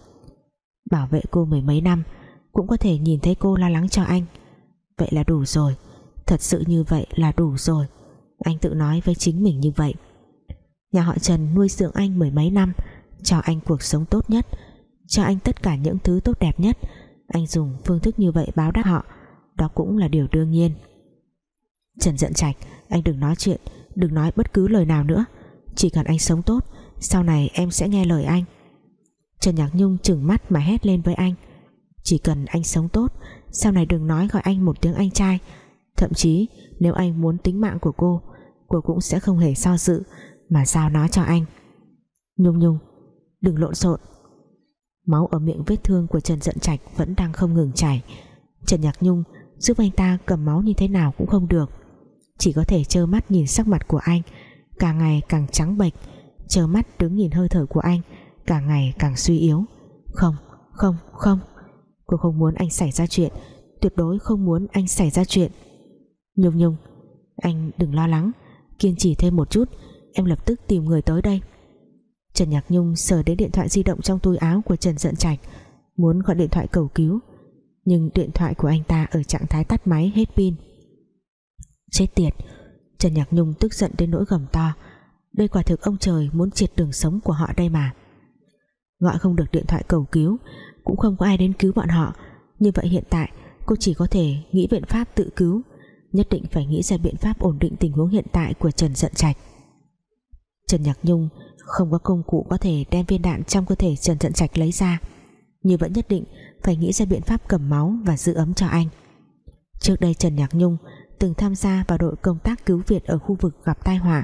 Bảo vệ cô mười mấy năm, cũng có thể nhìn thấy cô lo lắng cho anh. Vậy là đủ rồi, thật sự như vậy là đủ rồi. Anh tự nói với chính mình như vậy. Nhà họ Trần nuôi dưỡng anh mười mấy năm, cho anh cuộc sống tốt nhất cho anh tất cả những thứ tốt đẹp nhất. Anh dùng phương thức như vậy báo đáp họ. Đó cũng là điều đương nhiên. Trần giận trạch, anh đừng nói chuyện, đừng nói bất cứ lời nào nữa. Chỉ cần anh sống tốt, sau này em sẽ nghe lời anh. Trần Nhạc Nhung chừng mắt mà hét lên với anh. Chỉ cần anh sống tốt, sau này đừng nói gọi anh một tiếng anh trai. Thậm chí, nếu anh muốn tính mạng của cô cô cũng sẽ không hề so dự mà giao nó cho anh. Nhung Nhung, đừng lộn xộn máu ở miệng vết thương của Trần Dận Trạch vẫn đang không ngừng chảy. Trần Nhạc Nhung, giúp anh ta cầm máu như thế nào cũng không được. Chỉ có thể trơ mắt nhìn sắc mặt của anh càng ngày càng trắng bệch, trơ mắt đứng nhìn hơi thở của anh càng ngày càng suy yếu. Không không không, cô không muốn anh xảy ra chuyện, tuyệt đối không muốn anh xảy ra chuyện. Nhung Nhung, anh đừng lo lắng, kiên trì thêm một chút, em lập tức tìm người tới đây. Trần Nhạc Nhung sờ đến điện thoại di động trong túi áo của Trần Dận Trạch, muốn gọi điện thoại cầu cứu. Nhưng điện thoại của anh ta ở trạng thái tắt máy hết pin. Chết tiệt, Trần Nhạc Nhung tức giận đến nỗi gầm to. Đây quả thực ông trời muốn triệt đường sống của họ đây mà. Gọi không được điện thoại cầu cứu, cũng không có ai đến cứu bọn họ. Như vậy hiện tại, cô chỉ có thể nghĩ biện pháp tự cứu, nhất định phải nghĩ ra biện pháp ổn định tình huống hiện tại của Trần Dận Trạch. Trần Nhạc Nhung không có công cụ có thể đem viên đạn trong cơ thể Trần trận Trạch lấy ra. Nhưng vẫn nhất định, phải nghĩ ra biện pháp cầm máu và giữ ấm cho anh. Trước đây Trần Nhạc Nhung từng tham gia vào đội công tác cứu viện ở khu vực gặp tai họa.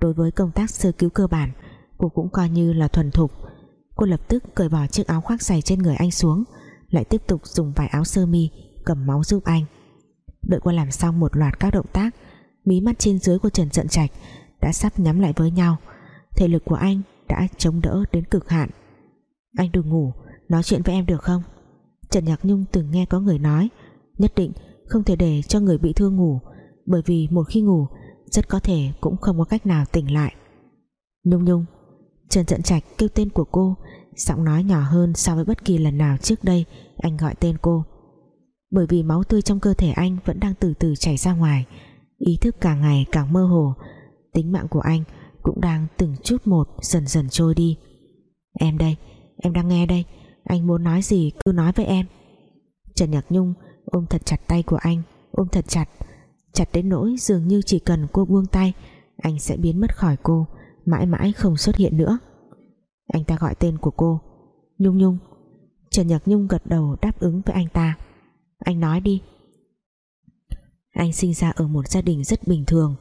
Đối với công tác sơ cứu cơ bản, cô cũng coi như là thuần thục. Cô lập tức cởi bỏ chiếc áo khoác dày trên người anh xuống, lại tiếp tục dùng vải áo sơ mi cầm máu giúp anh. Đợi cô làm xong một loạt các động tác, mí mắt trên dưới của Trần Trận Trạch đã sắp nhắm lại với nhau thể lực của anh đã chống đỡ đến cực hạn. Anh đừng ngủ, nói chuyện với em được không? Trần Nhạc Nhung từng nghe có người nói, nhất định không thể để cho người bị thương ngủ, bởi vì một khi ngủ, rất có thể cũng không có cách nào tỉnh lại. Nhung Nhung, Trần Trận Trạch kêu tên của cô, giọng nói nhỏ hơn so với bất kỳ lần nào trước đây anh gọi tên cô. Bởi vì máu tươi trong cơ thể anh vẫn đang từ từ chảy ra ngoài, ý thức càng ngày càng mơ hồ, tính mạng của anh cũng đang từng chút một dần dần trôi đi. Em đây, em đang nghe đây. Anh muốn nói gì cứ nói với em. Trần Nhạc Nhung ôm thật chặt tay của anh, ôm thật chặt. Chặt đến nỗi dường như chỉ cần cô buông tay, anh sẽ biến mất khỏi cô, mãi mãi không xuất hiện nữa. Anh ta gọi tên của cô, Nhung Nhung. Trần Nhạc Nhung gật đầu đáp ứng với anh ta. Anh nói đi. Anh sinh ra ở một gia đình rất bình thường.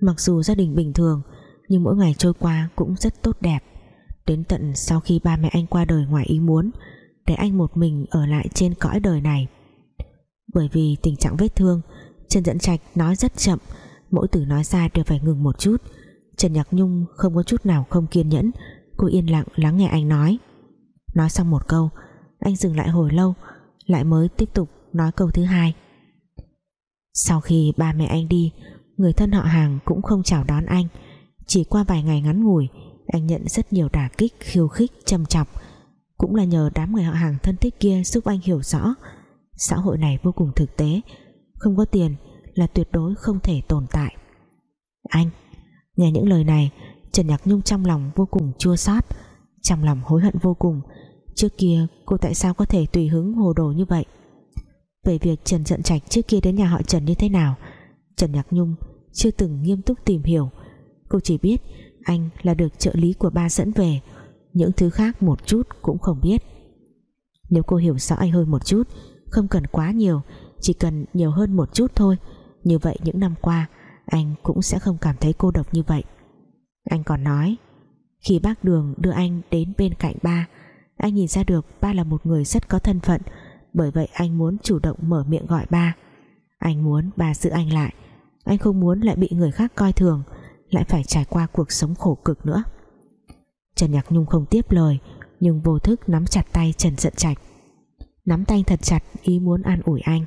Mặc dù gia đình bình thường nhưng mỗi ngày trôi qua cũng rất tốt đẹp. Đến tận sau khi ba mẹ anh qua đời ngoài ý muốn, để anh một mình ở lại trên cõi đời này. Bởi vì tình trạng vết thương, Trần Dẫn Trạch nói rất chậm, mỗi từ nói ra đều phải ngừng một chút. Trần Nhạc Nhung không có chút nào không kiên nhẫn, cô yên lặng lắng nghe anh nói. Nói xong một câu, anh dừng lại hồi lâu, lại mới tiếp tục nói câu thứ hai. Sau khi ba mẹ anh đi, người thân họ hàng cũng không chào đón anh chỉ qua vài ngày ngắn ngủi, anh nhận rất nhiều đả kích, khiêu khích, châm chọc. Cũng là nhờ đám người họ hàng thân thích kia giúp anh hiểu rõ, xã hội này vô cùng thực tế, không có tiền là tuyệt đối không thể tồn tại. Anh, nghe những lời này, Trần Nhạc Nhung trong lòng vô cùng chua xót, trong lòng hối hận vô cùng. Trước kia, cô tại sao có thể tùy hứng hồ đồ như vậy? Về việc Trần Dận Trạch trước kia đến nhà họ Trần như thế nào, Trần Nhạc Nhung chưa từng nghiêm túc tìm hiểu cô chỉ biết anh là được trợ lý của ba dẫn về. Những thứ khác một chút cũng không biết. Nếu cô hiểu rõ anh hơn một chút, không cần quá nhiều, chỉ cần nhiều hơn một chút thôi. Như vậy những năm qua, anh cũng sẽ không cảm thấy cô độc như vậy. Anh còn nói, khi bác đường đưa anh đến bên cạnh ba, anh nhìn ra được ba là một người rất có thân phận, bởi vậy anh muốn chủ động mở miệng gọi ba. Anh muốn ba giữ anh lại. Anh không muốn lại bị người khác coi thường lại phải trải qua cuộc sống khổ cực nữa. Trần Nhạc Nhung không tiếp lời, nhưng vô thức nắm chặt tay Trần Dận Trạch. Nắm tay thật chặt, ý muốn an ủi anh.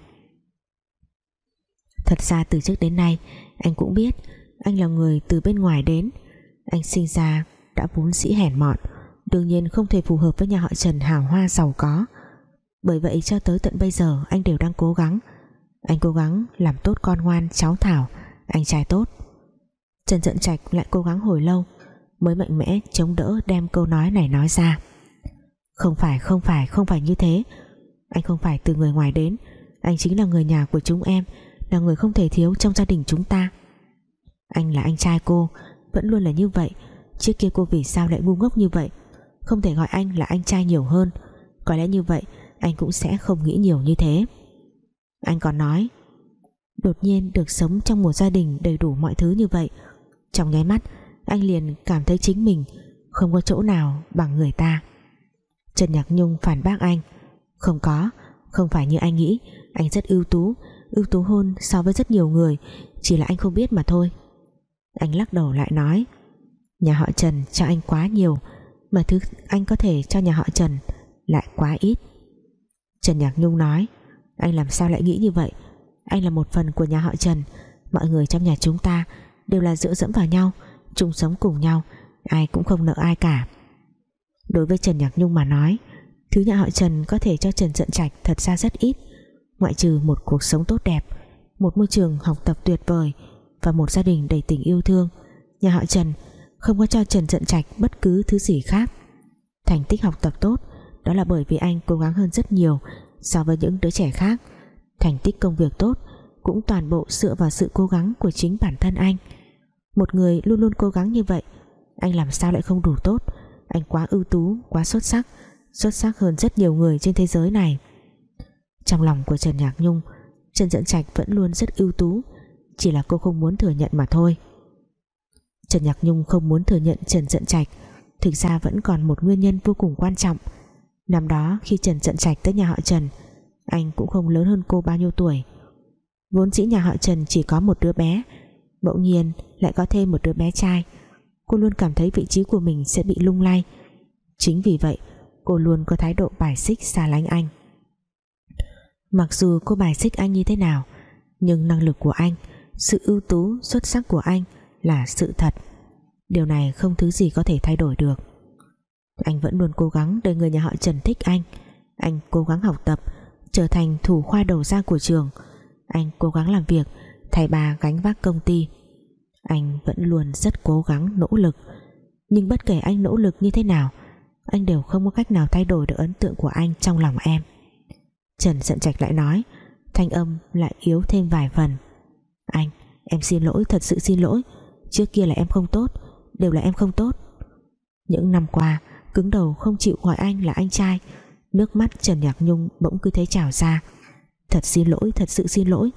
Thật ra từ trước đến nay, anh cũng biết, anh là người từ bên ngoài đến. Anh sinh ra đã vốn sĩ hèn mọn, đương nhiên không thể phù hợp với nhà họ Trần hào hoa giàu có. Bởi vậy cho tới tận bây giờ, anh đều đang cố gắng. Anh cố gắng làm tốt con ngoan, cháu Thảo. Anh trai tốt Trần Trận Trạch lại cố gắng hồi lâu, mới mạnh mẽ chống đỡ đem câu nói này nói ra. Không phải không phải không phải như thế. Anh không phải từ người ngoài đến, anh chính là người nhà của chúng em, là người không thể thiếu trong gia đình chúng ta. Anh là anh trai cô, vẫn luôn là như vậy. Trước kia cô vì sao lại ngu ngốc như vậy? Không thể gọi anh là anh trai nhiều hơn. Có lẽ như vậy, anh cũng sẽ không nghĩ nhiều như thế. Anh còn nói, đột nhiên được sống trong một gia đình đầy đủ mọi thứ như vậy trong nháy mắt, anh liền cảm thấy chính mình không có chỗ nào bằng người ta. Trần Nhạc Nhung phản bác anh, không có, không phải như anh nghĩ, anh rất ưu tú ưu tú hơn so với rất nhiều người, chỉ là anh không biết mà thôi. Anh lắc đầu lại nói, nhà họ Trần cho anh quá nhiều, mà thứ anh có thể cho nhà họ Trần lại quá ít. Trần Nhạc Nhung nói, anh làm sao lại nghĩ như vậy? Anh là một phần của nhà họ Trần, mọi người trong nhà chúng ta đều là dựa dẫm vào nhau, chung sống cùng nhau, ai cũng không nợ ai cả. Đối với Trần Nhạc Nhung mà nói, thứ nhà họ Trần có thể cho Trần Dận Trạch thật ra rất ít, ngoại trừ một cuộc sống tốt đẹp, một môi trường học tập tuyệt vời và một gia đình đầy tình yêu thương. Nhà họ Trần không có cho Trần Dận Trạch bất cứ thứ gì khác. Thành tích học tập tốt, đó là bởi vì anh cố gắng hơn rất nhiều so với những đứa trẻ khác. Thành tích công việc tốt cũng toàn bộ dựa vào sự cố gắng của chính bản thân anh một người luôn luôn cố gắng như vậy, anh làm sao lại không đủ tốt? Anh quá ưu tú, quá xuất sắc xuất sắc hơn rất nhiều người trên thế giới này. Trong lòng của Trần Nhạc Nhung, Trần Dẫn Trạch vẫn luôn rất ưu tú, chỉ là cô không muốn thừa nhận mà thôi. Trần Nhạc Nhung không muốn thừa nhận Trần Dẫn Trạch, thực ra vẫn còn một nguyên nhân vô cùng quan trọng. Năm đó khi Trần Dẫn Trạch tới nhà họ Trần, anh cũng không lớn hơn cô bao nhiêu tuổi. Vốn dĩ nhà họ Trần chỉ có một đứa bé bỗng nhiên, lại có thêm một đứa bé trai. Cô luôn cảm thấy vị trí của mình sẽ bị lung lay. Chính vì vậy, cô luôn có thái độ bài xích xa lánh anh. Mặc dù cô bài xích anh như thế nào, nhưng năng lực của anh, sự ưu tú, xuất sắc của anh là sự thật. Điều này không thứ gì có thể thay đổi được. Anh vẫn luôn cố gắng để người nhà họ Trần thích anh. Anh cố gắng học tập, trở thành thủ khoa đầu ra của trường. Anh cố gắng làm việc, thay bà gánh vác công ty anh vẫn luôn rất cố gắng, nỗ lực. Nhưng bất kể anh nỗ lực như thế nào, anh đều không có cách nào thay đổi được ấn tượng của anh trong lòng em. Trần giận trạch lại nói, thanh âm lại yếu thêm vài phần. Anh, em xin lỗi, thật sự xin lỗi. Trước kia là em không tốt, đều là em không tốt. Những năm qua, cứng đầu không chịu gọi anh là anh trai. Nước mắt Trần Nhạc Nhung bỗng cứ thế trào ra. Thật xin lỗi, thật sự xin lỗi.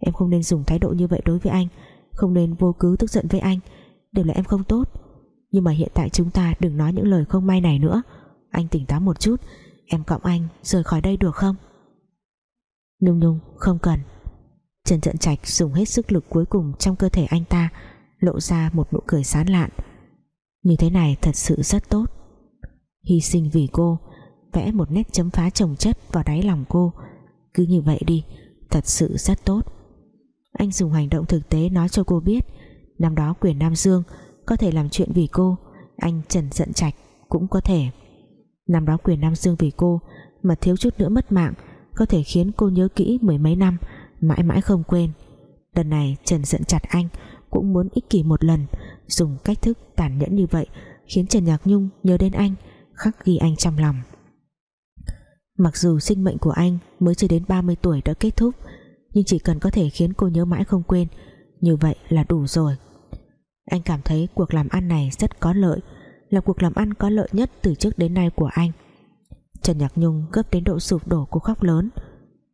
Em không nên dùng thái độ như vậy đối với anh không nên vô cứ tức giận với anh, đều là em không tốt. Nhưng mà hiện tại chúng ta đừng nói những lời không may này nữa. Anh tỉnh táo một chút, em cõng anh rời khỏi đây được không? Nhung Nhung, không cần. Trần Trận Trạch dùng hết sức lực cuối cùng trong cơ thể anh ta, lộ ra một nụ cười sán lạn. Như thế này thật sự rất tốt. Hy sinh vì cô, vẽ một nét chấm phá trồng chất vào đáy lòng cô. Cứ như vậy đi, thật sự rất tốt anh dùng hành động thực tế nói cho cô biết. Năm đó quyền Nam Dương có thể làm chuyện vì cô. Anh Trần Dận Trạch cũng có thể. Năm đó quyền Nam Dương vì cô mà thiếu chút nữa mất mạng, có thể khiến cô nhớ kỹ mười mấy năm, mãi mãi không quên. Lần này Trần giận chặt anh cũng muốn ích kỷ một lần, dùng cách thức tàn nhẫn như vậy khiến Trần Nhạc Nhung nhớ đến anh, khắc ghi anh trong lòng. Mặc dù sinh mệnh của anh mới chưa đến 30 tuổi đã kết thúc nhưng chỉ cần có thể khiến cô nhớ mãi không quên, như vậy là đủ rồi. Anh cảm thấy cuộc làm ăn này rất có lợi, là cuộc làm ăn có lợi nhất từ trước đến nay của anh. Trần Nhạc Nhung gấp đến độ sụp đổ cô khóc lớn.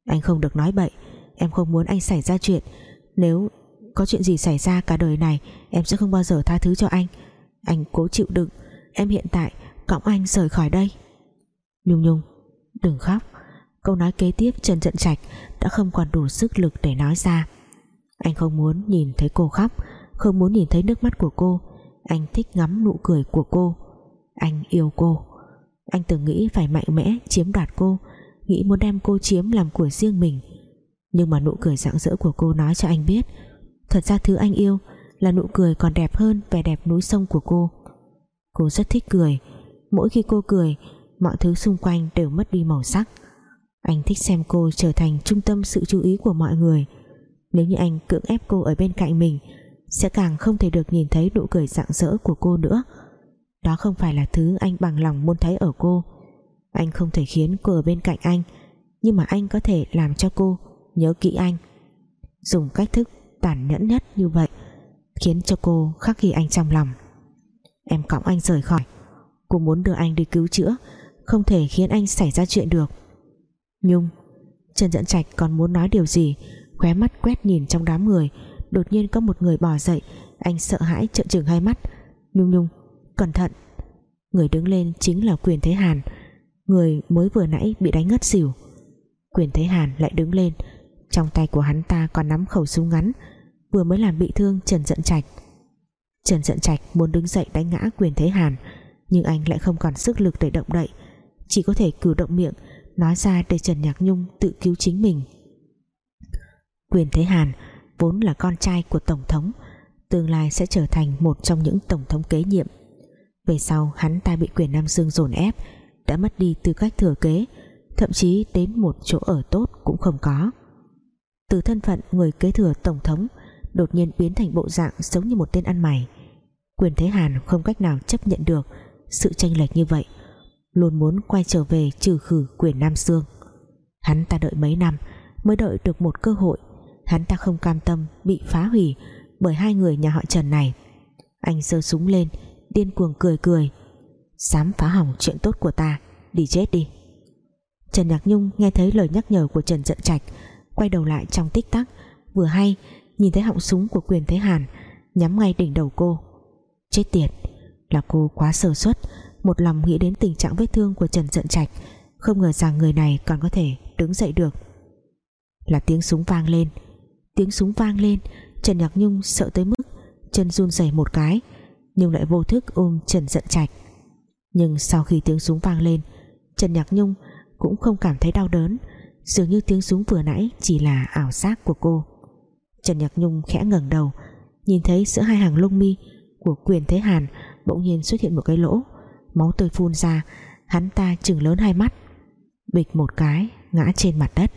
Anh không được nói bậy, em không muốn anh xảy ra chuyện. Nếu có chuyện gì xảy ra cả đời này, em sẽ không bao giờ tha thứ cho anh. Anh cố chịu đựng, em hiện tại, cõng anh rời khỏi đây. Nhung Nhung, đừng khóc. Câu nói kế tiếp Trần Trận Trạch đã không còn đủ sức lực để nói ra. Anh không muốn nhìn thấy cô khóc, không muốn nhìn thấy nước mắt của cô. Anh thích ngắm nụ cười của cô. Anh yêu cô. Anh từng nghĩ phải mạnh mẽ chiếm đoạt cô, nghĩ muốn đem cô chiếm làm của riêng mình. Nhưng mà nụ cười rạng rỡ của cô nói cho anh biết, thật ra thứ anh yêu là nụ cười còn đẹp hơn vẻ đẹp núi sông của cô. Cô rất thích cười. Mỗi khi cô cười, mọi thứ xung quanh đều mất đi màu sắc anh thích xem cô trở thành trung tâm sự chú ý của mọi người. Nếu như anh cưỡng ép cô ở bên cạnh mình, sẽ càng không thể được nhìn thấy nụ cười rạng rỡ của cô nữa. Đó không phải là thứ anh bằng lòng muốn thấy ở cô. Anh không thể khiến cô ở bên cạnh anh, nhưng mà anh có thể làm cho cô nhớ kỹ anh. Dùng cách thức tàn nhẫn nhất như vậy khiến cho cô khắc ghi anh trong lòng. Em cõng anh rời khỏi. Cô muốn đưa anh đi cứu chữa, không thể khiến anh xảy ra chuyện được. Nhung, Trần Dẫn Trạch còn muốn nói điều gì? Khóe mắt quét nhìn trong đám người, đột nhiên có một người bỏ dậy. Anh sợ hãi trợn trừng hai mắt. Nhung Nhung, cẩn thận. Người đứng lên chính là quyền thế hàn. Người mới vừa nãy bị đánh ngất xỉu. Quyền thế hàn lại đứng lên. Trong tay của hắn ta còn nắm khẩu súng ngắn, vừa mới làm bị thương Trần Dận Trạch. Trần Dận Trạch muốn đứng dậy đánh ngã quyền thế hàn, nhưng anh lại không còn sức lực để động đậy. Chỉ có thể cử động miệng nói ra để Trần Nhạc Nhung tự cứu chính mình. Quyền thế hàn, vốn là con trai của Tổng thống, tương lai sẽ trở thành một trong những Tổng thống kế nhiệm. Về sau, hắn ta bị quyền Nam Dương dồn ép, đã mất đi tư cách thừa kế, thậm chí đến một chỗ ở tốt cũng không có. Từ thân phận người kế thừa tổng thống, đột nhiên biến thành bộ dạng giống như một tên ăn mày. Quyền thế hàn không cách nào chấp nhận được sự tranh lệch như vậy luôn muốn quay trở về trừ khử quyền Nam sương. Hắn ta đợi mấy năm mới đợi được một cơ hội. Hắn ta không cam tâm bị phá hủy bởi hai người nhà họ Trần này. Anh giơ súng lên, điên cuồng cười cười. Dám phá hỏng chuyện tốt của ta, đi chết đi. Trần Nhạc Nhung nghe thấy lời nhắc nhở của Trần Dận Trạch, quay đầu lại trong tích tắc, vừa hay nhìn thấy họng súng của quyền thế Hàn, nhắm ngay đỉnh đầu cô. Chết tiệt, là cô quá sơ suất một lòng nghĩ đến tình trạng vết thương của Trần Trận Trạch, không ngờ rằng người này còn có thể đứng dậy được. Là tiếng súng vang lên, tiếng súng vang lên, Trần Nhạc Nhung sợ tới mức chân run rẩy một cái, nhưng lại vô thức ôm Trần Dận Trạch. Nhưng sau khi tiếng súng vang lên, Trần Nhạc Nhung cũng không cảm thấy đau đớn, dường như tiếng súng vừa nãy chỉ là ảo giác của cô. Trần Nhạc Nhung khẽ ngẩng đầu, nhìn thấy giữa hai hàng lông mi của quyền thế hàn bỗng nhiên xuất hiện một cái lỗ máu tươi phun ra, hắn ta chừng lớn hai mắt, bịch một cái, ngã trên mặt đất.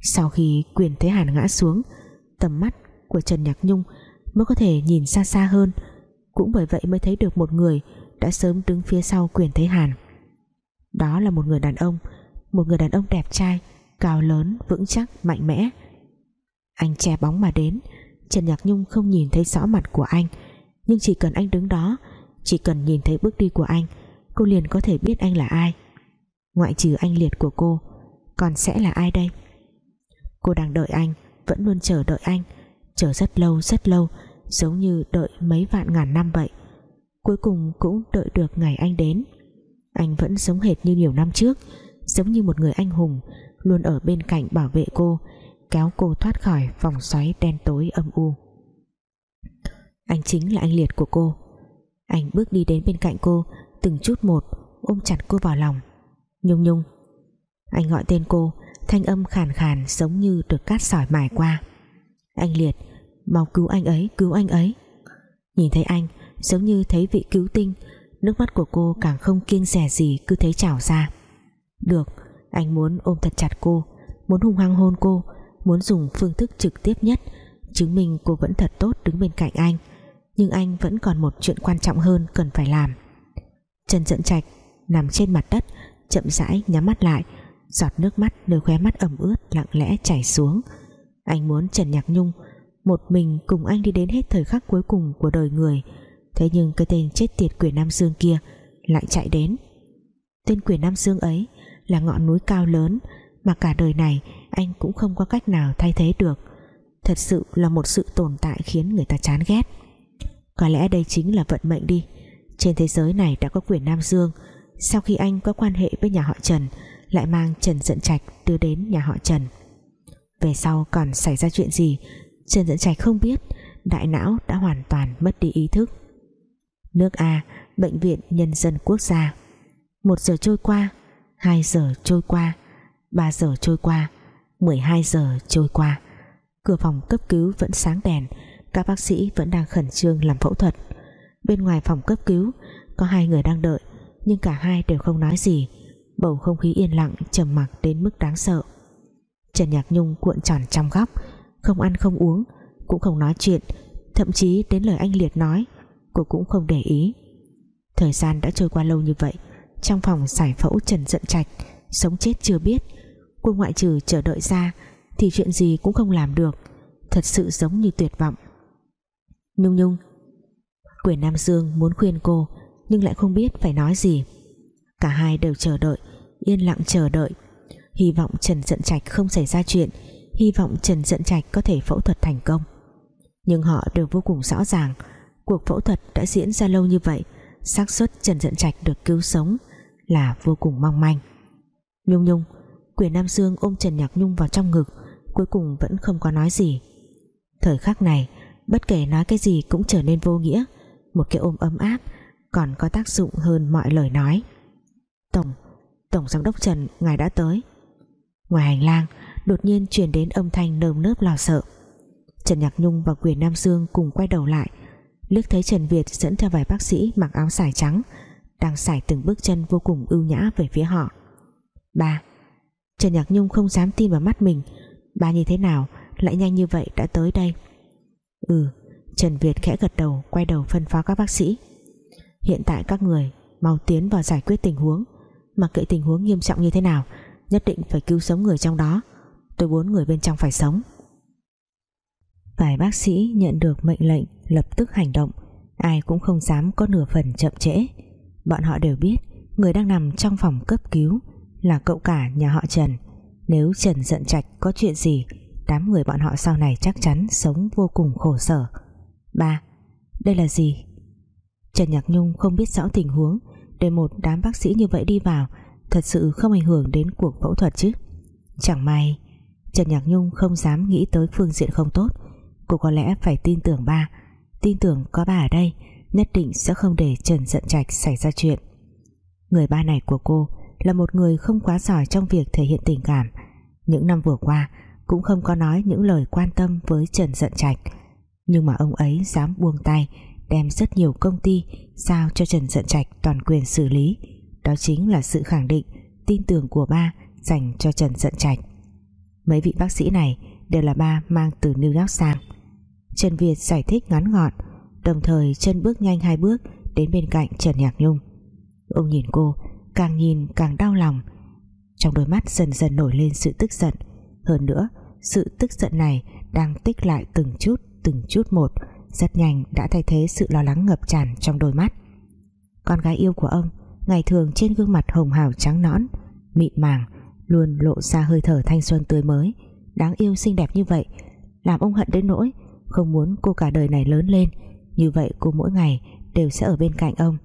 Sau khi quyền thế hàn ngã xuống, tầm mắt của Trần Nhạc Nhung mới có thể nhìn xa xa hơn. Cũng bởi vậy mới thấy được một người đã sớm đứng phía sau quyền thế hàn. Đó là một người đàn ông, một người đàn ông đẹp trai, cao lớn, vững chắc, mạnh mẽ. Anh che bóng mà đến, Trần Nhạc Nhung không nhìn thấy rõ mặt của anh, nhưng chỉ cần anh đứng đó chỉ cần nhìn thấy bước đi của anh, cô liền có thể biết anh là ai. Ngoại trừ anh liệt của cô, còn sẽ là ai đây? Cô đang đợi anh, vẫn luôn chờ đợi anh. Chờ rất lâu rất lâu, giống như đợi mấy vạn ngàn năm vậy. Cuối cùng cũng đợi được ngày anh đến. Anh vẫn sống hệt như nhiều năm trước, giống như một người anh hùng, luôn ở bên cạnh bảo vệ cô, kéo cô thoát khỏi vòng xoáy đen tối âm u. Anh chính là anh liệt của cô anh bước đi đến bên cạnh cô, từng chút một, ôm chặt cô vào lòng. Nhung nhung. Anh gọi tên cô, thanh âm khàn khàn giống như được cát sỏi mài qua. Anh liệt, mau cứu anh ấy, cứu anh ấy. Nhìn thấy anh, giống như thấy vị cứu tinh, nước mắt của cô càng không kiêng rẻ gì cứ thấy trào ra. Được, anh muốn ôm thật chặt cô, muốn hung hăng hôn cô, muốn dùng phương thức trực tiếp nhất, chứng minh cô vẫn thật tốt đứng bên cạnh anh nhưng anh vẫn còn một chuyện quan trọng hơn cần phải làm. Trần Dận Trạch nằm trên mặt đất, chậm rãi nhắm mắt lại, giọt nước mắt nơi khóe mắt ẩm ướt lặng lẽ chảy xuống. Anh muốn Trần Nhạc Nhung một mình cùng anh đi đến hết thời khắc cuối cùng của đời người. Thế nhưng cái tên chết tiệt quyền Nam Dương kia lại chạy đến. Tên quyền Nam Dương ấy là ngọn núi cao lớn mà cả đời này anh cũng không có cách nào thay thế được. Thật sự là một sự tồn tại khiến người ta chán ghét có lẽ đây chính là vận mệnh đi. Trên thế giới này đã có quyền Nam Dương. Sau khi anh có quan hệ với nhà họ Trần, lại mang Trần Dẫn Trạch đưa đến nhà họ Trần. Về sau còn xảy ra chuyện gì? Trần Dẫn Trạch không biết. Đại não đã hoàn toàn mất đi ý thức. Nước A, bệnh viện nhân dân quốc gia. Một giờ trôi qua, hai giờ trôi qua, ba giờ trôi qua, mười hai giờ trôi qua. Cửa phòng cấp cứu vẫn sáng đèn các bác sĩ vẫn đang khẩn trương làm phẫu thuật. Bên ngoài phòng cấp cứu, có hai người đang đợi, nhưng cả hai đều không nói gì. Bầu không khí yên lặng trầm mặc đến mức đáng sợ. Trần Nhạc Nhung cuộn tròn trong góc, không ăn không uống, cũng không nói chuyện, thậm chí đến lời anh Liệt nói, cô cũng không để ý. Thời gian đã trôi qua lâu như vậy, trong phòng giải phẫu Trần Dận Trạch, sống chết chưa biết. Cô ngoại trừ chờ đợi ra thì chuyện gì cũng không làm được. Thật sự giống như tuyệt vọng. Nhung Nhung. Quyền Nam Dương muốn khuyên cô, nhưng lại không biết phải nói gì. Cả hai đều chờ đợi, yên lặng chờ đợi. Hy vọng Trần Dận Trạch không xảy ra chuyện, hy vọng Trần Dận Trạch có thể phẫu thuật thành công. Nhưng họ đều vô cùng rõ ràng, cuộc phẫu thuật đã diễn ra lâu như vậy, xác suất Trần Dận Trạch được cứu sống là vô cùng mong manh. Nhung Nhung, Quyền Nam Dương ôm Trần Nhạc Nhung vào trong ngực, cuối cùng vẫn không có nói gì. Thời khắc này bất kể nói cái gì cũng trở nên vô nghĩa. Một cái ôm ấm áp còn có tác dụng hơn mọi lời nói. Tổng Tổng giám đốc Trần, ngài đã tới. Ngoài hành lang, đột nhiên truyền đến âm thanh nơm nớp lo sợ. Trần Nhạc Nhung và Quyền Nam Dương cùng quay đầu lại. Liếc thấy Trần Việt dẫn theo vài bác sĩ mặc áo sải trắng, đang sải từng bước chân vô cùng ưu nhã về phía họ. Ba, Trần Nhạc Nhung không dám tin vào mắt mình. Ba như thế nào, lại nhanh như vậy đã tới đây? Ừ Trần Việt khẽ gật đầu, quay đầu phân phó các bác sĩ. Hiện tại các người mau tiến vào giải quyết tình huống. Mặc kệ tình huống nghiêm trọng như thế nào, nhất định phải cứu sống người trong đó. Tôi muốn người bên trong phải sống. Vài bác sĩ nhận được mệnh lệnh, lập tức hành động. Ai cũng không dám có nửa phần chậm trễ. Bọn họ đều biết, người đang nằm trong phòng cấp cứu là cậu cả nhà họ Trần. Nếu Trần giận trạch có chuyện gì đám người bọn họ sau này chắc chắn sống vô cùng khổ sở. Ba, đây là gì? Trần Nhạc Nhung không biết rõ tình huống, để một đám bác sĩ như vậy đi vào, thật sự không ảnh hưởng đến cuộc phẫu thuật chứ. Chẳng may, Trần Nhạc Nhung không dám nghĩ tới phương diện không tốt. Cô có lẽ phải tin tưởng ba. Tin tưởng có ba ở đây, nhất định sẽ không để Trần giận trạch xảy ra chuyện. Người ba này của cô là một người không quá giỏi trong việc thể hiện tình cảm. Những năm vừa qua cũng không có nói những lời quan tâm với Trần giận trạch. Nhưng mà ông ấy dám buông tay, đem rất nhiều công ty giao cho Trần giận trạch toàn quyền xử lý. Đó chính là sự khẳng định, tin tưởng của ba dành cho Trần giận trạch. Mấy vị bác sĩ này đều là ba mang từ New York sang. Trần Việt giải thích ngắn gọn, đồng thời chân bước nhanh hai bước đến bên cạnh Trần Nhạc Nhung. Ông nhìn cô, càng nhìn càng đau lòng. Trong đôi mắt dần dần nổi lên sự tức giận. Hơn nữa sự tức giận này đang tích lại từng chút từng chút một. Rất nhanh đã thay thế sự lo lắng ngập tràn trong đôi mắt. Con gái yêu của ông, ngày thường trên gương mặt hồng hào trắng nõn, mịn màng, luôn lộ ra hơi thở thanh xuân tươi mới. Đáng yêu xinh đẹp như vậy làm ông hận đến nỗi không muốn cô cả đời này lớn lên. Như vậy cô mỗi ngày đều sẽ ở bên cạnh ông.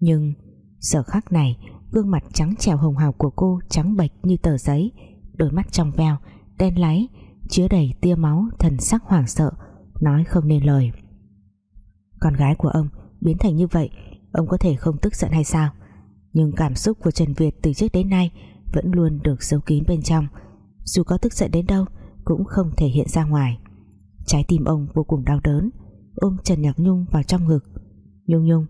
Nhưng giờ khắc này, gương mặt trắng trèo hồng hào của cô trắng bệch như tờ giấy, đôi mắt trong veo đen láy chứa đầy tia máu thần sắc hoảng sợ, nói không nên lời. Con gái của ông biến thành như vậy, ông có thể không tức giận hay sao? Nhưng cảm xúc của Trần Việt từ trước đến nay vẫn luôn được giấu kín bên trong. Dù có tức giận đến đâu, cũng không thể hiện ra ngoài. Trái tim ông vô cùng đau đớn, ôm Trần Nhạc Nhung vào trong ngực. Nhung Nhung,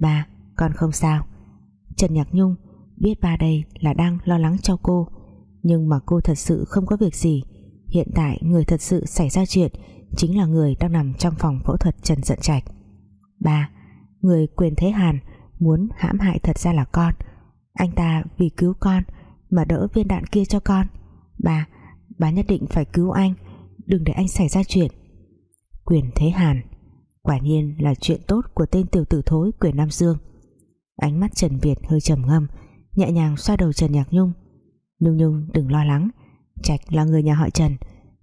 ba, con không sao. Trần Nhạc Nhung biết ba đây là đang lo lắng cho cô nhưng mà cô thật sự không có việc gì. Hiện tại người thật sự xảy ra chuyện chính là người đang nằm trong phòng phẫu thuật Trần Dận Trạch. Ba, người quyền thế Hàn muốn hãm hại thật ra là con. Anh ta vì cứu con mà đỡ viên đạn kia cho con. Bà bà nhất định phải cứu anh, đừng để anh xảy ra chuyện. Quyền thế Hàn, quả nhiên là chuyện tốt của tên tiểu tử thối quyền Nam Dương. Ánh mắt Trần Việt hơi trầm ngâm, nhẹ nhàng xoa đầu Trần Nhạc Nhung. Nhung Nhung, đừng lo lắng. Trạch là người nhà họ Trần.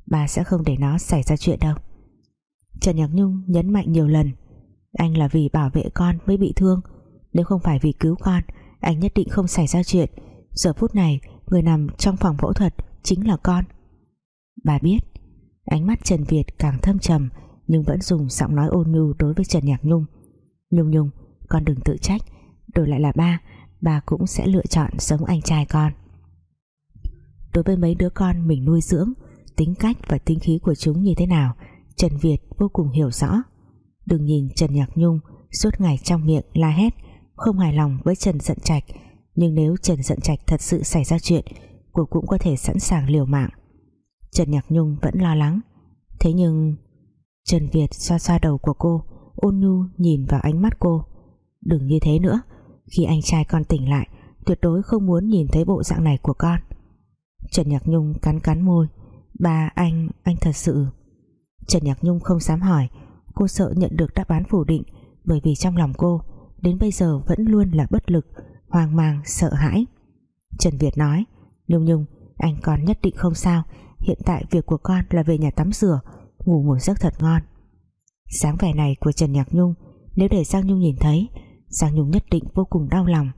Bà sẽ không để nó xảy ra chuyện đâu. Trần Nhạc Nhung nhấn mạnh nhiều lần. Anh là vì bảo vệ con mới bị thương. Nếu không phải vì cứu con, Anh nhất định không xảy ra chuyện. Giờ phút này, người nằm trong phòng phẫu thuật Chính là con. Bà biết, Ánh mắt Trần Việt càng thâm trầm, Nhưng vẫn dùng giọng nói ôn nhu đối với Trần Nhạc Nhung. Nhung Nhung, Con đừng tự trách. Đổi lại là ba Bà cũng sẽ lựa chọn giống anh trai con. Đối với mấy đứa con mình nuôi dưỡng, Tính cách và tính khí của chúng như thế nào, Trần Việt vô cùng hiểu rõ. Đừng nhìn Trần Nhạc Nhung, Suốt ngày trong miệng la hét, Không hài lòng với Trần Dận Trạch. Nhưng nếu Trần Dận Trạch thật sự xảy ra chuyện, Cô cũng có thể sẵn sàng liều mạng. Trần Nhạc Nhung vẫn lo lắng. Thế nhưng, Trần Việt xoa xoa đầu của cô, Ôn nhu nhìn vào ánh mắt cô. Đừng như thế nữa. Khi anh trai con tỉnh lại, Tuyệt đối không muốn nhìn thấy bộ dạng này của con. Trần Nhạc Nhung cắn cắn môi. Ba anh, anh thật sự. Trần Nhạc Nhung không dám hỏi. Cô sợ nhận được đáp án phủ định Bởi vì trong lòng cô Đến bây giờ vẫn luôn là bất lực Hoang mang, sợ hãi. Trần Việt nói Nhung Nhung, anh còn nhất định không sao. Hiện tại việc của con là về nhà tắm rửa Ngủ một giấc thật ngon. Sáng vẻ này của Trần Nhạc Nhung Nếu để Giang Nhung nhìn thấy Giang Nhung nhất định vô cùng đau lòng.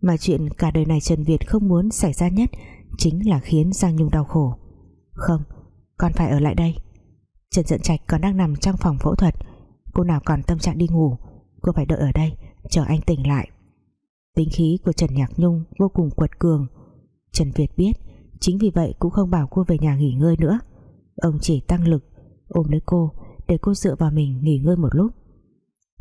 Mà chuyện cả đời này Trần Việt không muốn xảy ra nhất Chính là khiến Giang Nhung đau khổ. Không, con phải ở lại đây. Trần Dận Trạch còn đang nằm trong phòng phẫu thuật. Cô nào còn tâm trạng đi ngủ Cô phải đợi ở đây Chờ anh tỉnh lại. Tính khí của Trần Nhạc Nhung vô cùng quật cường. Trần Việt biết Chính vì vậy cũng không bảo cô về nhà nghỉ ngơi nữa. Ông chỉ tăng lực Ôm lấy cô để cô dựa vào mình nghỉ ngơi một lúc.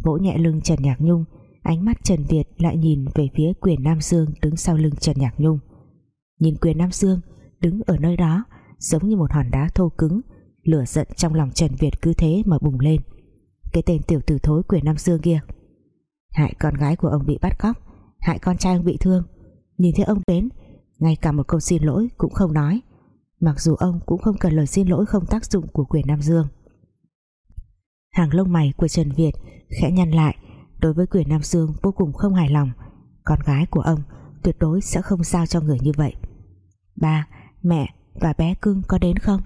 Vỗ nhẹ lưng Trần Nhạc Nhung Ánh mắt Trần Việt lại nhìn về phía quyền Nam Dương đứng sau lưng Trần Nhạc Nhung. Nhìn quyền Nam Dương đứng ở nơi đó, giống như một hòn đá thô cứng, lửa giận trong lòng Trần Việt cứ thế mà bùng lên. Cái tên tiểu tử thối quyền Nam Dương kia. Hại con gái của ông bị bắt cóc, hại con trai ông bị thương. Nhìn thấy ông đến, ngay cả một câu xin lỗi cũng không nói. Mặc dù ông cũng không cần lời xin lỗi không tác dụng của quyền Nam Dương. Hàng lông mày của Trần Việt khẽ nhăn lại, đối với quyền Nam Dương vô cùng không hài lòng. Con gái của ông tuyệt đối sẽ không giao cho người như vậy ba, mẹ và bé cưng có đến không?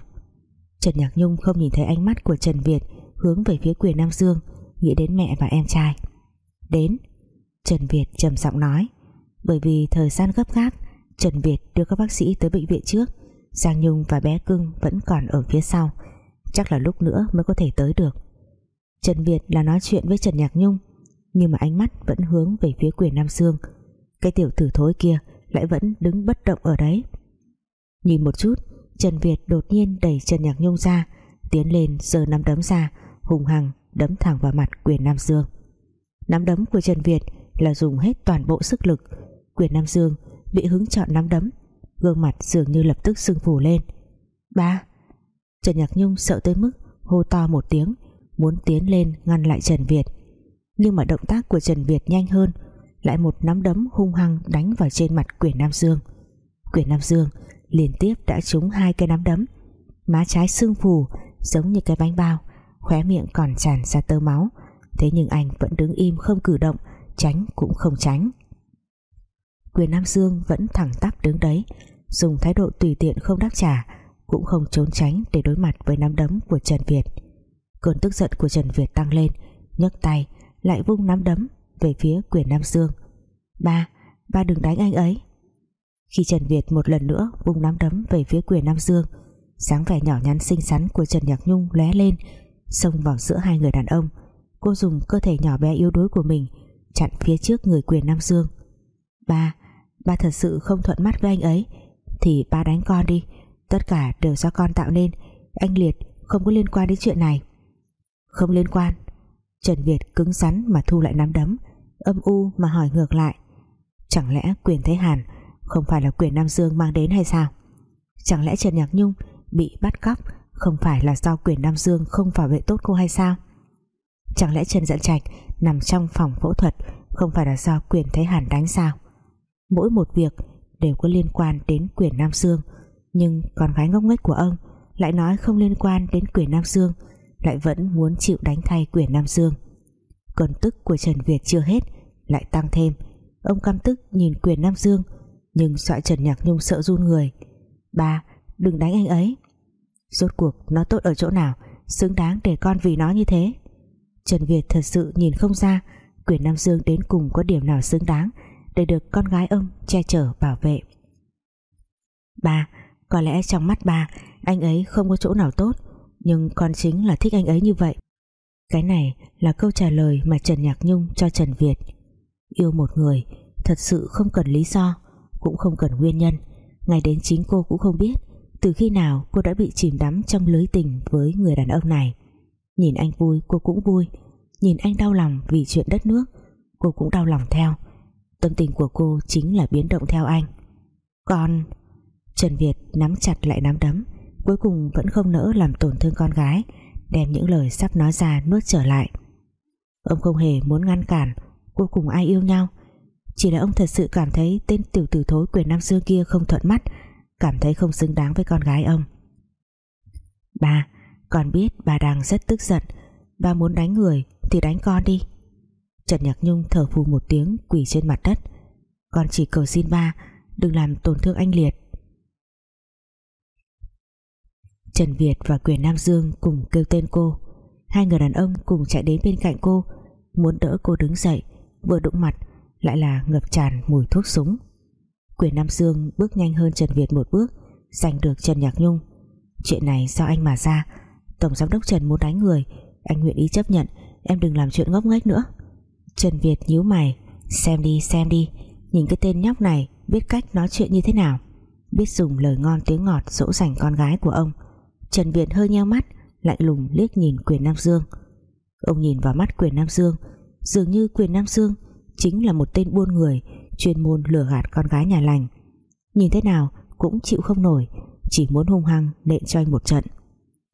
Trần Nhạc Nhung không nhìn thấy ánh mắt của Trần Việt hướng về phía quyền Nam Dương, nghĩ đến mẹ và em trai. Đến, Trần Việt trầm giọng nói. Bởi vì thời gian gấp gáp, Trần Việt đưa các bác sĩ tới bệnh viện trước. Giang Nhung và bé cưng vẫn còn ở phía sau. Chắc là lúc nữa mới có thể tới được. Trần Việt là nói chuyện với Trần Nhạc Nhung, nhưng mà ánh mắt vẫn hướng về phía quyền Nam Dương. Cái tiểu tử thối kia lại vẫn đứng bất động ở đấy nhìn một chút, Trần Việt đột nhiên đẩy Trần Nhạc Nhung ra, tiến lên giơ nắm đấm ra, hùng hằng đấm thẳng vào mặt quyền Nam Dương. Nắm đấm của Trần Việt là dùng hết toàn bộ sức lực. Quyền Nam Dương bị hứng chọn nắm đấm, gương mặt dường như lập tức sưng phù lên. Ba. Trần Nhạc Nhung sợ tới mức hô to một tiếng, muốn tiến lên ngăn lại Trần Việt. Nhưng mà động tác của Trần Việt nhanh hơn, lại một nắm đấm hung hăng đánh vào trên mặt Quyền Nam Dương. Quyền Nam Dương liên tiếp đã trúng hai cái nắm đấm. Má trái sưng phù, giống như cái bánh bao, khóe miệng còn tràn ra tơ máu. Thế nhưng anh vẫn đứng im không cử động, tránh cũng không tránh. Quyền Nam Dương vẫn thẳng tắp đứng đấy, dùng thái độ tùy tiện không đáp trả, cũng không trốn tránh để đối mặt với nắm đấm của Trần Việt. Cơn tức giận của Trần Việt tăng lên, nhấc tay, lại vung nắm đấm về phía quyền Nam Dương. Ba ba đừng đánh anh ấy khi Trần Việt một lần nữa vung nắm đấm về phía quyền Nam Dương. Dáng vẻ nhỏ nhắn xinh xắn của Trần Nhạc Nhung lóe lên, xông vào giữa hai người đàn ông. Cô dùng cơ thể nhỏ bé yếu đuối của mình chặn phía trước người quyền Nam Dương. Ba ba thật sự không thuận mắt với anh ấy. Thì ba đánh con đi, tất cả đều do con tạo nên. Anh Liệt không có liên quan đến chuyện này. Không liên quan. Trần Việt cứng rắn mà thu lại nắm đấm, âm u mà hỏi ngược lại. Chẳng lẽ quyền Thế Hàn không phải là quyền Nam Dương mang đến hay sao? Chẳng lẽ Trần Nhạc Nhung bị bắt cóc không phải là do quyền Nam Dương không bảo vệ tốt cô hay sao? Chẳng lẽ Trần Dận Trạch nằm trong phòng phẫu thuật không phải là do quyền Thế Hàn đánh sao? Mỗi một việc đều có liên quan đến quyền Nam Dương, nhưng con gái ngốc nghếch của ông lại nói không liên quan đến quyền Nam Dương, lại vẫn muốn chịu đánh thay quyền Nam Dương. Cơn tức của Trần Việt chưa hết lại tăng thêm. Ông căm tức nhìn quyền Nam Dương nhưng dọa Trần Nhạc Nhung sợ run người. Ba, đừng đánh anh ấy. Rốt cuộc nó tốt ở chỗ nào? Xứng đáng để con vì nó như thế. Trần Việt thật sự nhìn không ra quyền Nam Dương đến cùng có điểm nào xứng đáng để được con gái ông che chở, bảo vệ. Ba, có lẽ trong mắt ba, anh ấy không có chỗ nào tốt, nhưng con chính là thích anh ấy như vậy. Cái này là câu trả lời mà Trần Nhạc Nhung cho Trần Việt. Yêu một người, thật sự không cần lý do cũng không cần nguyên nhân. Ngay đến chính cô cũng không biết từ khi nào cô đã bị chìm đắm trong lưới tình với người đàn ông này. Nhìn anh vui, cô cũng vui. Nhìn anh đau lòng vì chuyện đất nước, cô cũng đau lòng theo. Tâm tình của cô chính là biến động theo anh. Con, Trần Việt nắm chặt lại nắm đấm, cuối cùng vẫn không nỡ làm tổn thương con gái, đem những lời sắp nói ra nuốt trở lại. Ông không hề muốn ngăn cản, cuối cùng ai yêu nhau? Chỉ là ông thật sự cảm thấy tên tiểu tử thối quyền Nam Dương kia không thuận mắt, cảm thấy không xứng đáng với con gái ông. Ba, con biết bà đang rất tức giận. Ba muốn đánh người thì đánh con đi. Trần Nhạc Nhung thở phù một tiếng quỳ trên mặt đất. Con chỉ cầu xin ba, đừng làm tổn thương anh Liệt. Trần Việt và Quyền Nam Dương cùng kêu tên cô. Hai người đàn ông cùng chạy đến bên cạnh cô, Muốn đỡ cô đứng dậy, Vừa đụng mặt lại là ngập tràn mùi thuốc súng. Quyền Nam Dương bước nhanh hơn Trần Việt một bước, Giành được Trần Nhạc Nhung. Chuyện này do anh mà ra. Tổng giám đốc Trần muốn đánh người. Anh nguyện ý chấp nhận. Em đừng làm chuyện ngốc nghếch nữa. Trần Việt nhíu mày. Xem đi xem đi. Nhìn cái tên nhóc này, biết cách nói chuyện như thế nào. Biết dùng lời ngon tiếng ngọt dỗ dành con gái của ông. Trần Việt hơi nheo mắt, lạnh lùng liếc nhìn quyền Nam Dương. Ông nhìn vào mắt quyền Nam Dương. Dường như quyền Nam Dương chính là một tên buôn người, chuyên môn lừa gạt con gái nhà lành. Nhìn thế nào cũng chịu không nổi, chỉ muốn hung hăng nện cho anh một trận.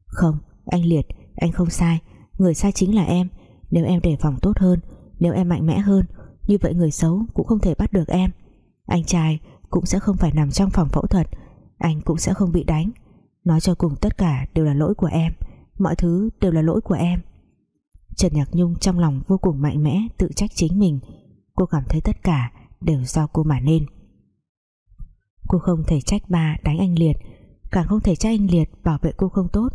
Không, anh Liệt, anh không sai, người sai chính là em. Nếu em đề phòng tốt hơn, nếu em mạnh mẽ hơn, như vậy người xấu cũng không thể bắt được em. Anh trai cũng sẽ không phải nằm trong phòng phẫu thuật, anh cũng sẽ không bị đánh. Nói cho cùng tất cả đều là lỗi của em, Mọi thứ đều là lỗi của em. Trần Nhạc Nhung trong lòng vô cùng mạnh mẽ, Tự trách chính mình. Cô cảm thấy tất cả đều do cô mà nên. Cô không thể trách ba đánh anh Liệt, càng không thể trách anh Liệt bảo vệ cô không tốt.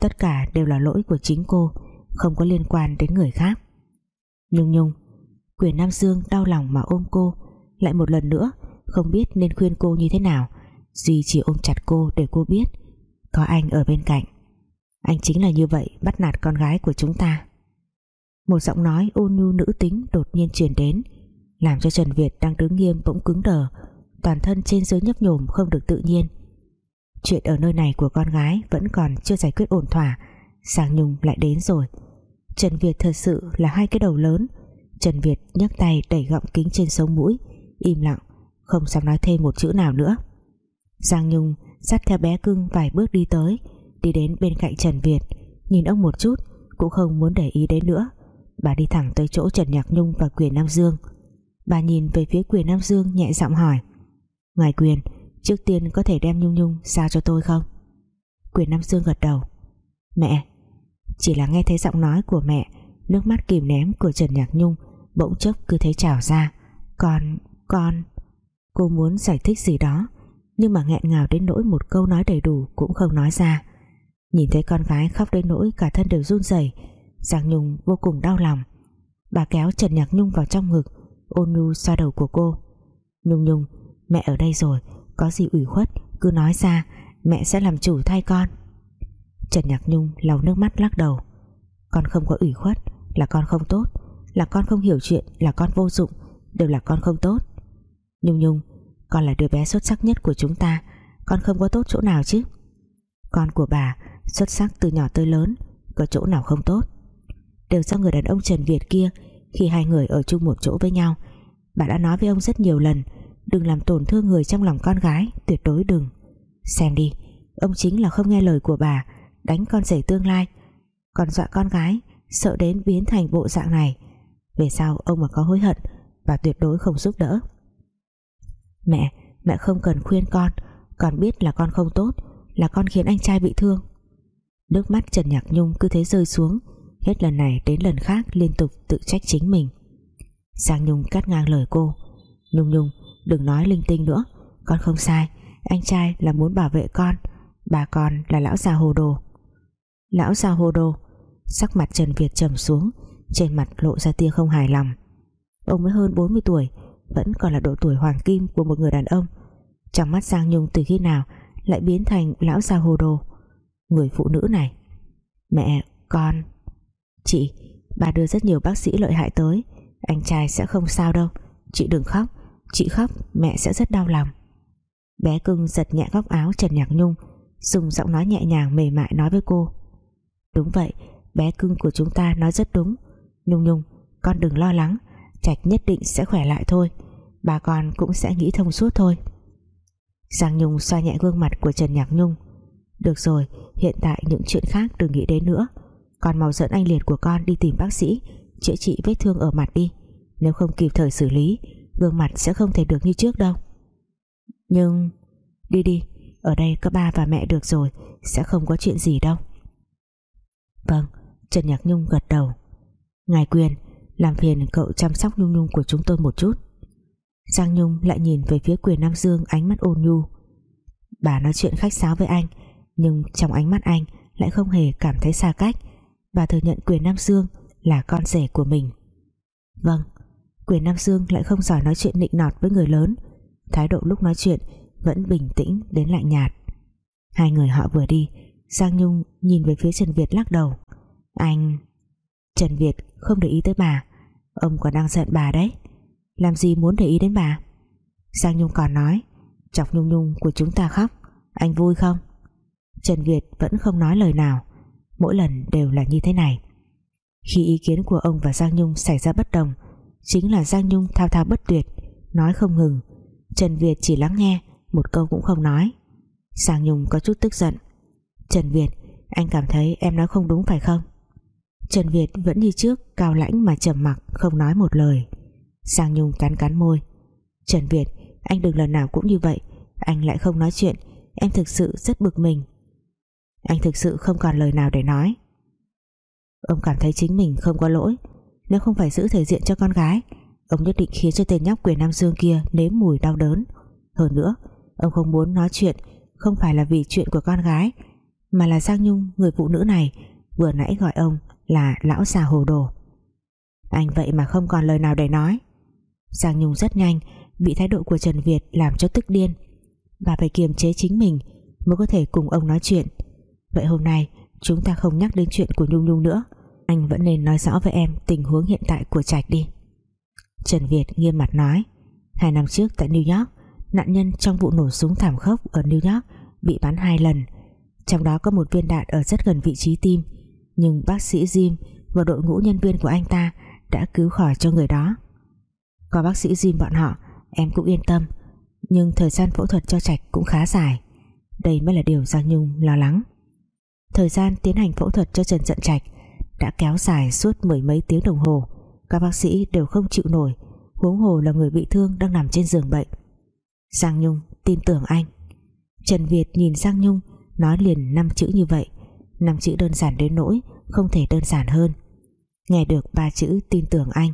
Tất cả đều là lỗi của chính cô, không có liên quan đến người khác. Nhung Nhung, Quyền Nam Dương đau lòng mà ôm cô. Lại một lần nữa, không biết nên khuyên cô như thế nào, Duy chỉ ôm chặt cô để cô biết có anh ở bên cạnh. Anh chính là như vậy bắt nạt con gái của chúng ta. Một giọng nói ôn nhu nữ tính đột nhiên truyền đến làm cho Trần Việt đang đứng nghiêm bỗng cứng đờ, toàn thân trên dưới nhấp nhổm không được tự nhiên. Chuyện ở nơi này của con gái vẫn còn chưa giải quyết ổn thỏa Giang Nhung lại đến rồi. Trần Việt thật sự là hai cái đầu lớn. Trần Việt nhấc tay đẩy gọng kính trên sống mũi, im lặng, không dám nói thêm một chữ nào nữa. Giang Nhung dắt theo bé cưng vài bước đi tới, đi đến bên cạnh Trần Việt, nhìn ông một chút, cũng không muốn để ý đến nữa. Bà đi thẳng tới chỗ Trần Nhạc Nhung và Quyền Nam Dương bà nhìn về phía Quyền Nam Dương nhẹ giọng hỏi. Ngài Quyền, trước tiên có thể đem Nhung Nhung giao cho tôi không? Quyền Nam Dương gật đầu. Mẹ, chỉ là nghe thấy giọng nói của mẹ, nước mắt kìm ném của Trần Nhạc Nhung bỗng chốc cứ thấy trào ra. Con con, cô muốn giải thích gì đó, nhưng mà nghẹn ngào đến nỗi một câu nói đầy đủ cũng không nói ra. Nhìn thấy con gái khóc đến nỗi cả thân đều run rẩy, Giang Nhung vô cùng đau lòng. Bà kéo Trần Nhạc Nhung vào trong ngực ôn nhu xoa đầu của cô. Nhung Nhung, mẹ ở đây rồi, có gì ủy khuất, cứ nói ra, mẹ sẽ làm chủ thay con. Trần Nhạc Nhung lau nước mắt lắc đầu. Con không có ủy khuất, là con không tốt, là con không hiểu chuyện, là con vô dụng, đều là con không tốt. Nhung Nhung, con là đứa bé xuất sắc nhất của chúng ta, con không có tốt chỗ nào chứ? Con của bà xuất sắc từ nhỏ tới lớn, có chỗ nào không tốt? Đều do người đàn ông Trần Việt kia khi hai người ở chung một chỗ với nhau. Bà đã nói với ông rất nhiều lần, đừng làm tổn thương người trong lòng con gái, tuyệt đối đừng. Xem đi, ông chính là không nghe lời của bà, đánh con rể tương lai. Còn dọa con gái, sợ đến biến thành bộ dạng này. Về sau, ông mà có hối hận, bà tuyệt đối không giúp đỡ. Mẹ mẹ không cần khuyên con con biết là con không tốt, là con khiến anh trai bị thương. Nước mắt Trần Nhạc Nhung cứ thế rơi xuống hết lần này đến lần khác liên tục tự trách chính mình. Giang Nhung cắt ngang lời cô. Nhung Nhung, đừng nói linh tinh nữa. Con không sai, anh trai là muốn bảo vệ con. Bà con là lão già hồ đồ. Lão già hồ đồ. Sắc mặt Trần Việt trầm xuống, trên mặt lộ ra tia không hài lòng. Ông mới hơn 40 tuổi, vẫn còn là độ tuổi hoàng kim của một người đàn ông. Trong mắt Giang Nhung từ khi nào lại biến thành lão già hồ đồ? Người phụ nữ này. Mẹ, con chị, bà đưa rất nhiều bác sĩ lợi hại tới. Anh trai sẽ không sao đâu. Chị đừng khóc. Chị khóc, mẹ sẽ rất đau lòng. Bé cưng giật nhẹ góc áo Trần Nhạc Nhung, dùng giọng nói nhẹ nhàng mềm mại nói với cô. Đúng vậy, bé cưng của chúng ta nói rất đúng. Nhung Nhung, con đừng lo lắng. Trạch nhất định sẽ khỏe lại thôi. Bà con cũng sẽ nghĩ thông suốt thôi. Giang Nhung xoa nhẹ gương mặt của Trần Nhạc Nhung. Được rồi, Hiện tại những chuyện khác đừng nghĩ đến nữa. Con mau dẫn anh liệt của con đi tìm bác sĩ, Chữa trị vết thương ở mặt đi. Nếu không kịp thời xử lý, Gương mặt sẽ không thể được như trước đâu. Nhưng, Đi đi, Ở đây có ba và mẹ được rồi, Sẽ không có chuyện gì đâu. Vâng Trần Nhạc Nhung gật đầu. Ngài Quyền, Làm phiền cậu chăm sóc Nhung Nhung của chúng tôi một chút. Giang Nhung lại nhìn về phía quyền Nam Dương ánh mắt ôn nhu. Bà nói chuyện khách sáo với anh, Nhưng trong ánh mắt anh Lại không hề cảm thấy xa cách. Bà thừa nhận quyền Nam Dương là con rể của mình. Vâng Quyền Nam Dương lại không giỏi nói chuyện nịnh nọt với người lớn. Thái độ lúc nói chuyện Vẫn bình tĩnh đến lạnh nhạt. Hai người họ vừa đi, Giang Nhung nhìn về phía Trần Việt lắc đầu. Anh, Trần Việt không để ý tới bà. Ông còn đang giận bà đấy. Làm gì muốn để ý đến bà? Giang Nhung còn nói, Chọc Nhung Nhung của chúng ta khóc. Anh vui không? Trần Việt vẫn không nói lời nào. Mỗi lần đều là như thế này. Khi ý kiến của ông và Giang Nhung xảy ra bất đồng, Chính là Giang Nhung thao thao bất tuyệt, Nói không ngừng. Trần Việt chỉ lắng nghe, Một câu cũng không nói. Giang Nhung có chút tức giận. Trần Việt, Anh cảm thấy em nói không đúng phải không? Trần Việt vẫn như trước, Cao lãnh mà trầm mặc, không nói một lời. Giang Nhung cắn cắn môi. Trần Việt, anh đừng lần nào cũng như vậy. Anh lại không nói chuyện. Em thực sự rất bực mình. Anh thực sự không còn lời nào để nói. Ông cảm thấy chính mình không có lỗi. Nếu không phải giữ thể diện cho con gái, Ông nhất định khiến cho tên nhóc quyền Nam Dương kia nếm mùi đau đớn. Hơn nữa, Ông không muốn nói chuyện Không phải là vì chuyện của con gái, Mà là Giang Nhung, người phụ nữ này, Vừa nãy gọi ông là lão già hồ đồ. Anh vậy mà không còn lời nào để nói. Giang Nhung rất nhanh, Bị thái độ của Trần Việt làm cho tức điên. Bà phải kiềm chế chính mình Mới có thể cùng ông nói chuyện. Vậy hôm nay, chúng ta không nhắc đến chuyện của Nhung Nhung nữa. Anh vẫn nên nói rõ với em Tình huống hiện tại của Trạch đi. Trần Việt nghiêm mặt nói. Hai năm trước tại New York, Nạn nhân trong vụ nổ súng thảm khốc ở New York Bị bắn hai lần. Trong đó có một viên đạn ở rất gần vị trí tim. Nhưng bác sĩ Jim Và đội ngũ nhân viên của anh ta Đã cứu khỏi cho người đó. Có bác sĩ Jim bọn họ, Em cũng yên tâm. Nhưng thời gian phẫu thuật cho Trạch cũng khá dài. Đây mới là điều Giang Nhung lo lắng. Thời gian tiến hành phẫu thuật cho Trần Dận Trạch Đã kéo dài suốt mười mấy tiếng đồng hồ. Các bác sĩ đều không chịu nổi, Huống hồ là người bị thương đang nằm trên giường bệnh. Giang Nhung tin tưởng anh. Trần Việt nhìn Giang Nhung, Nói liền năm chữ như vậy. Năm chữ đơn giản đến nỗi Không thể đơn giản hơn. Nghe được ba chữ tin tưởng anh,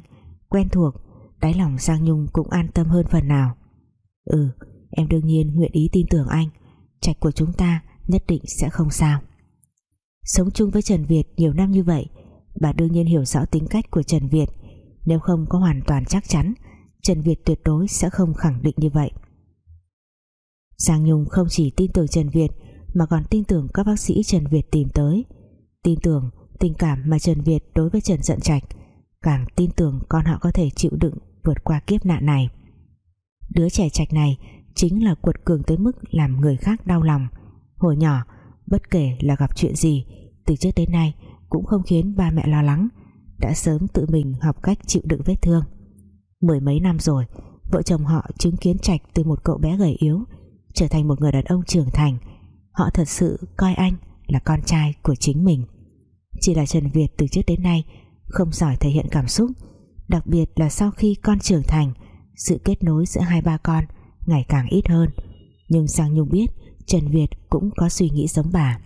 Quen thuộc, Đáy lòng Giang Nhung cũng an tâm hơn phần nào. Ừ em đương nhiên nguyện ý tin tưởng anh. Trạch của chúng ta nhất định sẽ không sao. Sống chung với Trần Việt nhiều năm như vậy, Bà đương nhiên hiểu rõ tính cách của Trần Việt. Nếu không có hoàn toàn chắc chắn, Trần Việt tuyệt đối sẽ không khẳng định như vậy. Giang Nhung không chỉ tin tưởng Trần Việt, Mà còn tin tưởng các bác sĩ Trần Việt tìm tới. Tin tưởng tình cảm mà Trần Việt đối với Trần Dận Trạch, Càng tin tưởng con họ có thể chịu đựng vượt qua kiếp nạn này. Đứa trẻ trạch này Chính là cuột cường tới mức làm người khác đau lòng. Hồi nhỏ, Bất kể là gặp chuyện gì từ trước đến nay cũng không khiến ba mẹ lo lắng, Đã sớm tự mình học cách chịu đựng vết thương. Mười mấy năm rồi, Vợ chồng họ chứng kiến Trạch từ một cậu bé gầy yếu Trở thành một người đàn ông trưởng thành. Họ thật sự coi anh là con trai của chính mình. Chỉ là Trần Việt từ trước đến nay Không giỏi thể hiện cảm xúc, Đặc biệt là sau khi con trưởng thành, Sự kết nối giữa hai ba con Ngày càng ít hơn. Nhưng Giang Nhung biết Trần Việt cũng có suy nghĩ giống bà.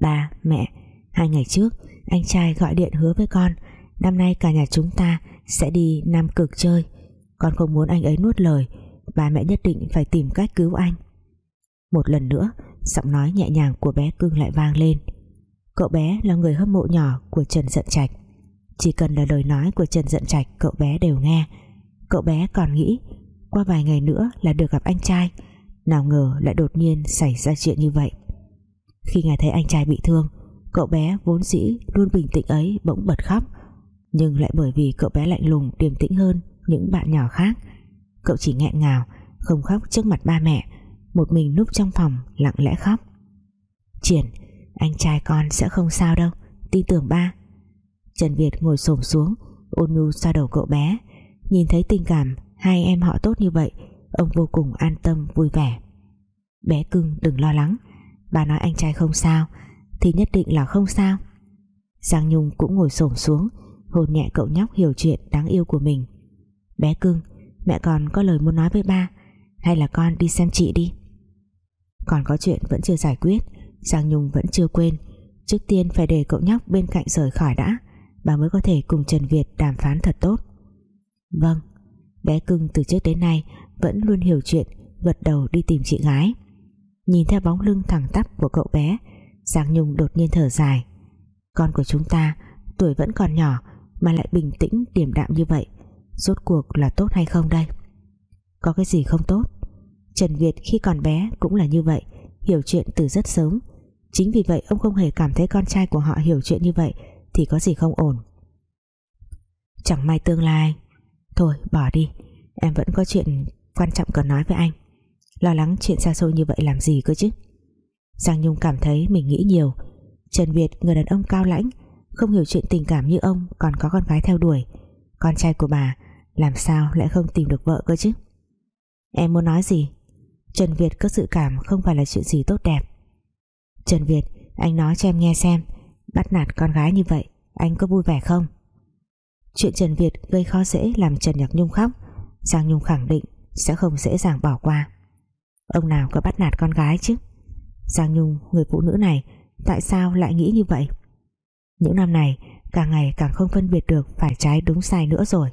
Ba, mẹ Hai ngày trước Anh trai gọi điện hứa với con Năm nay cả nhà chúng ta sẽ đi Nam Cực chơi. Con không muốn anh ấy nuốt lời Ba mẹ nhất định phải tìm cách cứu anh. Một lần nữa Giọng nói nhẹ nhàng của bé cưng lại vang lên. Cậu bé là người hâm mộ nhỏ Của Trần Dận Trạch. Chỉ cần là lời nói của Trần Dận Trạch Cậu bé đều nghe. Cậu bé còn nghĩ Qua vài ngày nữa là được gặp anh trai. Nào ngờ lại đột nhiên xảy ra chuyện như vậy. Khi nghe thấy anh trai bị thương, Cậu bé vốn dĩ luôn bình tĩnh ấy bỗng bật khóc. Nhưng lại bởi vì cậu bé lạnh lùng, điềm tĩnh hơn Những bạn nhỏ khác, Cậu chỉ nghẹn ngào, Không khóc trước mặt ba mẹ, Một mình núp trong phòng lặng lẽ khóc. Triển, Anh trai con sẽ không sao đâu, Tin tưởng ba. Trần Việt ngồi xổm xuống, ôn nhu xoa đầu cậu bé. Nhìn thấy tình cảm hai em họ tốt như vậy, Ông vô cùng an tâm, vui vẻ. Bé cưng đừng lo lắng. Bà nói anh trai không sao, Thì nhất định là không sao. Giang Nhung cũng ngồi xổm xuống Hôn nhẹ cậu nhóc hiểu chuyện đáng yêu của mình. Bé cưng, Mẹ còn có lời muốn nói với ba, Hay là con đi xem chị đi. Còn có chuyện vẫn chưa giải quyết, Giang Nhung vẫn chưa quên. Trước tiên phải để cậu nhóc bên cạnh rời khỏi đã, Bà mới có thể cùng Trần Việt đàm phán thật tốt. Vâng Bé cưng từ trước đến nay vẫn luôn hiểu chuyện, gật đầu đi tìm chị gái nhìn theo bóng lưng thẳng tắp của cậu bé, Giang Nhung đột nhiên thở dài. Con của chúng ta, tuổi vẫn còn nhỏ mà lại bình tĩnh, điềm đạm như vậy, rốt cuộc là tốt hay không đây? Có cái gì không tốt? Trần Việt khi còn bé cũng là như vậy, hiểu chuyện từ rất sớm. Chính vì vậy ông không hề cảm thấy con trai của họ hiểu chuyện như vậy thì có gì không ổn. Chẳng may tương lai. Thôi, bỏ đi, em vẫn có chuyện quan trọng cần nói với anh lo lắng chuyện xa xôi như vậy làm gì cơ chứ? Giang Nhung cảm thấy mình nghĩ nhiều. Trần Việt, người đàn ông cao lãnh, không hiểu chuyện tình cảm như ông còn có con gái theo đuổi. Con trai của bà, làm sao lại không tìm được vợ cơ chứ? Em muốn nói gì? Trần Việt có dự cảm không phải là chuyện gì tốt đẹp. Trần Việt, anh nói cho em nghe xem, bắt nạt con gái như vậy, anh có vui vẻ không? Chuyện Trần Việt gây khó dễ làm Trần Nhạc Nhung khóc. Giang Nhung khẳng định sẽ không dễ dàng bỏ qua ông nào có bắt nạt con gái chứ? Giang Nhung, người phụ nữ này, tại sao lại nghĩ như vậy? Những năm này càng ngày càng không phân biệt được phải trái đúng sai nữa rồi.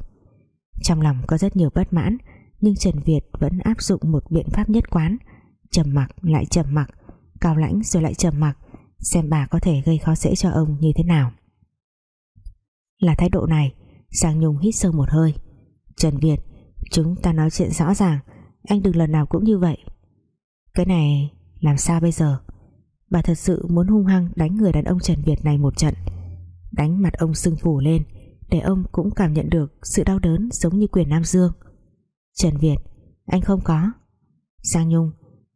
Trong lòng có rất nhiều bất mãn, Nhưng Trần Việt vẫn áp dụng một biện pháp nhất quán, trầm mặc lại trầm mặc, Cao lãnh rồi lại trầm mặc, Xem bà có thể gây khó dễ cho ông như thế nào. Là thái độ này, Giang Nhung hít sâu một hơi. Trần Việt, Chúng ta nói chuyện rõ ràng, Anh đừng lần nào cũng như vậy. Cái này làm sao bây giờ? Bà thật sự muốn hung hăng đánh người đàn ông Trần Việt này một trận. Đánh mặt ông sưng phủ lên, Để ông cũng cảm nhận được sự đau đớn giống như quyền Nam Dương. Trần Việt, Anh không có. Giang Nhung,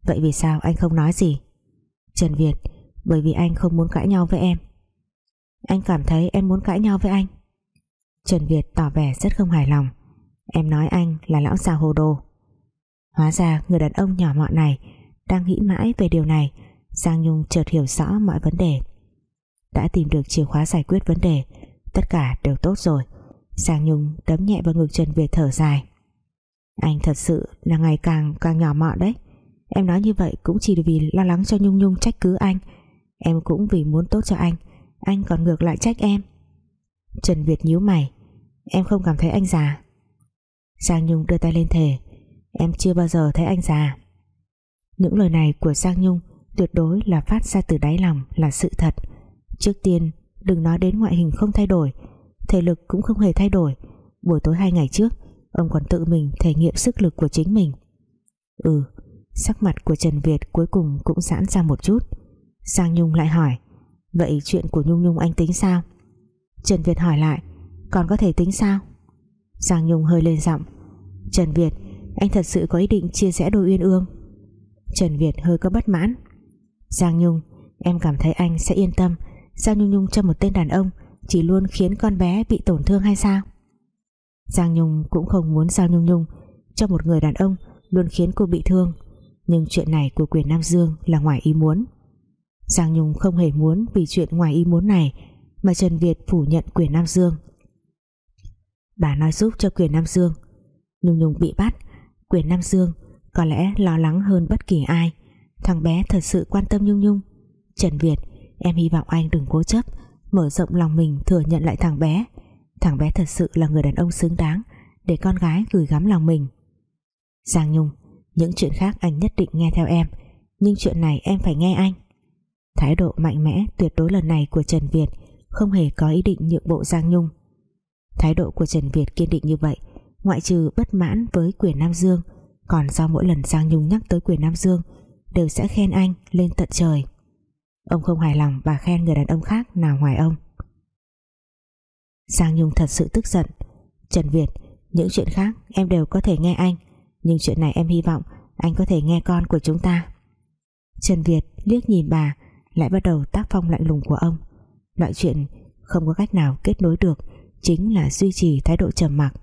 Vậy vì sao anh không nói gì? Trần Việt, Bởi vì anh không muốn cãi nhau với em. Anh cảm thấy em muốn cãi nhau với anh. Trần Việt tỏ vẻ rất không hài lòng. Em nói anh là lão già hồ đồ. Hóa ra người đàn ông nhỏ mọn này đang nghĩ mãi về điều này, Giang Nhung chợt hiểu rõ mọi vấn đề. Đã tìm được chìa khóa giải quyết vấn đề, Tất cả đều tốt rồi. Giang Nhung đấm nhẹ vào ngực Trần Việt thở dài. Anh thật sự là ngày càng càng nhỏ mọn đấy. Em nói như vậy cũng chỉ vì lo lắng cho Nhung Nhung trách cứ anh. Em cũng vì muốn tốt cho anh. Anh còn ngược lại trách em. Trần Việt nhíu mày. Em không cảm thấy anh già. Giang Nhung đưa tay lên thề. Em chưa bao giờ thấy anh già. Những lời này của Giang Nhung Tuyệt đối là phát ra từ đáy lòng Là sự thật. Trước tiên, đừng nói đến ngoại hình không thay đổi, Thể lực cũng không hề thay đổi. Buổi tối hai ngày trước, Ông còn tự mình thể nghiệm sức lực của chính mình. Ừ Sắc mặt của Trần Việt cuối cùng cũng giãn ra một chút. Giang Nhung lại hỏi, Vậy chuyện của Nhung Nhung anh tính sao? Trần Việt hỏi lại, Còn có thể tính sao? Giang Nhung hơi lên giọng, Trần Việt, anh thật sự có ý định chia rẽ đôi uyên ương? Trần Việt hơi có bất mãn. Giang Nhung, em cảm thấy anh sẽ yên tâm. Giang Nhung Nhung cho một tên đàn ông chỉ luôn khiến con bé bị tổn thương hay sao? Giang Nhung cũng không muốn Giang Nhung Nhung cho một người đàn ông luôn khiến cô bị thương, nhưng chuyện này của quyền Nam Dương là ngoài ý muốn. Giang Nhung không hề muốn vì chuyện ngoài ý muốn này mà Trần Việt phủ nhận quyền Nam Dương. Bà nói giúp cho quyền Nam Dương. Nhung Nhung bị bắt, quyền Nam Dương có lẽ lo lắng hơn bất kỳ ai. Thằng bé thật sự quan tâm Nhung Nhung. Trần Việt, em hy vọng anh đừng cố chấp, mở rộng lòng mình thừa nhận lại thằng bé. Thằng bé thật sự là người đàn ông xứng đáng để con gái gửi gắm lòng mình. Giang Nhung, những chuyện khác anh nhất định nghe theo em, nhưng chuyện này em phải nghe anh. Thái độ mạnh mẽ, tuyệt đối lần này của Trần Việt không hề có ý định nhượng bộ Giang Nhung. Thái độ của Trần Việt kiên định như vậy, ngoại trừ bất mãn với quyền Nam Dương còn do mỗi lần Giang Nhung nhắc tới quyền Nam Dương, đều sẽ khen anh lên tận trời. Ông không hài lòng và khen người đàn ông khác nào ngoài ông. Giang Nhung thật sự tức giận. Trần Việt, những chuyện khác em đều có thể nghe anh, nhưng chuyện này em hy vọng anh có thể nghe con của chúng ta. Trần Việt liếc nhìn bà, lại bắt đầu tác phong lạnh lùng của ông. Loại chuyện không có cách nào kết nối được chính là duy trì thái độ trầm mặc.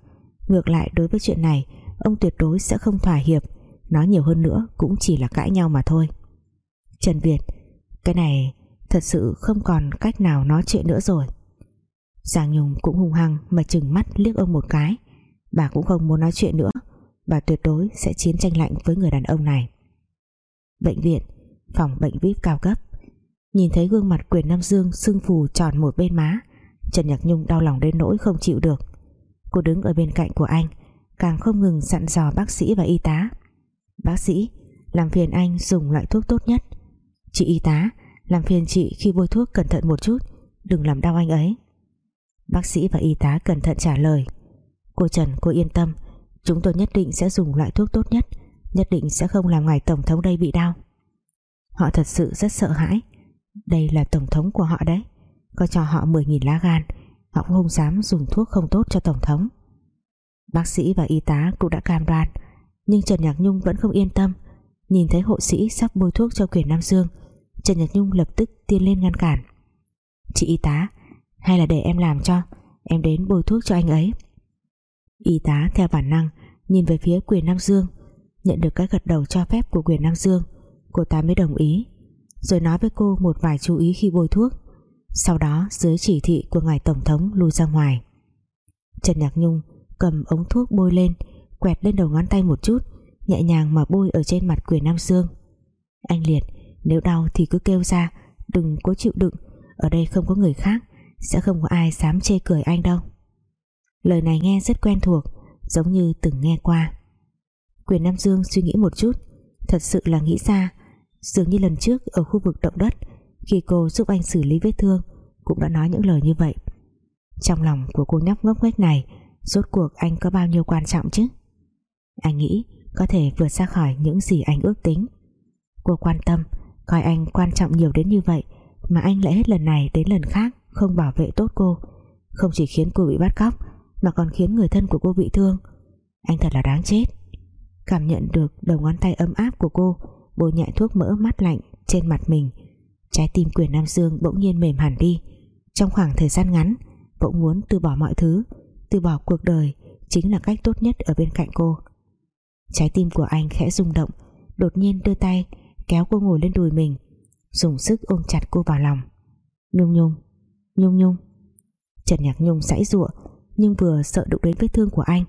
Ngược lại, đối với chuyện này ông tuyệt đối sẽ không thỏa hiệp. Nói nhiều hơn nữa cũng chỉ là cãi nhau mà thôi. Trần Việt, cái này thật sự không còn cách nào nói chuyện nữa rồi. Giang Nhung cũng hung hăng mà chừng mắt liếc ông một cái. Bà cũng không muốn nói chuyện nữa. Bà tuyệt đối sẽ chiến tranh lạnh với người đàn ông này. Bệnh viện, phòng bệnh vip cao cấp. Nhìn thấy gương mặt quyền Nam Dương sưng phù tròn một bên má, Trần Nhạc Nhung đau lòng đến nỗi không chịu được. Cô đứng ở bên cạnh của anh càng không ngừng dặn dò bác sĩ và y tá. Bác sĩ, làm phiền anh dùng loại thuốc tốt nhất. Chị y tá, làm phiền chị khi bôi thuốc cẩn thận một chút, đừng làm đau anh ấy. Bác sĩ và y tá cẩn thận trả lời. Cô Trần, cô yên tâm, Chúng tôi nhất định sẽ dùng loại thuốc tốt nhất Nhất định sẽ không làm ngài Tổng thống đây bị đau. Họ thật sự rất sợ hãi. Đây là Tổng thống của họ đấy. Có cho họ 10.000 lá gan, Họ cũng không dám dùng thuốc không tốt cho Tổng thống. Bác sĩ và y tá cũng đã cam đoan, Nhưng Trần Nhạc Nhung vẫn không yên tâm. Nhìn thấy hộ sĩ sắp bôi thuốc cho quyền Nam Dương, Trần Nhạc Nhung lập tức tiên lên ngăn cản. Chị y tá, Hay là để em làm cho, Em đến bôi thuốc cho anh ấy. Y tá theo bản năng nhìn về phía quyền Nam Dương, nhận được cái gật đầu cho phép của quyền Nam Dương, cô ta mới đồng ý, rồi nói với cô một vài chú ý khi bôi thuốc, sau đó dưới chỉ thị của ngài Tổng thống lui ra ngoài. Trần Nhạc Nhung cầm ống thuốc bôi lên, quẹt lên đầu ngón tay một chút, nhẹ nhàng mà bôi ở trên mặt quyền Nam Dương anh Liệt, nếu đau thì cứ kêu ra, đừng cố chịu đựng, ở đây không có người khác, sẽ không có ai dám chê cười anh đâu. Lời này nghe rất quen thuộc, giống như từng nghe qua. Quyền Nam Dương suy nghĩ một chút, thật sự là nghĩ ra, dường như lần trước ở khu vực động đất, khi cô giúp anh xử lý vết thương, cũng đã nói những lời như vậy. Trong lòng của cô nhóc ngốc nghếch này rốt cuộc anh có bao nhiêu quan trọng chứ? Anh nghĩ có thể vượt ra khỏi những gì anh ước tính. Cô quan tâm, coi anh quan trọng nhiều đến như vậy, mà anh lại hết lần này đến lần khác không bảo vệ tốt cô. Không chỉ khiến cô bị bắt cóc, mà còn khiến người thân của cô bị thương. Anh thật là đáng chết. Cảm nhận được đầu ngón tay ấm áp của cô bôi nhẹ thuốc mỡ mát lạnh trên mặt mình. Trái tim quyền Nam Dương bỗng nhiên mềm hẳn đi. Trong khoảng thời gian ngắn, bỗng muốn từ bỏ mọi thứ từ bỏ cuộc đời chính là cách tốt nhất ở bên cạnh cô. Trái tim của anh khẽ rung động, đột nhiên đưa tay kéo cô ngồi lên đùi mình, dùng sức ôm chặt cô vào lòng. Nhung nhung nhung nhung. Trần Nhạc Nhung sãy giụa, nhưng vừa sợ đụng đến vết thương của anh,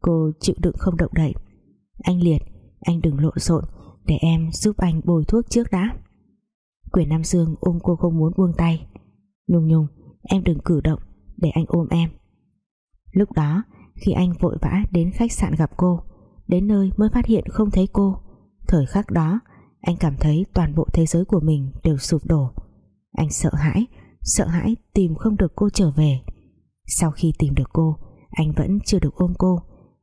cô chịu đựng không động đậy. Anh liệt, anh đừng lộn xộn, để em giúp anh bồi thuốc trước đã. Quyền Nam Dương ôm cô không muốn buông tay. Nhung Nhung, em đừng cử động, để anh ôm em lúc đó, khi anh vội vã đến khách sạn gặp cô, đến nơi mới phát hiện không thấy cô, thời khắc đó, anh cảm thấy toàn bộ thế giới của mình đều sụp đổ. Anh sợ hãi sợ hãi tìm không được cô trở về. Sau khi tìm được cô, anh vẫn chưa được ôm cô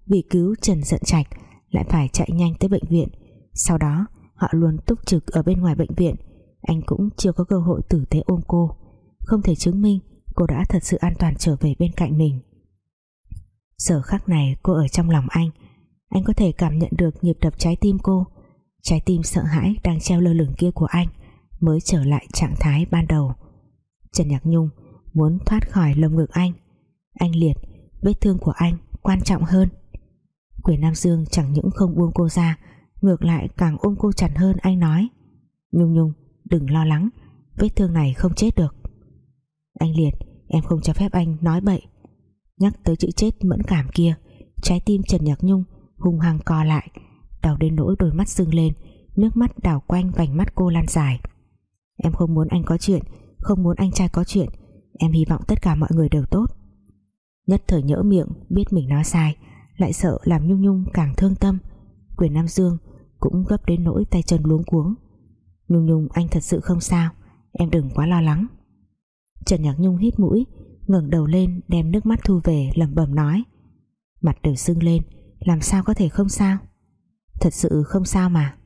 vì cứu Trần Dận Trạch lại phải chạy nhanh tới bệnh viện. Sau đó, họ luôn túc trực ở bên ngoài bệnh viện. Anh cũng chưa có cơ hội tử tế ôm cô. Không thể chứng minh cô đã thật sự an toàn trở về bên cạnh mình giờ khắc này cô ở trong lòng anh. Anh có thể cảm nhận được nhịp đập trái tim cô. Trái tim sợ hãi đang treo lơ lửng kia của anh mới trở lại trạng thái ban đầu. Trần Nhạc Nhung muốn thoát khỏi lồng ngực anh. Anh liệt, vết thương của anh quan trọng hơn. Quyền Nam Dương chẳng những không buông cô ra, ngược lại càng ôm cô chặt hơn anh nói. Nhung Nhung, đừng lo lắng, vết thương này không chết được. Anh liệt, em không cho phép anh nói bậy nhắc tới chữ chết mẫn cảm kia. Trái tim Trần Nhạc Nhung hung hăng co lại, đau đến nỗi đôi mắt sưng lên, nước mắt đảo quanh vành mắt cô lan dài. Em không muốn anh có chuyện, không muốn anh trai có chuyện, em hy vọng tất cả mọi người đều tốt. Nhất thời nhỡ miệng, biết mình nói sai, lại sợ làm nhung nhung càng thương tâm. Quyền nam dương cũng gấp đến nỗi tay chân luống cuống. Nhung nhung, anh thật sự không sao, em đừng quá lo lắng. Trần nhạc nhung hít mũi ngẩng đầu lên đem nước mắt thu về, lẩm bẩm nói. Mặt đều sưng lên, làm sao có thể không sao? Thật sự không sao mà.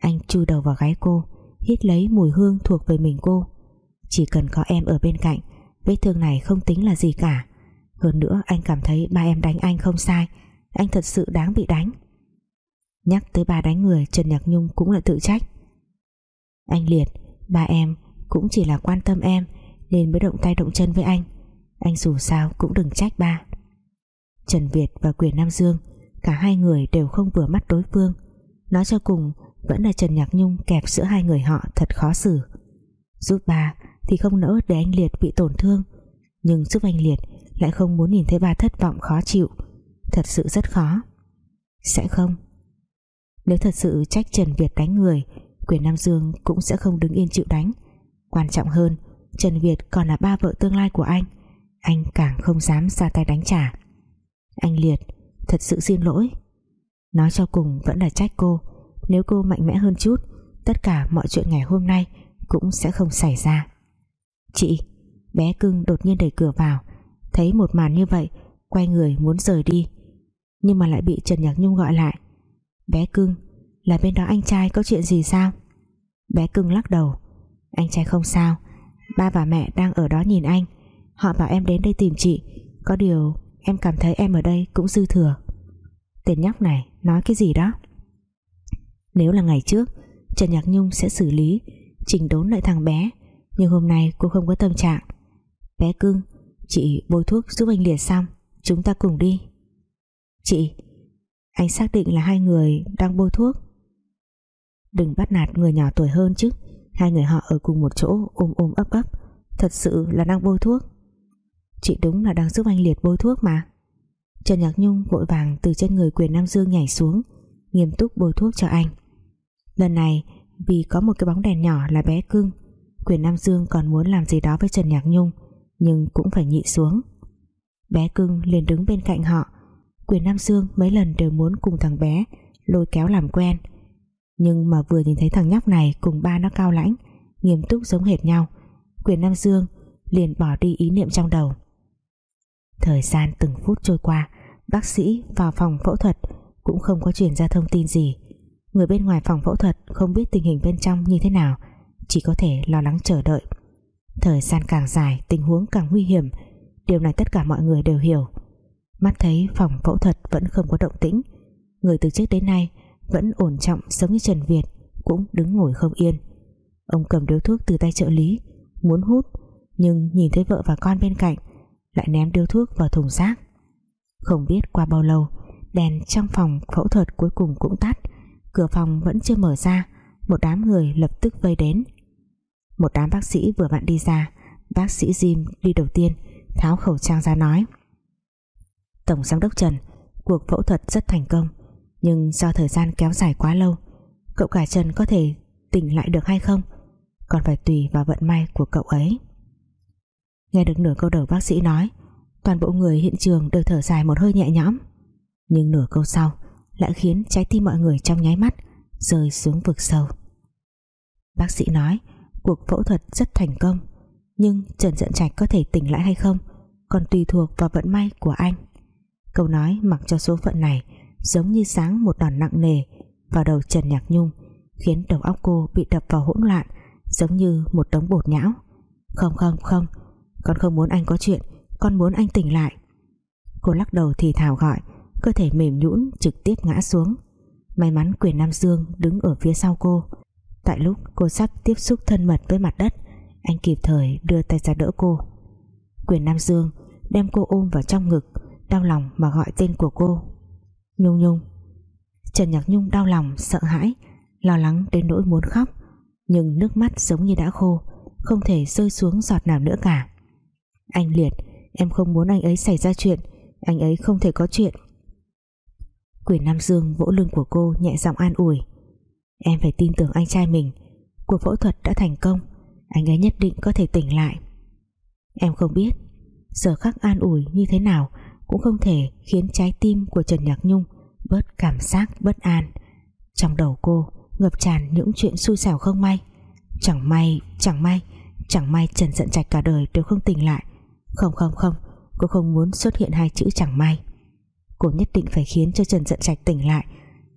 Anh chui đầu vào gáy cô, hít lấy mùi hương thuộc về mình cô. Chỉ cần có em ở bên cạnh, vết thương này không tính là gì cả. Hơn nữa, anh cảm thấy ba em đánh anh không sai. Anh thật sự đáng bị đánh. Nhắc tới ba đánh người, Trần Nhạc Nhung cũng là tự trách. Anh Liệt, ba em cũng chỉ là quan tâm em, nên mới động tay động chân với anh anh dù sao cũng đừng trách ba. Trần Việt và Quyền Nam Dương, cả hai người đều không vừa mắt đối phương. Nói cho cùng, vẫn là Trần Nhạc Nhung kẹp giữa hai người họ thật khó xử. Giúp ba thì không nỡ để anh Liệt bị tổn thương, nhưng giúp anh Liệt lại không muốn nhìn thấy ba thất vọng khó chịu. Thật sự rất khó. Sẽ không. Nếu thật sự trách Trần Việt đánh người, quyền Nam Dương cũng sẽ không đứng yên chịu đánh. Quan trọng hơn, Trần Việt còn là ba vợ tương lai của anh anh càng không dám ra tay đánh trả. Anh Liệt, thật sự xin lỗi. Nói cho cùng vẫn là trách cô. Nếu cô mạnh mẽ hơn chút, tất cả mọi chuyện ngày hôm nay cũng sẽ không xảy ra. Chị, bé cưng đột nhiên đẩy cửa vào. Thấy một màn như vậy, quay người muốn rời đi. Nhưng mà lại bị Trần Nhạc Nhung gọi lại. Bé cưng, là bên đó anh trai có chuyện gì sao? Bé cưng lắc đầu. Anh trai không sao. Ba và mẹ đang ở đó nhìn anh họ bảo em đến đây tìm chị. Có điều, em cảm thấy em ở đây cũng dư thừa. Tên nhóc này, nói cái gì đó? Nếu là ngày trước, Trần Nhạc Nhung sẽ xử lý, chỉnh đốn lại thằng bé, nhưng hôm nay cô không có tâm trạng. Bé cưng chị bôi thuốc giúp anh liệt xong, chúng ta cùng đi. Chị, anh xác định là hai người đang bôi thuốc. Đừng bắt nạt người nhỏ tuổi hơn chứ. Hai người họ ở cùng một chỗ, ôm ôm ấp ấp. Thật sự là đang bôi thuốc chị đúng là đang giúp anh liệt bôi thuốc mà. Trần Nhạc Nhung vội vàng từ trên người quyền Nam Dương nhảy xuống, nghiêm túc bôi thuốc cho anh. Lần này, vì có một cái bóng đèn nhỏ là bé cưng quyền Nam Dương còn muốn làm gì đó với Trần Nhạc Nhung, nhưng cũng phải nhịn xuống. Bé cưng liền đứng bên cạnh họ, Quyền Nam Dương mấy lần đều muốn cùng thằng bé lôi kéo làm quen. Nhưng mà vừa nhìn thấy thằng nhóc này cùng ba nó cao lãnh, nghiêm túc giống hệt nhau, Quyền Nam Dương liền bỏ đi ý niệm trong đầu thời gian từng phút trôi qua, bác sĩ vào phòng phẫu thuật cũng không có truyền ra thông tin gì. Người bên ngoài phòng phẫu thuật không biết tình hình bên trong như thế nào, chỉ có thể lo lắng chờ đợi. Thời gian càng dài, tình huống càng nguy hiểm. Điều này tất cả mọi người đều hiểu. Mắt thấy phòng phẫu thuật vẫn không có động tĩnh, người từ trước đến nay vẫn ổn trọng giống như Trần Việt, cũng đứng ngồi không yên. Ông cầm điếu thuốc từ tay trợ lý, muốn hút, nhưng nhìn thấy vợ và con bên cạnh lại ném điếu thuốc vào thùng rác. Không biết qua bao lâu, đèn trong phòng phẫu thuật cuối cùng cũng tắt, cửa phòng vẫn chưa mở ra, một đám người lập tức vây đến. Một đám bác sĩ vừa vặn đi ra, bác sĩ Jim đi đầu tiên, tháo khẩu trang ra nói. Tổng giám đốc Trần, cuộc phẫu thuật rất thành công, nhưng do thời gian kéo dài quá lâu, cậu cả Trần có thể tỉnh lại được hay không? Còn phải tùy vào vận may của cậu ấy nghe được nửa câu đầu bác sĩ nói, toàn bộ người hiện trường đều thở dài một hơi nhẹ nhõm. Nhưng nửa câu sau lại khiến trái tim mọi người trong nháy mắt rơi xuống vực sâu. Bác sĩ nói, cuộc phẫu thuật rất thành công, nhưng Trần Dận Trạch có thể tỉnh lại hay không còn tùy thuộc vào vận may của anh. Câu nói mặc cho số phận này giống như sáng một đòn nặng nề vào đầu Trần Nhạc Nhung khiến đầu óc cô bị đập vào hỗn loạn giống như một đống bột nhão. Không không không con không muốn anh có chuyện, con muốn anh tỉnh lại. Cô lắc đầu thì thào gọi, cơ thể mềm nhũn trực tiếp ngã xuống. May mắn quyền Nam Dương đứng ở phía sau cô. Tại lúc cô sắp tiếp xúc thân mật với mặt đất, anh kịp thời đưa tay ra đỡ cô. Quyền Nam Dương đem cô ôm vào trong ngực, đau lòng mà gọi tên của cô. Nhung Nhung. Trần Nhạc Nhung đau lòng, sợ hãi, lo lắng đến nỗi muốn khóc, nhưng nước mắt giống như đã khô, không thể rơi xuống giọt nào nữa cả anh Liệt em không muốn anh ấy xảy ra chuyện. Anh ấy không thể có chuyện. Quyền Nam Dương vỗ lưng của cô nhẹ giọng an ủi. Em phải tin tưởng anh trai mình. Cuộc phẫu thuật đã thành công. Anh ấy nhất định có thể tỉnh lại. Em không biết Giờ khắc an ủi như thế nào Cũng không thể khiến trái tim của Trần Nhạc Nhung Bớt cảm giác bất an. Trong đầu cô ngập tràn những chuyện xui xẻo không may. Chẳng may, chẳng may Chẳng may Trần giận trạch cả đời đều không tỉnh lại. Không không không. Cô không muốn xuất hiện hai chữ chẳng may. Cô nhất định phải khiến cho Trần giận trạch tỉnh lại,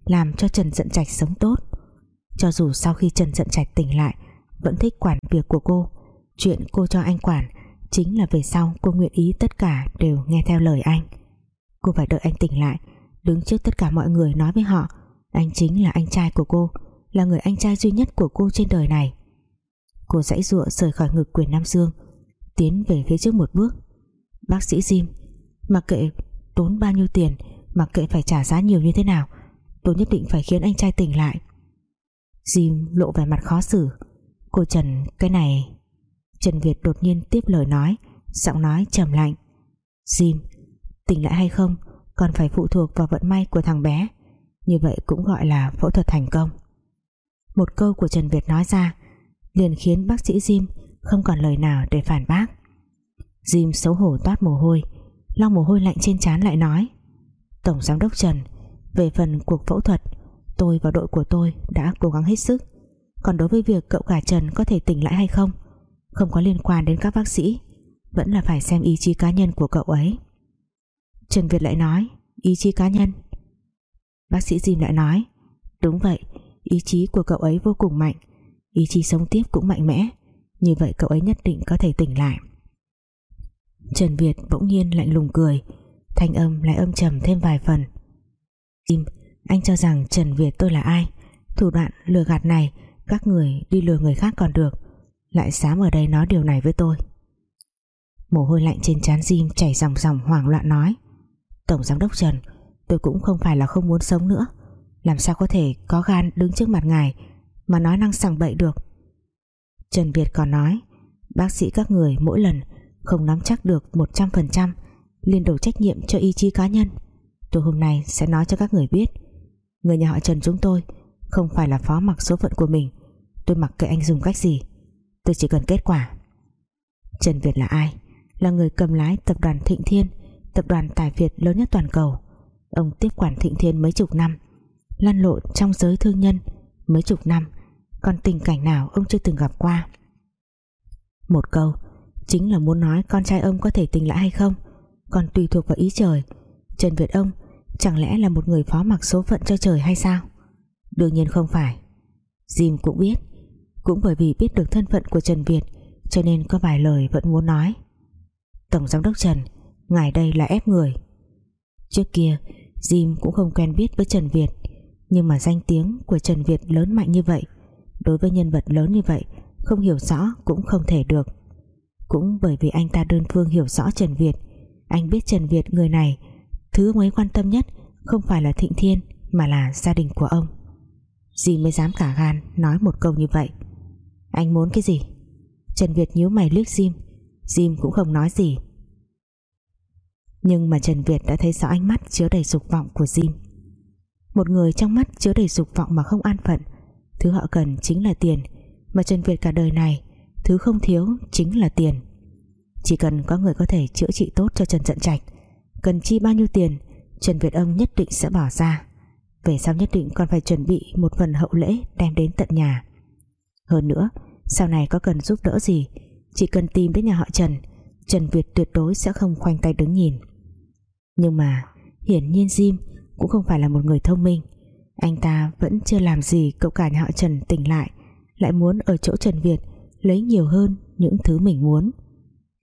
Làm cho Trần giận trạch sống tốt. Cho dù sau khi Trần giận trạch tỉnh lại, Vẫn thích quản việc của cô. Chuyện cô cho anh quản Chính là về sau cô nguyện ý tất cả Đều nghe theo lời anh. Cô phải đợi anh tỉnh lại, Đứng trước tất cả mọi người nói với họ, Anh chính là anh trai của cô, Là người anh trai duy nhất của cô trên đời này. Cô dãy ruộng rời khỏi ngực quyền Nam Dương Tiến về phía trước một bước. Bác sĩ Jim, Mặc kệ tốn bao nhiêu tiền, Mặc kệ phải trả giá nhiều như thế nào, Tôi nhất định phải khiến anh trai tỉnh lại. Jim lộ vẻ mặt khó xử. Cô Trần, cái này. Trần Việt đột nhiên tiếp lời nói, Giọng nói trầm lạnh. Jim, tỉnh lại hay không, Còn phải phụ thuộc vào vận may của thằng bé. Như vậy cũng gọi là phẫu thuật thành công. Một câu của Trần Việt nói ra, liền khiến bác sĩ Jim không còn lời nào để phản bác. Jim xấu hổ toát mồ hôi, lau mồ hôi lạnh trên trán lại nói, Tổng giám đốc Trần, về phần cuộc phẫu thuật, tôi và đội của tôi đã cố gắng hết sức. Còn đối với việc cậu cả Trần có thể tỉnh lại hay không không có liên quan đến các bác sĩ, vẫn là phải xem ý chí cá nhân của cậu ấy. Trần Việt lại nói, ý chí cá nhân? Bác sĩ Jim lại nói, đúng vậy, ý chí của cậu ấy vô cùng mạnh, ý chí sống tiếp cũng mạnh mẽ như vậy cậu ấy nhất định có thể tỉnh lại. Trần Việt bỗng nhiên lạnh lùng cười thanh âm lại âm trầm thêm vài phần. Im, anh cho rằng Trần Việt tôi là ai? Thủ đoạn lừa gạt này các người đi lừa người khác còn được. Lại dám ở đây nói điều này với tôi. Mồ hôi lạnh trên trán Jim chảy dòng dòng hoảng loạn nói. Tổng giám đốc Trần tôi cũng không phải là không muốn sống nữa. Làm sao có thể có gan đứng trước mặt ngài mà nói năng sằng bậy được? Trần Việt còn nói, bác sĩ các người mỗi lần không nắm chắc được 100% liên đổ trách nhiệm cho ý chí cá nhân. Tôi hôm nay sẽ nói cho các người biết. Người nhà họ Trần chúng tôi không phải là phó mặc số phận của mình. Tôi mặc kệ anh dùng cách gì. Tôi chỉ cần kết quả. Trần Việt là ai? Là người cầm lái tập đoàn Thịnh Thiên, tập đoàn tài Việt lớn nhất toàn cầu. Ông tiếp quản thịnh thiên mấy chục năm, Lăn lộn trong giới thương nhân Mấy chục năm. Còn tình cảnh nào ông chưa từng gặp qua? Một câu, Chính là muốn nói con trai ông có thể tình lại hay không? Còn tùy thuộc vào ý trời. Trần Việt ông, Chẳng lẽ là một người phó mặc số phận cho trời hay sao? Đương nhiên không phải. Jim cũng biết. Cũng bởi vì biết được thân phận của Trần Việt, Cho nên có vài lời vẫn muốn nói. Tổng giám đốc Trần, Ngài đây là ép người. Trước kia, Jim cũng không quen biết với Trần Việt, Nhưng mà danh tiếng của Trần Việt lớn mạnh như vậy Đối với nhân vật lớn như vậy, Không hiểu rõ cũng không thể được. Cũng bởi vì anh ta đơn phương hiểu rõ Trần Việt, Anh biết Trần Việt người này, Thứ mới quan tâm nhất Không phải là Thịnh Thiên, Mà là gia đình của ông. Gì mới dám cả gan nói một câu như vậy. Anh muốn cái gì? Trần Việt nhíu mày liếc Jim Jim cũng không nói gì. Nhưng mà Trần Việt đã thấy rõ ánh mắt chứa đầy dục vọng của Jim. Một người trong mắt chứa đầy dục vọng mà không an phận Thứ họ cần chính là tiền, Mà Trần Việt cả đời này, Thứ không thiếu chính là tiền. Chỉ cần có người có thể chữa trị tốt cho Trần Trận Trạch, Cần chi bao nhiêu tiền, Trần Việt ông nhất định sẽ bỏ ra. Về sau nhất định còn phải chuẩn bị một phần hậu lễ đem đến tận nhà. Hơn nữa, sau này có cần giúp đỡ gì, chỉ cần tìm đến nhà họ Trần Trần Việt tuyệt đối sẽ không khoanh tay đứng nhìn. Nhưng mà, hiển nhiên Jim cũng không phải là một người thông minh anh ta vẫn chưa làm gì, cậu cả nhà họ Trần tỉnh lại lại muốn ở chỗ Trần Việt, lấy nhiều hơn những thứ mình muốn.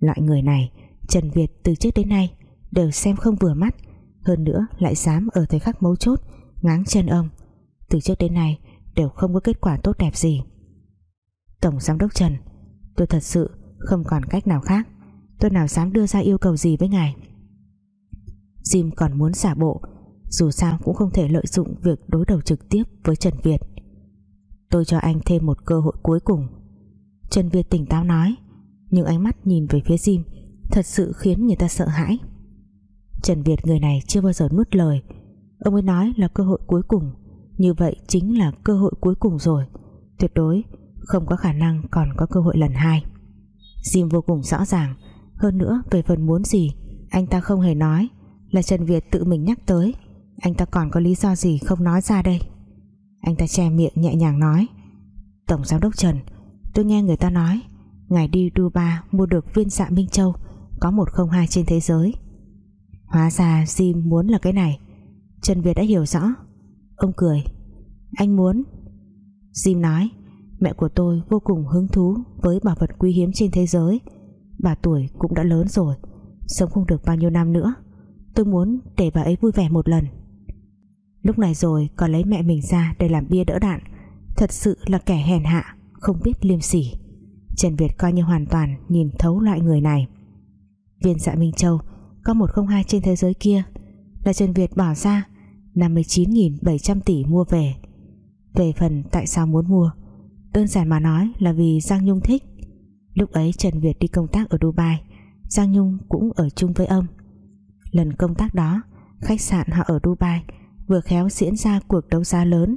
Loại người này, Trần Việt từ trước đến nay đều xem không vừa mắt, hơn nữa lại dám ở thời khắc mấu chốt, ngáng chân ông. Từ trước đến nay đều không có kết quả tốt đẹp gì. Tổng Giám đốc Trần, tôi thật sự không còn cách nào khác. Tôi nào dám đưa ra yêu cầu gì với ngài? Jim còn muốn xả bộ dù sao cũng không thể lợi dụng việc đối đầu trực tiếp với Trần Việt. Tôi cho anh thêm một cơ hội cuối cùng. Trần Việt tỉnh táo nói, nhưng ánh mắt nhìn về phía Jim thật sự khiến người ta sợ hãi. Trần Việt người này chưa bao giờ nuốt lời. Ông ấy nói là cơ hội cuối cùng. Như vậy chính là cơ hội cuối cùng rồi. Tuyệt đối không có khả năng còn có cơ hội lần hai. Jim vô cùng rõ ràng. Hơn nữa về phần muốn gì, Anh ta không hề nói Là Trần Việt tự mình nhắc tới. Anh ta còn có lý do gì không nói ra đây? Anh ta che miệng nhẹ nhàng nói, Tổng giám đốc Trần, Tôi nghe người ta nói, Ngài đi Dubai mua được viên xạ Minh Châu, Có 102 trên thế giới. Hóa ra Jim muốn là cái này. Trần Việt đã hiểu rõ. Ông cười, Anh muốn. Jim nói, Mẹ của tôi vô cùng hứng thú với bảo vật quý hiếm trên thế giới. Bà tuổi cũng đã lớn rồi, Sống không được bao nhiêu năm nữa. Tôi muốn để bà ấy vui vẻ một lần. Lúc này rồi, còn lấy mẹ mình ra để làm bia đỡ đạn. Thật sự là kẻ hèn hạ, Không biết liêm sỉ. Trần Việt coi như hoàn toàn nhìn thấu loại người này. Viên dạ Minh Châu, Có 102 trên thế giới kia, là Trần Việt bỏ ra 59.700 tỷ mua về. Về phần tại sao muốn mua, đơn giản mà nói là vì Giang Nhung thích. Lúc ấy Trần Việt đi công tác ở Dubai, Giang Nhung cũng ở chung với ông. Lần công tác đó, khách sạn họ ở Dubai vừa khéo diễn ra cuộc đấu giá lớn.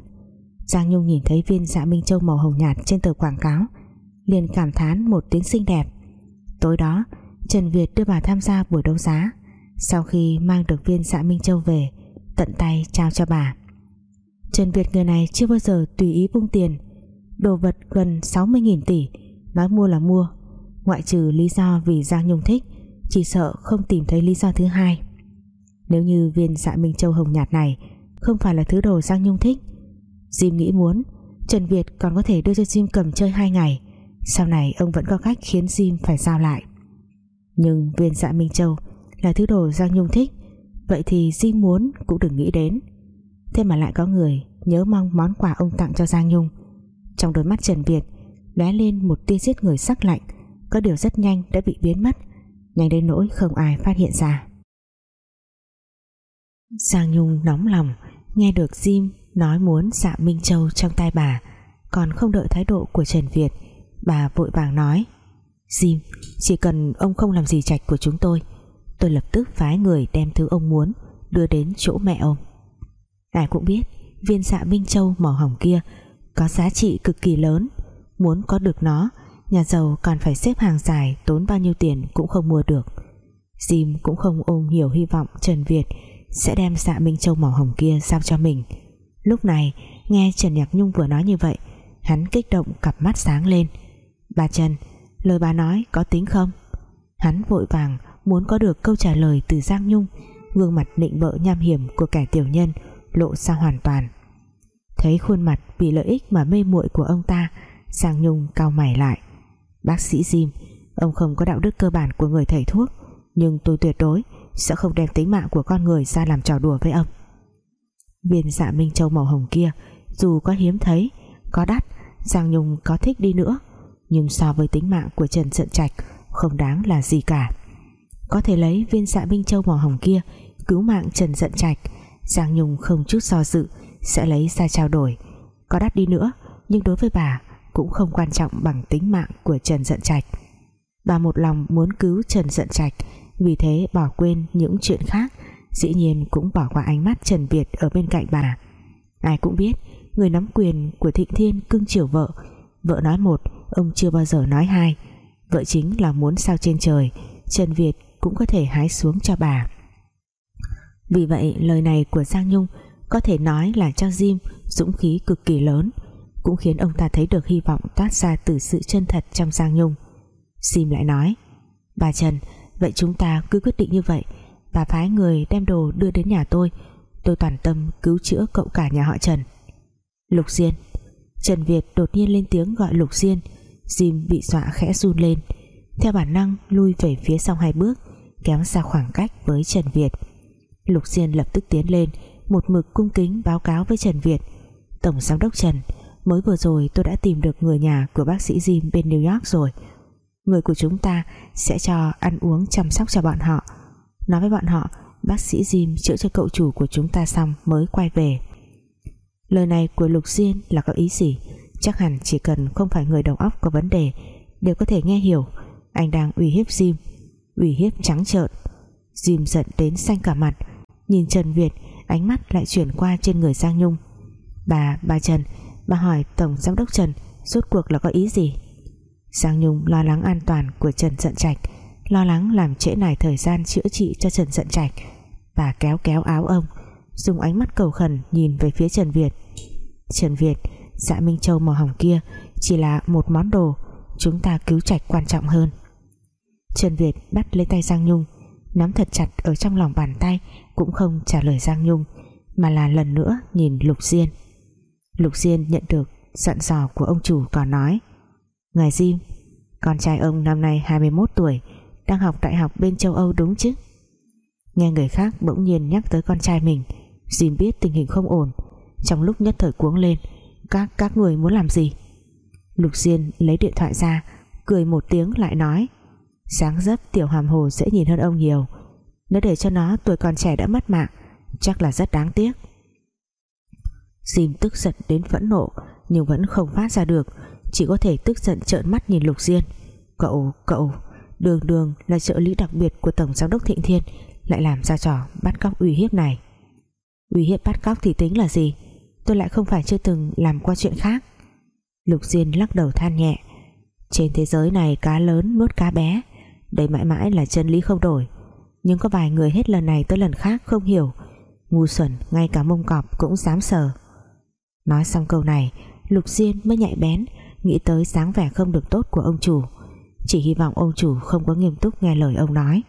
Giang Nhung nhìn thấy viên dạ Minh Châu màu hồng nhạt trên tờ quảng cáo, liền cảm thán một tiếng xinh đẹp. Tối đó, Trần Việt đưa bà tham gia buổi đấu giá, sau khi mang được viên dạ Minh Châu về, tận tay trao cho bà. Trần Việt người này chưa bao giờ tùy ý vung tiền, đồ vật gần 60.000 tỷ, nói mua là mua, ngoại trừ lý do vì Giang Nhung thích, chỉ sợ không tìm thấy lý do thứ hai. Nếu như viên dạ Minh Châu hồng nhạt này không phải là thứ đồ Giang Nhung thích. Jim nghĩ muốn, Trần Việt còn có thể đưa cho Jim cầm chơi hai ngày. Sau này, ông vẫn có cách khiến Jim phải giao lại. Nhưng viên dạ Minh Châu là thứ đồ Giang Nhung thích, vậy thì Jim muốn cũng đừng nghĩ đến. Thế mà lại có người nhớ mong món quà ông tặng cho Giang Nhung. Trong đôi mắt Trần Việt, lóe lên một tia giết người sắc lạnh, có điều rất nhanh đã bị biến mất. Nhanh đến nỗi không ai phát hiện ra. Giang Nhung nóng lòng nghe được Jim nói muốn dạ Minh Châu trong tay bà, còn không đợi thái độ của Trần Việt, bà vội vàng nói, Jim, chỉ cần ông không làm gì trạch của chúng tôi tôi lập tức phái người đem thứ ông muốn đưa đến chỗ mẹ ông. Ngài cũng biết, viên dạ Minh Châu màu hồng kia có giá trị cực kỳ lớn. Muốn có được nó, nhà giàu còn phải xếp hàng dài tốn bao nhiêu tiền cũng không mua được. Jim cũng không ôm hiểu hy vọng Trần Việt sẽ đem dạ Minh Châu màu hồng kia giao cho mình. Lúc này, nghe Trần Nhạc Nhung vừa nói như vậy, hắn kích động cặp mắt sáng lên. Bà Trần, lời bà nói có tính không? Hắn vội vàng muốn có được câu trả lời từ Giang Nhung, gương mặt nịnh bợ nham hiểm của kẻ tiểu nhân lộ ra hoàn toàn. Thấy khuôn mặt vì lợi ích mà mê muội của ông ta, Giang Nhung cau mày lại. Bác sĩ Jim, ông không có đạo đức cơ bản của người thầy thuốc, nhưng tôi tuyệt đối sẽ không đem tính mạng của con người ra làm trò đùa với ông. Viên dạ Minh Châu màu hồng kia, dù có hiếm thấy, có đắt, Giang Nhung có thích đi nữa, nhưng so với tính mạng của Trần Trận Trạch, không đáng là gì cả. Có thể lấy viên dạ Minh Châu màu hồng kia cứu mạng Trần giận Trạch, Giang Nhung không chút do dự, sẽ lấy ra trao đổi. Có đắt đi nữa, nhưng đối với bà cũng không quan trọng bằng tính mạng của Trần Dận Trạch. Bà một lòng muốn cứu Trần Dận Trạch vì thế bỏ quên những chuyện khác, dĩ nhiên cũng bỏ qua ánh mắt Trần Việt ở bên cạnh bà. Ai cũng biết, người nắm quyền của Thịnh Thiên cưng chiều vợ. Vợ nói một, ông chưa bao giờ nói hai. Vợ chính là muốn sao trên trời, Trần Việt cũng có thể hái xuống cho bà. Vì vậy, lời này của Giang Nhung có thể nói là cho Jim dũng khí cực kỳ lớn, cũng khiến ông ta thấy được hy vọng toát ra từ sự chân thật trong Giang Nhung. Jim lại nói, bà Trần vậy chúng ta cứ quyết định như vậy. Bà phái người đem đồ đưa đến nhà tôi. Tôi toàn tâm cứu chữa cậu cả nhà họ Trần. Lục Diên Trần Việt đột nhiên lên tiếng gọi Lục Diên Jim bị dọa khẽ run lên. Theo bản năng, lui về phía sau hai bước, kéo ra khoảng cách với Trần Việt. Lục Diên lập tức tiến lên, một mực cung kính báo cáo với Trần Việt. Tổng giám đốc Trần, mới vừa rồi tôi đã tìm được người nhà của bác sĩ Jim bên New York rồi người của chúng ta sẽ cho ăn uống chăm sóc cho bọn họ. Nói với bọn họ bác sĩ Jim chữa cho cậu chủ của chúng ta xong mới quay về. Lời này của Lục Diên là có ý gì? Chắc hẳn chỉ cần không phải người đầu óc có vấn đề đều có thể nghe hiểu. Anh đang uy hiếp Jim uy hiếp trắng trợn. Jim giận đến xanh cả mặt. Nhìn Trần Việt ánh mắt lại chuyển qua trên người Giang Nhung. Bà, bà Trần bà hỏi Tổng Giám đốc Trần rốt cuộc là có ý gì? Giang Nhung lo lắng an toàn của Trần Dận Trạch, lo lắng làm trễ nải thời gian chữa trị cho Trần Dận Trạch. Bà kéo kéo áo ông, dùng ánh mắt cầu khẩn nhìn về phía Trần Việt. Trần Việt dạ Minh Châu màu hồng kia chỉ là một món đồ, chúng ta cứu Trạch quan trọng hơn. Trần Việt bắt lấy tay Giang Nhung, nắm thật chặt ở trong lòng bàn tay, cũng không trả lời Giang Nhung, mà là lần nữa nhìn Lục Diên. Lục Diên nhận được dặn dò của ông chủ còn nói Ngài Jim, con trai ông năm nay 21 tuổi, đang học đại học bên châu Âu đúng chứ? Nghe người khác bỗng nhiên nhắc tới con trai mình, Jim biết tình hình không ổn. Trong lúc nhất thời cuống lên, các các người muốn làm gì? Lục Diên lấy điện thoại ra, cười một tiếng lại nói, sáng dấp tiểu hàm hồ dễ nhìn hơn ông nhiều. Nếu để cho nó tuổi còn trẻ đã mất mạng, chắc là rất đáng tiếc. Jim tức giận đến phẫn nộ, nhưng vẫn không phát ra được chỉ có thể tức giận trợn mắt nhìn Lục Diên. Cậu, cậu đường đường là trợ lý đặc biệt của Tổng Giám đốc Thịnh Thiên lại làm ra trò bắt cóc uy hiếp này. Uy hiếp bắt cóc thì tính là gì? Tôi lại không phải chưa từng làm qua chuyện khác. Lục Diên lắc đầu than nhẹ. Trên thế giới này cá lớn nuốt cá bé đây mãi mãi là chân lý không đổi. Nhưng có vài người hết lần này tới lần khác không hiểu. Ngu xuẩn ngay cả mông cọp cũng dám sờ. Nói xong câu này Lục Diên mới nhạy bén nghĩ tới dáng vẻ không được tốt của ông chủ. Chỉ hy vọng ông chủ không có nghiêm túc nghe lời ông nói.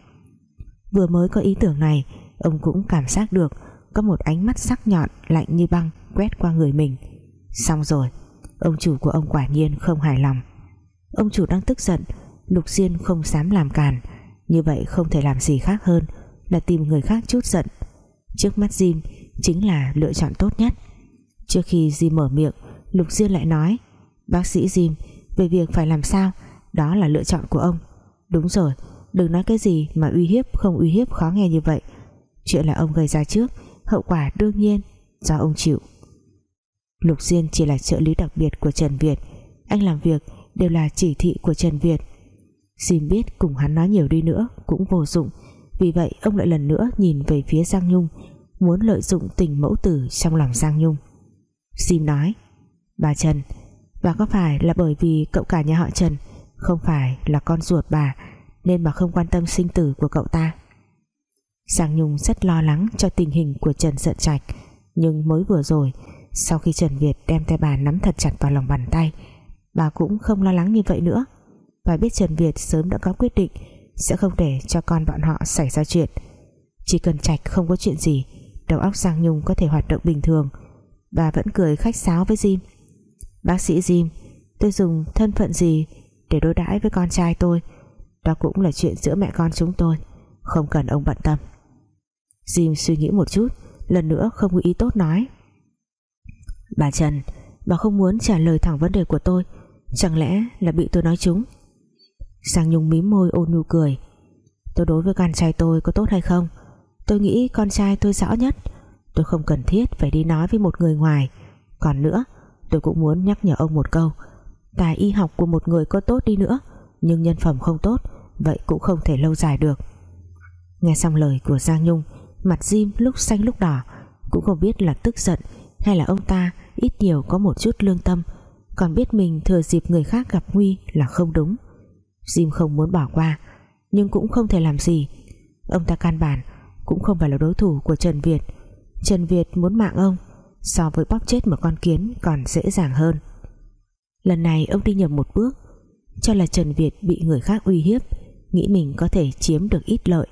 Vừa mới có ý tưởng này, ông cũng cảm giác được có một ánh mắt sắc nhọn, lạnh như băng quét qua người mình. Xong rồi, ông chủ của ông quả nhiên không hài lòng. Ông chủ đang tức giận, Lục Diên không dám làm càn. Như vậy không thể làm gì khác hơn là tìm người khác chút giận. Trước mắt Jim chính là lựa chọn tốt nhất. Trước khi Jim mở miệng, Lục Diên lại nói bác sĩ Jim về việc phải làm sao. Đó là lựa chọn của ông. Đúng rồi, đừng nói cái gì mà uy hiếp, không uy hiếp khó nghe như vậy. Chuyện là ông gây ra trước, hậu quả đương nhiên do ông chịu. Lục Diên chỉ là trợ lý đặc biệt của Trần Việt. Anh làm việc đều là chỉ thị của Trần Việt. Jim biết cùng hắn nói nhiều đi nữa cũng vô dụng. Vì vậy, ông lại lần nữa nhìn về phía Giang Nhung, muốn lợi dụng tình mẫu tử trong lòng Giang Nhung. Jim nói, Bà Trần và có phải là bởi vì cậu cả nhà họ Trần? Không phải là con ruột bà, Nên bà không quan tâm sinh tử của cậu ta. Giang Nhung rất lo lắng cho tình hình của Trần Dận Trạch, nhưng mới vừa rồi, sau khi Trần Việt đem tay bà nắm thật chặt vào lòng bàn tay, bà cũng không lo lắng như vậy nữa. Bà biết Trần Việt sớm đã có quyết định, sẽ không để cho con bọn họ xảy ra chuyện. Chỉ cần Trạch không có chuyện gì, đầu óc Giang Nhung có thể hoạt động bình thường. Bà vẫn cười khách sáo với Jim bác sĩ Jim, tôi dùng thân phận gì để đối đãi với con trai tôi? Đó cũng là chuyện giữa mẹ con chúng tôi, không cần ông bận tâm. Jim suy nghĩ một chút, lần nữa không có ý tốt nói. Bà Trần, bà không muốn trả lời thẳng vấn đề của tôi, chẳng lẽ là bị tôi nói trúng? Sang Nhung mím môi ôn nhu cười. Tôi đối với con trai tôi có tốt hay không? Tôi nghĩ con trai tôi rõ nhất. Tôi không cần thiết phải đi nói với một người ngoài. Còn nữa tôi cũng muốn nhắc nhở ông một câu. Tài y học của một người có tốt đi nữa, nhưng nhân phẩm không tốt, vậy cũng không thể lâu dài được. Nghe xong lời của Giang Nhung, mặt Jim lúc xanh lúc đỏ, cũng không biết là tức giận hay là ông ta ít nhiều có một chút lương tâm, còn biết mình thừa dịp người khác gặp nguy là không đúng. Jim không muốn bỏ qua, nhưng cũng không thể làm gì. Ông ta can bản, cũng không phải là đối thủ của Trần Việt. Trần Việt muốn mạng ông so với bóp chết một con kiến còn dễ dàng hơn. Lần này, ông đi nhầm một bước. Cho là Trần Việt bị người khác uy hiếp, nghĩ mình có thể chiếm được ít lợi.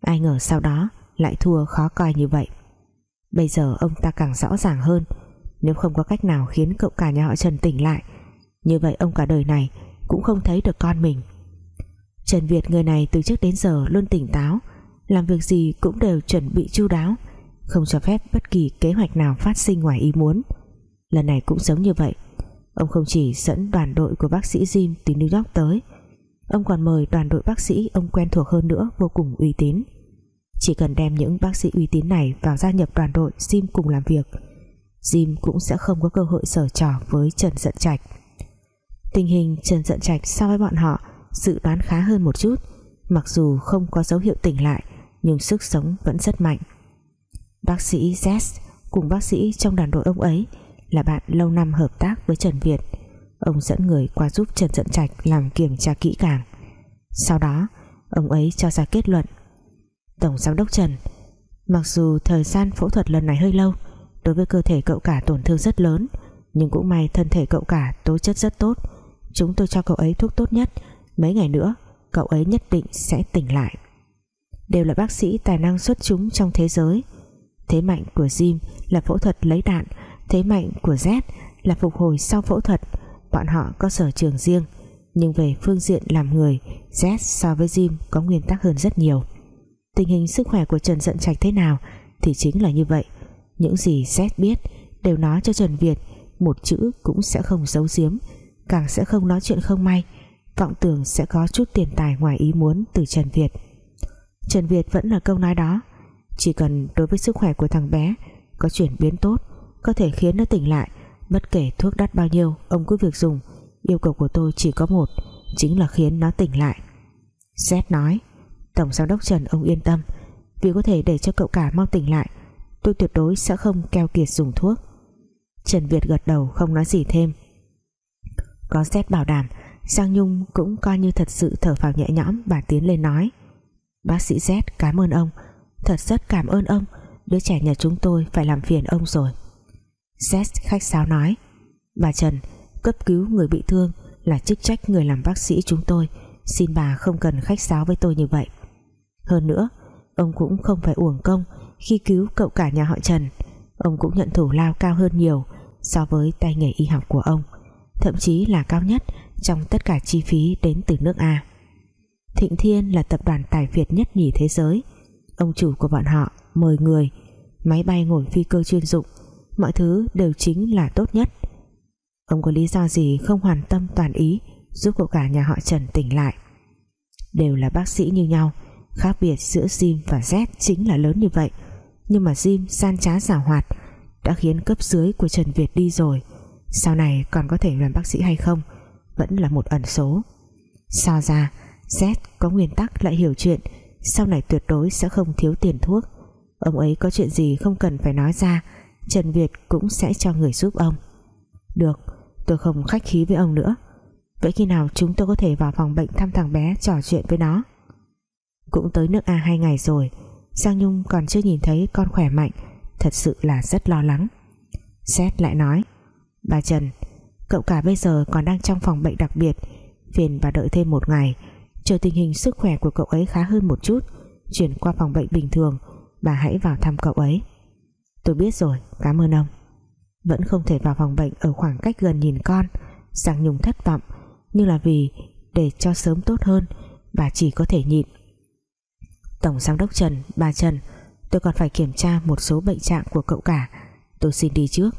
Ai ngờ sau đó lại thua khó coi như vậy. Bây giờ ông ta càng rõ ràng hơn. Nếu không có cách nào khiến cậu cả nhà họ Trần tỉnh lại, như vậy ông cả đời này cũng không thấy được con mình. Trần Việt người này từ trước đến giờ luôn tỉnh táo, làm việc gì cũng đều chuẩn bị chu đáo không cho phép bất kỳ kế hoạch nào phát sinh ngoài ý muốn. Lần này cũng giống như vậy. Ông không chỉ dẫn đoàn đội của bác sĩ Jim từ New York tới, ông còn mời đoàn đội bác sĩ ông quen thuộc hơn nữa vô cùng uy tín. Chỉ cần đem những bác sĩ uy tín này vào gia nhập đoàn đội Jim cùng làm việc, Jim cũng sẽ không có cơ hội sở trò với Trần Dận Trạch. Tình hình Trần Dận Trạch so với bọn họ dự đoán khá hơn một chút, mặc dù không có dấu hiệu tỉnh lại, nhưng sức sống vẫn rất mạnh bác sĩ Z cùng bác sĩ trong đoàn đội ông ấy là bạn lâu năm hợp tác với Trần Việt. Ông dẫn người qua giúp Trần Dận Trạch làm kiểm tra kỹ càng. Sau đó, ông ấy cho ra kết luận. Tổng Giám đốc Trần, mặc dù thời gian phẫu thuật lần này hơi lâu, đối với cơ thể cậu cả tổn thương rất lớn, nhưng cũng may thân thể cậu cả tố chất rất tốt. Chúng tôi cho cậu ấy thuốc tốt nhất. Mấy ngày nữa, cậu ấy nhất định sẽ tỉnh lại. Đều là bác sĩ tài năng xuất chúng trong thế giới thế mạnh của Jim là phẫu thuật lấy đạn, thế mạnh của Z là phục hồi sau phẫu thuật. Bọn họ có sở trường riêng, nhưng về phương diện làm người, Z so với Jim có nguyên tắc hơn rất nhiều. Tình hình sức khỏe của Trần Dận Trạch thế nào thì chính là như vậy. Những gì Z biết đều nói cho Trần Việt, một chữ cũng sẽ không giấu giếm, càng sẽ không nói chuyện không may. Vọng tưởng sẽ có chút tiền tài ngoài ý muốn từ Trần Việt. Trần Việt vẫn là câu nói đó chỉ cần đối với sức khỏe của thằng bé, có chuyển biến tốt, có thể khiến nó tỉnh lại, bất kể thuốc đắt bao nhiêu, ông cứ việc dùng. Yêu cầu của tôi chỉ có một, chính là khiến nó tỉnh lại. Xét nói. Tổng giám đốc Trần, ông yên tâm. Vì có thể để cho cậu cả mau tỉnh lại, tôi tuyệt đối sẽ không keo kiệt dùng thuốc. Trần Việt gật đầu, không nói gì thêm. Có xét bảo đảm, Giang Nhung cũng coi như thật sự thở phào nhẹ nhõm bà tiến lên nói. Bác sĩ Z cảm ơn ông. Thật rất cảm ơn ông. Đứa trẻ nhà chúng tôi phải làm phiền ông rồi. Z khách sáo nói. Bà Trần, cấp cứu người bị thương Là chức trách người làm bác sĩ chúng tôi. Xin bà không cần khách sáo với tôi như vậy. Hơn nữa, Ông cũng không phải uổng công Khi cứu cậu cả nhà họ Trần. Ông cũng nhận thủ lao cao hơn nhiều So với tay nghề y học của ông, Thậm chí là cao nhất Trong tất cả chi phí đến từ nước A. Thịnh Thiên là tập đoàn tài Việt nhất nhì thế giới. Ông chủ của bọn họ, mời người, Máy bay ngồi phi cơ chuyên dụng, Mọi thứ đều chính là tốt nhất. Ông có lý do gì không hoàn tâm toàn ý Giúp cậu cả nhà họ Trần tỉnh lại? Đều là bác sĩ như nhau, Khác biệt giữa Jim và Z chính là lớn như vậy. Nhưng mà Jim san trá giả hoạt, Đã khiến cấp dưới của Trần Việt đi rồi. Sau này còn có thể làm bác sĩ hay không, Vẫn là một ẩn số. Sao ra, Z có nguyên tắc lại hiểu chuyện sau này tuyệt đối sẽ không thiếu tiền thuốc. Ông ấy có chuyện gì không cần phải nói ra, Trần Việt cũng sẽ cho người giúp ông. Được, Tôi không khách khí với ông nữa. Vậy khi nào chúng tôi có thể vào phòng bệnh thăm thằng bé Trò chuyện với nó? Cũng tới nước A hai ngày rồi, Giang Nhung còn chưa nhìn thấy con khỏe mạnh, Thật sự là rất lo lắng. Xét lại nói, Bà Trần, Cậu cả bây giờ còn đang trong phòng bệnh đặc biệt, Phiền bà đợi thêm một ngày Chờ tình hình sức khỏe của cậu ấy khá hơn một chút, Chuyển qua phòng bệnh bình thường, Bà hãy vào thăm cậu ấy. Tôi biết rồi, cảm ơn ông. Vẫn không thể vào phòng bệnh ở khoảng cách gần nhìn con, Giang Nhung thất vọng, Nhưng là vì để cho sớm tốt hơn, Bà chỉ có thể nhịn. Tổng giám đốc Trần, Bà Trần, Tôi còn phải kiểm tra một số bệnh trạng của cậu cả, Tôi xin đi trước.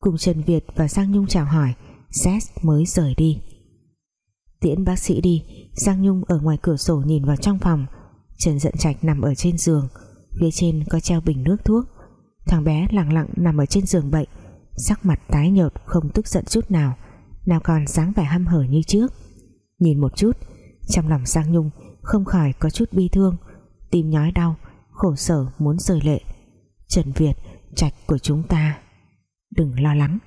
Cùng Trần Việt và Giang Nhung chào hỏi, Seth mới rời đi. Tiễn bác sĩ đi Giang Nhung ở ngoài cửa sổ nhìn vào trong phòng. Trần Dận Trạch nằm ở trên giường. Phía trên có treo bình nước thuốc. Thằng bé lặng lặng nằm ở trên giường bệnh. Sắc mặt tái nhợt, không tức giận chút nào. Nào còn dáng vẻ hăm hở như trước. Nhìn một chút, Trong lòng Giang Nhung không khỏi có chút bi thương. Tim nhói đau, Khổ sở muốn rời lệ. Trần Việt, Trạch của chúng ta. Đừng lo lắng.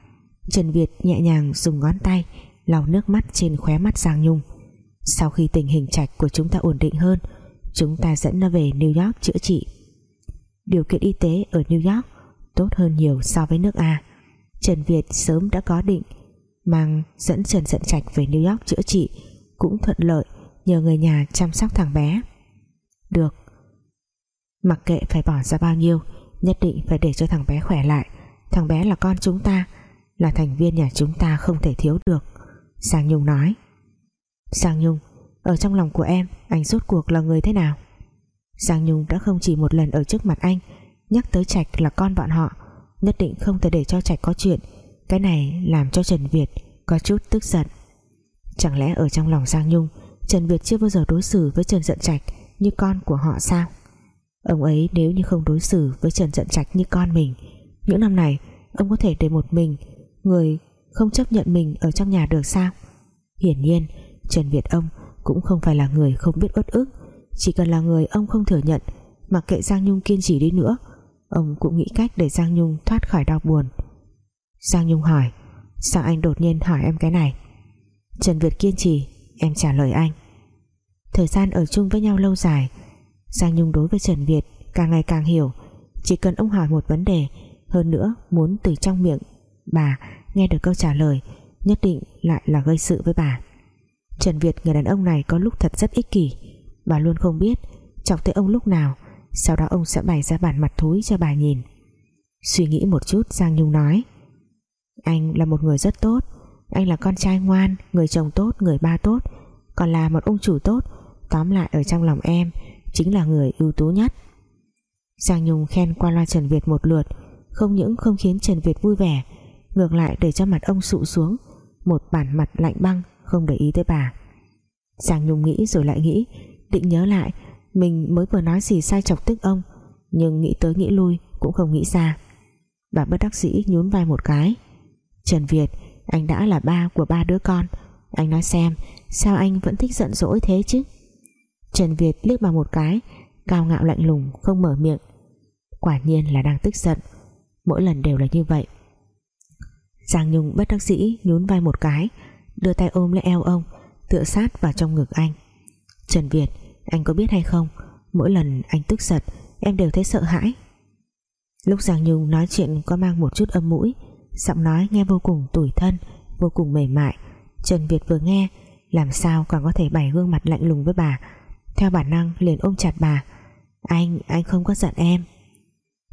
Trần Việt nhẹ nhàng dùng ngón tay lau nước mắt trên khóe mắt Giang Nhung sau khi tình hình trạch của chúng ta ổn định hơn, chúng ta dẫn nó về New York chữa trị. Điều kiện y tế ở New York tốt hơn nhiều so với nước A. Trần Việt sớm đã có định mang dẫn Trần Dận Trạch về New York chữa trị, cũng thuận lợi nhờ người nhà chăm sóc thằng bé. Được. Mặc kệ phải bỏ ra bao nhiêu, nhất định phải để cho thằng bé khỏe lại. Thằng bé là con chúng ta, là thành viên nhà chúng ta không thể thiếu được. Giang Nhung nói. Giang Nhung, Ở trong lòng của em, anh rốt cuộc là người thế nào? Giang Nhung đã không chỉ một lần ở trước mặt anh, Nhắc tới Trạch là con bọn họ, Nhất định không thể để cho Trạch có chuyện. Cái này làm cho Trần Việt Có chút tức giận. Chẳng lẽ ở trong lòng Giang Nhung, Trần Việt chưa bao giờ đối xử với Trần Dận Trạch Như con của họ sao? Ông ấy nếu như không đối xử với Trần Dận Trạch như con mình, Những năm này Ông có thể để một mình, Người không chấp nhận mình ở trong nhà được sao? Hiển nhiên Trần Việt ông cũng không phải là người không biết uất ức. Chỉ cần là người ông không thừa nhận, mặc kệ Giang Nhung kiên trì đi nữa, ông cũng nghĩ cách để Giang Nhung thoát khỏi đau buồn. Giang Nhung hỏi, sao anh đột nhiên hỏi em cái này? Trần Việt kiên trì, em trả lời anh. Thời gian ở chung với nhau lâu dài, Giang Nhung đối với Trần Việt càng ngày càng hiểu. Chỉ cần ông hỏi một vấn đề, hơn nữa muốn từ trong miệng bà nghe được câu trả lời, nhất định lại là gây sự với bà. Trần Việt người đàn ông này có lúc thật rất ích kỷ. Bà luôn không biết chọc tới ông lúc nào sau đó ông sẽ bày ra bản mặt thúi cho bà nhìn. Suy nghĩ một chút Giang Nhung nói anh là một người rất tốt. Anh là con trai ngoan người chồng tốt, người ba tốt còn là một ông chủ tốt. Tóm lại ở trong lòng em chính là người ưu tú nhất. Giang Nhung khen qua loa Trần Việt một lượt không những không khiến Trần Việt vui vẻ ngược lại để cho mặt ông sụ xuống một bản mặt lạnh băng không để ý tới bà. Giang Nhung nghĩ rồi lại nghĩ, định nhớ lại, mình mới vừa nói gì sai chọc tức ông, nhưng nghĩ tới nghĩ lui cũng không nghĩ ra. Bà bất đắc dĩ nhún vai một cái. Trần Việt, anh đã là ba của ba đứa con. Anh nói xem, sao anh vẫn thích giận dỗi thế chứ? Trần Việt liếc bà một cái, cao ngạo lạnh lùng, không mở miệng. Quả nhiên là đang tức giận. Mỗi lần đều là như vậy. Giang Nhung bất đắc dĩ nhún vai một cái đưa tay ôm lấy eo ông tựa sát vào trong ngực anh. Trần Việt anh có biết hay không? Mỗi lần anh tức giận em đều thấy sợ hãi. Lúc Giang Nhung nói chuyện có mang một chút âm mũi giọng nói nghe vô cùng tủi thân vô cùng mềm mại. Trần Việt vừa nghe làm sao còn có thể bày gương mặt lạnh lùng với bà? Theo bản năng liền ôm chặt bà. Anh, anh không có giận em.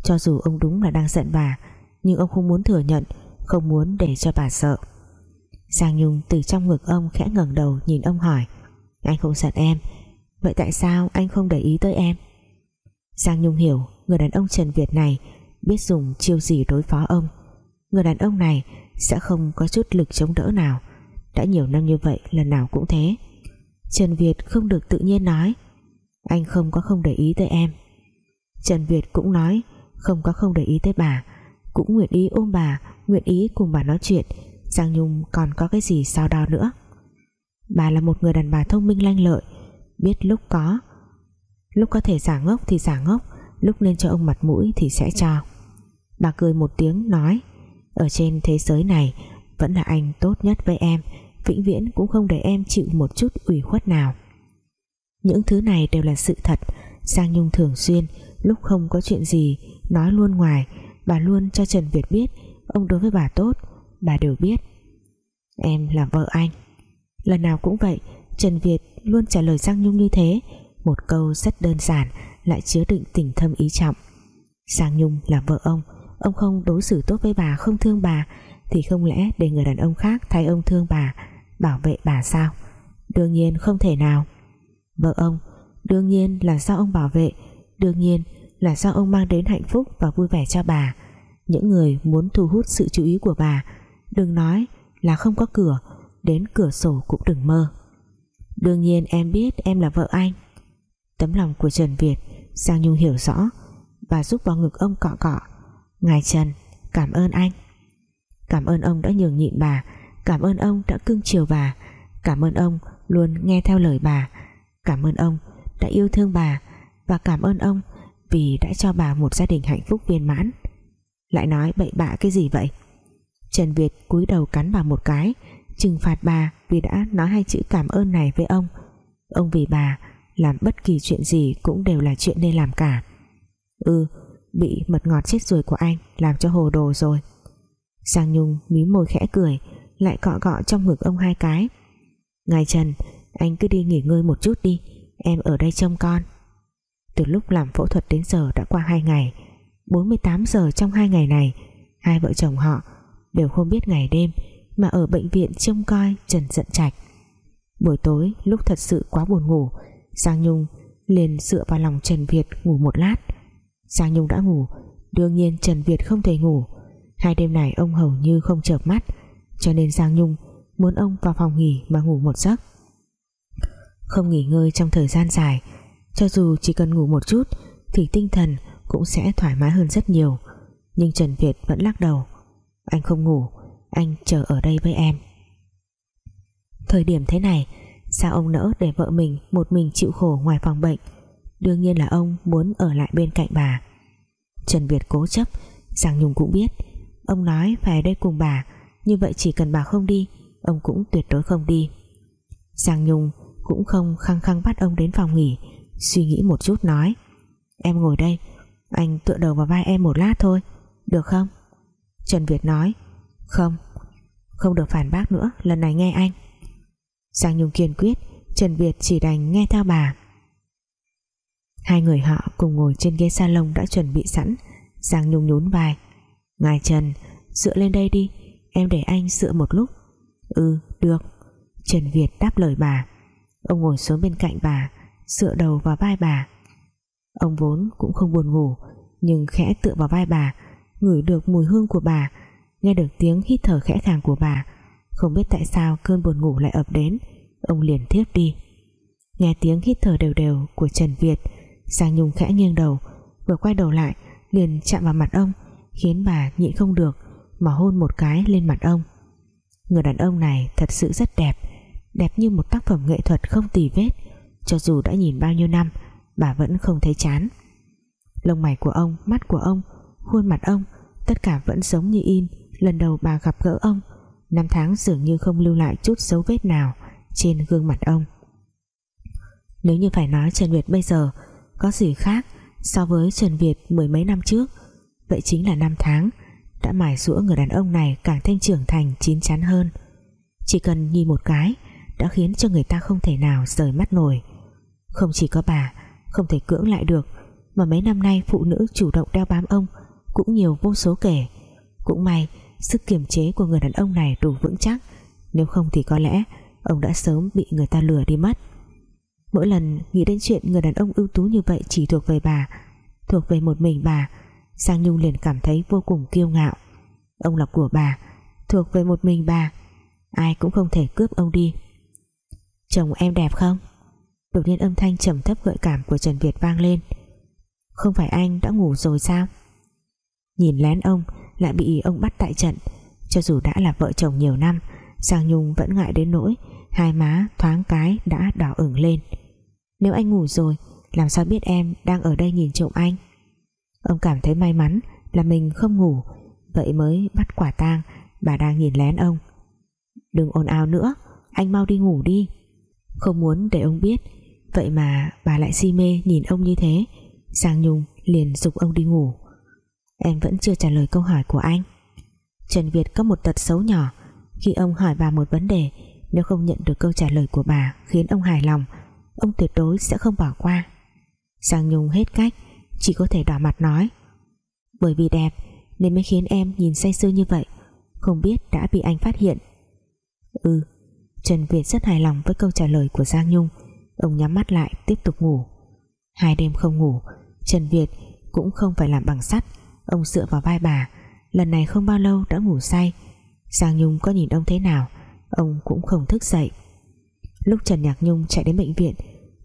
Cho dù ông đúng là đang giận bà nhưng ông không muốn thừa nhận không muốn để cho bà sợ. Giang Nhung từ trong ngực ông khẽ ngẩng đầu nhìn ông hỏi, anh không giận em, vậy tại sao anh không để ý tới em? Giang Nhung hiểu người đàn ông Trần Việt này biết dùng chiêu gì đối phó ông. Người đàn ông này sẽ không có chút lực chống đỡ nào, đã nhiều năm như vậy lần nào cũng thế. Trần Việt không được tự nhiên nói, anh không có không để ý tới em. Trần Việt cũng nói, không có không để ý tới bà, cũng nguyện ý ôm bà, nguyện ý cùng bà nói chuyện Giang Nhung còn có cái gì sao đo nữa? Bà là một người đàn bà thông minh lanh lợi, biết lúc có lúc có thể giả ngốc thì giả ngốc, lúc nên cho ông mặt mũi thì sẽ cho. Bà cười một tiếng, nói, ở trên thế giới này, vẫn là anh tốt nhất với em, vĩnh viễn cũng không để em chịu một chút ủy khuất nào. Những thứ này đều là sự thật. Giang Nhung thường xuyên, lúc không có chuyện gì, nói luôn ngoài. Bà luôn cho Trần Việt biết, ông đối với bà tốt bà đều biết. Em là vợ anh. Lần nào cũng vậy, Trần Việt luôn trả lời Giang Nhung như thế. Một câu rất đơn giản, lại chứa đựng tình thâm ý trọng. Giang Nhung là vợ ông ông không đối xử tốt với bà không thương bà, thì không lẽ để người đàn ông khác thay ông thương bà, bảo vệ bà sao? Đương nhiên không thể nào. Vợ ông, đương nhiên là do ông bảo vệ, đương nhiên là do ông mang đến hạnh phúc và vui vẻ cho bà. Những người muốn thu hút sự chú ý của bà đừng nói là không có cửa, đến cửa sổ cũng đừng mơ. Đương nhiên em biết em là vợ anh. Tấm lòng của Trần Việt, Giang Nhung hiểu rõ và giúp vào ngực ông cọ cọ. Ngài Trần, cảm ơn anh. Cảm ơn ông đã nhường nhịn bà. Cảm ơn ông đã cưng chiều bà. Cảm ơn ông luôn nghe theo lời bà. Cảm ơn ông đã yêu thương bà. Và cảm ơn ông vì đã cho bà một gia đình hạnh phúc viên mãn. Lại nói bậy bạ cái gì vậy? Trần Việt cúi đầu cắn bà một cái. Trừng phạt bà vì đã nói hai chữ cảm ơn này với ông. Ông vì bà làm bất kỳ chuyện gì cũng đều là chuyện nên làm cả. Ừ bị mật ngọt chết rồi của anh làm cho hồ đồ rồi. Giang Nhung mí môi khẽ cười, lại cọ cọ trong ngực ông hai cái. Ngài Trần, anh cứ đi nghỉ ngơi một chút đi, em ở đây trông con. Từ lúc làm phẫu thuật đến giờ đã qua hai ngày. 48 giờ trong hai ngày này, hai vợ chồng họ đều không biết ngày đêm mà ở bệnh viện trông coi Trần giận Trạch. Buổi tối lúc thật sự quá buồn ngủ, Giang Nhung liền dựa vào lòng Trần Việt ngủ một lát. Giang Nhung đã ngủ, đương nhiên Trần Việt không thể ngủ. Hai đêm này ông hầu như không chợp mắt, cho nên Giang Nhung muốn ông vào phòng nghỉ mà ngủ một giấc. Không nghỉ ngơi trong thời gian dài, cho dù chỉ cần ngủ một chút thì tinh thần cũng sẽ thoải mái hơn rất nhiều. Nhưng Trần Việt vẫn lắc đầu anh không ngủ, anh chờ ở đây với em. Thời điểm thế này, sao ông nỡ để vợ mình một mình chịu khổ ngoài phòng bệnh? Đương nhiên là ông muốn ở lại bên cạnh bà. Trần Việt cố chấp, Giang Nhung cũng biết. Ông nói phải đây cùng bà, như vậy chỉ cần bà không đi, ông cũng tuyệt đối không đi. Giang Nhung cũng không khăng khăng bắt ông đến phòng nghỉ, suy nghĩ một chút nói, em ngồi đây, anh tựa đầu vào vai em một lát thôi, được không? Trần Việt nói. Không không được phản bác nữa, lần này nghe anh. Giang Nhung kiên quyết, Trần Việt chỉ đành nghe theo bà. Hai người họ cùng ngồi trên ghế salon đã chuẩn bị sẵn. Giang Nhung nhún vai. Ngài Trần, Dựa lên đây đi, Em để anh dựa một lúc. Ừ được. Trần Việt đáp lời bà. Ông ngồi xuống bên cạnh bà, Dựa đầu vào vai bà. Ông vốn cũng không buồn ngủ, Nhưng khẽ tựa vào vai bà Ngửi được mùi hương của bà Nghe được tiếng hít thở khẽ khàng của bà. Không biết tại sao cơn buồn ngủ lại ập đến Ông liền thiếp đi. Nghe tiếng hít thở đều đều của Trần Việt Giang Nhung khẽ nghiêng đầu Vừa quay đầu lại liền chạm vào mặt ông Khiến bà nhịn không được Mà hôn một cái lên mặt ông. Người đàn ông này thật sự rất đẹp Đẹp như một tác phẩm nghệ thuật không tì vết. Cho dù đã nhìn bao nhiêu năm Bà vẫn không thấy chán. Lông mày của ông, mắt của ông Khuôn mặt ông Tất cả vẫn giống như in. Lần đầu bà gặp gỡ ông, Năm tháng dường như không lưu lại chút dấu vết nào Trên gương mặt ông. Nếu như phải nói Trần Việt bây giờ Có gì khác so với Trần Việt mười mấy năm trước, Vậy chính là năm tháng Đã mài rũa người đàn ông này Càng thanh trưởng thành, chín chắn hơn. Chỉ cần nhìn một cái Đã khiến cho người ta không thể nào rời mắt nổi. Không chỉ có bà, Không thể cưỡng lại được, Mà mấy năm nay phụ nữ chủ động đeo bám ông cũng nhiều vô số kể. Cũng may, sức kiềm chế của người đàn ông này đủ vững chắc. Nếu không thì có lẽ Ông đã sớm bị người ta lừa đi mất. Mỗi lần nghĩ đến chuyện người đàn ông ưu tú như vậy chỉ thuộc về bà, Thuộc về một mình bà, Sang Nhung liền cảm thấy vô cùng kiêu ngạo. Ông là của bà, Thuộc về một mình bà, Ai cũng không thể cướp ông đi. Chồng em đẹp không? Đột nhiên âm thanh trầm thấp gợi cảm của Trần Việt vang lên. Không phải anh đã ngủ rồi sao? Nhìn lén ông, Lại bị ông bắt tại trận. Cho dù đã là vợ chồng nhiều năm Sang Nhung vẫn ngại đến nỗi Hai má thoáng cái đã đỏ ửng lên. Nếu anh ngủ rồi, Làm sao biết em đang ở đây nhìn trộm anh? Ông cảm thấy may mắn Là mình không ngủ, Vậy mới bắt quả tang Bà đang nhìn lén ông. Đừng ồn ào nữa, Anh mau đi ngủ đi. Không muốn để ông biết, Vậy mà bà lại si mê nhìn ông như thế. Giang Nhung liền dục ông đi ngủ. Em vẫn chưa trả lời câu hỏi của anh. Trần Việt có một tật xấu nhỏ. Khi ông hỏi bà một vấn đề, Nếu không nhận được câu trả lời của bà, Khiến ông hài lòng, Ông tuyệt đối sẽ không bỏ qua. Giang Nhung hết cách, Chỉ có thể đỏ mặt nói. Bởi vì đẹp, nên mới khiến em nhìn say sưa như vậy, Không biết đã bị anh phát hiện. Ừ Trần Việt rất hài lòng với câu trả lời của Giang Nhung. Ông nhắm mắt lại, tiếp tục ngủ. Hai đêm không ngủ, Trần Việt cũng không phải làm bằng sắt. Ông dựa vào vai bà. Lần này không bao lâu đã ngủ say. Giang Nhung có nhìn ông thế nào, Ông cũng không thức dậy. Lúc Trần Nhạc Nhung chạy đến bệnh viện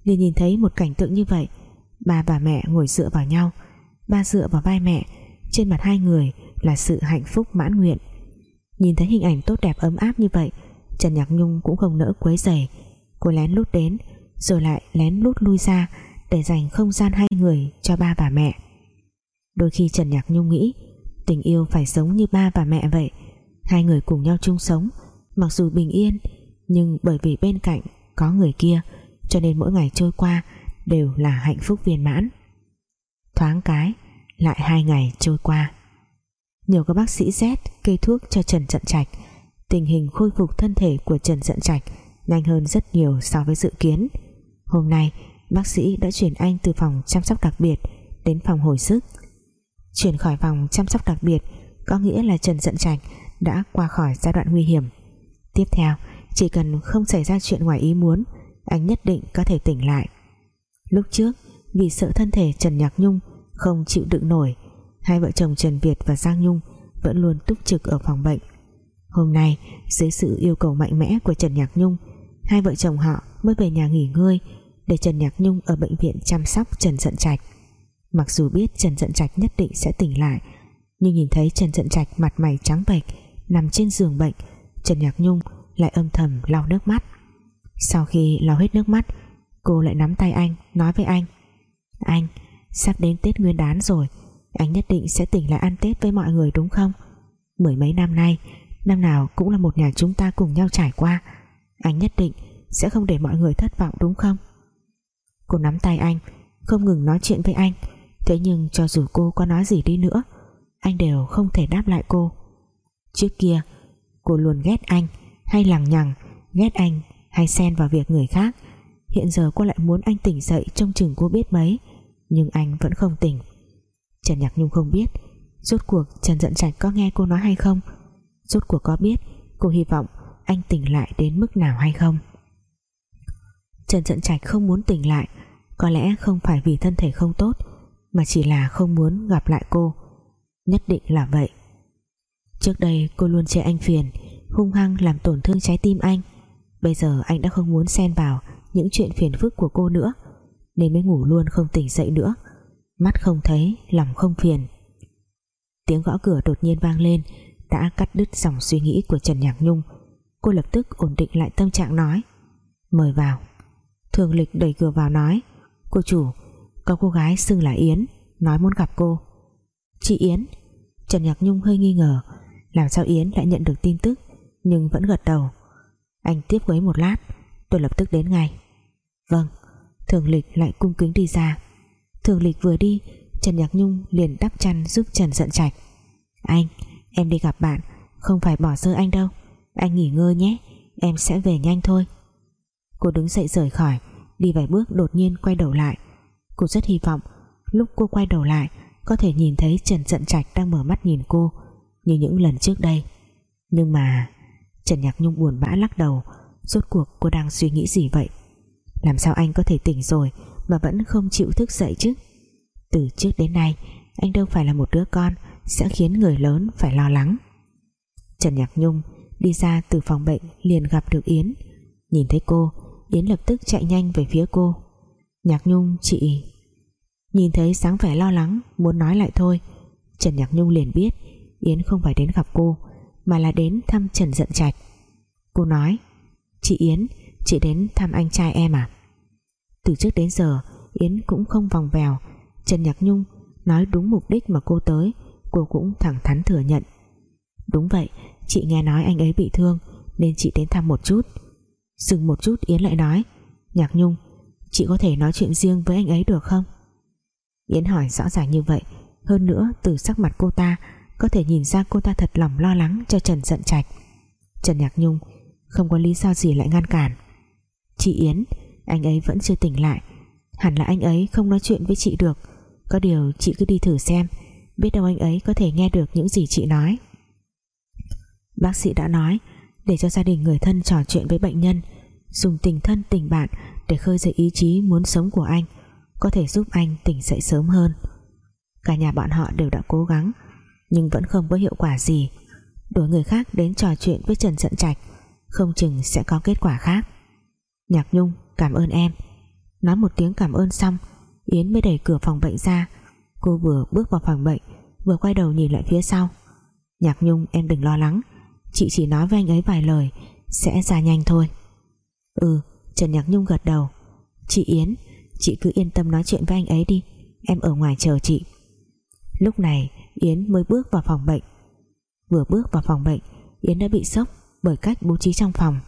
liền nhìn thấy một cảnh tượng như vậy Ba và mẹ ngồi dựa vào nhau. Ba dựa vào vai mẹ, Trên mặt hai người là sự hạnh phúc mãn nguyện. Nhìn thấy hình ảnh tốt đẹp ấm áp như vậy, Trần Nhạc Nhung cũng không nỡ quấy rầy. Cô lén lút đến, Rồi lại lén lút lui ra Để dành không gian hai người cho ba và mẹ. Đôi khi Trần Nhạc Nhung nghĩ, Tình yêu phải sống như ba và mẹ vậy. Hai người cùng nhau chung sống, Mặc dù bình yên, Nhưng bởi vì bên cạnh có người kia, Cho nên mỗi ngày trôi qua Đều là hạnh phúc viên mãn. Thoáng cái, Lại hai ngày trôi qua. Nhiều các bác sĩ Z kê thuốc cho Trần Trận Trạch, Tình hình khôi phục thân thể của Trần Trận Trạch Nhanh hơn rất nhiều so với dự kiến. Hôm nay, Bác sĩ đã chuyển anh từ phòng chăm sóc đặc biệt Đến phòng hồi sức. Chuyển khỏi phòng chăm sóc đặc biệt, Có nghĩa là Trần Dận Trạch Đã qua khỏi giai đoạn nguy hiểm. Tiếp theo, chỉ cần không xảy ra chuyện ngoài ý muốn, Anh nhất định có thể tỉnh lại. Lúc trước, Vì sợ thân thể Trần Nhạc Nhung Không chịu đựng nổi, Hai vợ chồng Trần Việt và Giang Nhung Vẫn luôn túc trực ở phòng bệnh. Hôm nay, dưới sự yêu cầu mạnh mẽ của Trần Nhạc Nhung, Hai vợ chồng họ mới về nhà nghỉ ngơi Để Trần Nhạc Nhung ở bệnh viện chăm sóc Trần Dận Trạch. Mặc dù biết Trần Dận Trạch nhất định sẽ tỉnh lại, Nhưng nhìn thấy Trần Dận Trạch mặt mày trắng bệch, Nằm trên giường bệnh, Trần Nhạc Nhung lại âm thầm lau nước mắt. Sau khi lau hết nước mắt, Cô lại nắm tay anh, Nói với anh Anh, sắp đến Tết Nguyên đán rồi, Anh nhất định sẽ tỉnh lại ăn Tết với mọi người, đúng không? Mười mấy năm nay, Năm nào cũng là một nhà chúng ta cùng nhau trải qua, Anh nhất định Sẽ không để mọi người thất vọng, đúng không? Cô nắm tay anh, Không ngừng nói chuyện với anh Thế nhưng cho dù cô có nói gì đi nữa, Anh đều không thể đáp lại cô. Trước kia, Cô luôn ghét anh, Hay lằng nhằng, Ghét anh hay xen vào việc người khác. Hiện giờ cô lại muốn anh tỉnh dậy Trong chừng cô biết mấy, Nhưng anh vẫn không tỉnh. Trần Nhạc Nhung không biết, Rốt cuộc Trần Dận Trạch có nghe cô nói hay không? Rốt cuộc có biết Cô hy vọng anh tỉnh lại đến mức nào hay không? Trần Dận Trạch không muốn tỉnh lại, Có lẽ không phải vì thân thể không tốt mà chỉ là không muốn gặp lại cô. Nhất định là vậy. Trước đây, cô luôn chê anh phiền, Hung hăng làm tổn thương trái tim anh. Bây giờ, anh đã không muốn xen vào Những chuyện phiền phức của cô nữa, Nên mới ngủ luôn không tỉnh dậy nữa. Mắt không thấy, lòng không phiền. Tiếng gõ cửa đột nhiên vang lên, Đã cắt đứt dòng suy nghĩ của Trần Nhạc Nhung. Cô lập tức ổn định lại tâm trạng nói, Mời vào. Thường lịch đẩy cửa vào nói, Cô chủ có cô gái xưng là Yến, Nói muốn gặp cô. Chị Yến, Trần Nhạc Nhung hơi nghi ngờ, Làm sao Yến lại nhận được tin tức, Nhưng vẫn gật đầu. Anh tiếp với một lát, Tôi lập tức đến ngay. Vâng Thường lịch lại cung kính đi ra. Thường lịch vừa đi, Trần Nhạc Nhung liền đắp chăn giúp Trần giận trạch. Anh, Em đi gặp bạn, Không phải bỏ rơi anh đâu. Anh nghỉ ngơi nhé, Em sẽ về nhanh thôi. Cô đứng dậy rời khỏi, Đi vài bước đột nhiên quay đầu lại. Cô rất hy vọng, Lúc cô quay đầu lại, Có thể nhìn thấy Trần trận Trạch đang mở mắt nhìn cô, Như những lần trước đây. Nhưng mà, Trần Nhạc Nhung buồn bã lắc đầu, Rốt cuộc cô đang suy nghĩ gì vậy? Làm sao anh có thể tỉnh rồi Mà vẫn không chịu thức dậy chứ? Từ trước đến nay, Anh đâu phải là một đứa con Sẽ khiến người lớn phải lo lắng. Trần Nhạc Nhung đi ra từ phòng bệnh liền gặp được Yến. Nhìn thấy cô, Yến lập tức chạy nhanh về phía cô. Nhạc Nhung, chị Nhìn thấy sáng vẻ lo lắng, Muốn nói lại thôi. Trần Nhạc Nhung liền biết, Yến không phải đến gặp cô, Mà là đến thăm Trần Dận Trạch. Cô nói, Chị Yến, Chị đến thăm anh trai em à? Từ trước đến giờ, Yến cũng không vòng vèo. Trần Nhạc Nhung nói đúng mục đích mà cô tới, Cô cũng thẳng thắn thừa nhận. Đúng vậy, Chị nghe nói anh ấy bị thương, Nên chị đến thăm một chút. Dừng một chút, Yến lại nói, Nhạc Nhung Chị có thể nói chuyện riêng với anh ấy được không? Yến hỏi rõ ràng như vậy. Hơn nữa, từ sắc mặt cô ta, Có thể nhìn ra cô ta thật lòng lo lắng cho Trần giận trạch. Trần Nhạc Nhung, Không có lý do gì lại ngăn cản. Chị Yến, Anh ấy vẫn chưa tỉnh lại. Hẳn là anh ấy không nói chuyện với chị được. Có điều chị cứ đi thử xem, Biết đâu anh ấy có thể nghe được những gì chị nói. Bác sĩ đã nói, Để cho gia đình người thân trò chuyện với bệnh nhân, Dùng tình thân tình bạn để khơi dậy ý chí muốn sống của anh, Có thể giúp anh tỉnh dậy sớm hơn. Cả nhà bọn họ đều đã cố gắng, Nhưng vẫn không có hiệu quả gì. Đổi người khác đến trò chuyện với Trần Trận Trạch, Không chừng sẽ có kết quả khác. Nhạc Nhung, cảm ơn em. Nói một tiếng cảm ơn xong, Yến mới đẩy cửa phòng bệnh ra. Cô vừa bước vào phòng bệnh, Vừa quay đầu nhìn lại phía sau. Nhạc Nhung, em đừng lo lắng. Chị chỉ nói với anh ấy vài lời, Sẽ ra nhanh thôi. Ừ Trần Nhạc Nhung gật đầu. Chị Yến, Chị cứ yên tâm nói chuyện với anh ấy đi. Em ở ngoài chờ chị. Lúc này, Yến mới bước vào phòng bệnh. Vừa bước vào phòng bệnh, Yến đã bị sốc bởi cách bố trí trong phòng.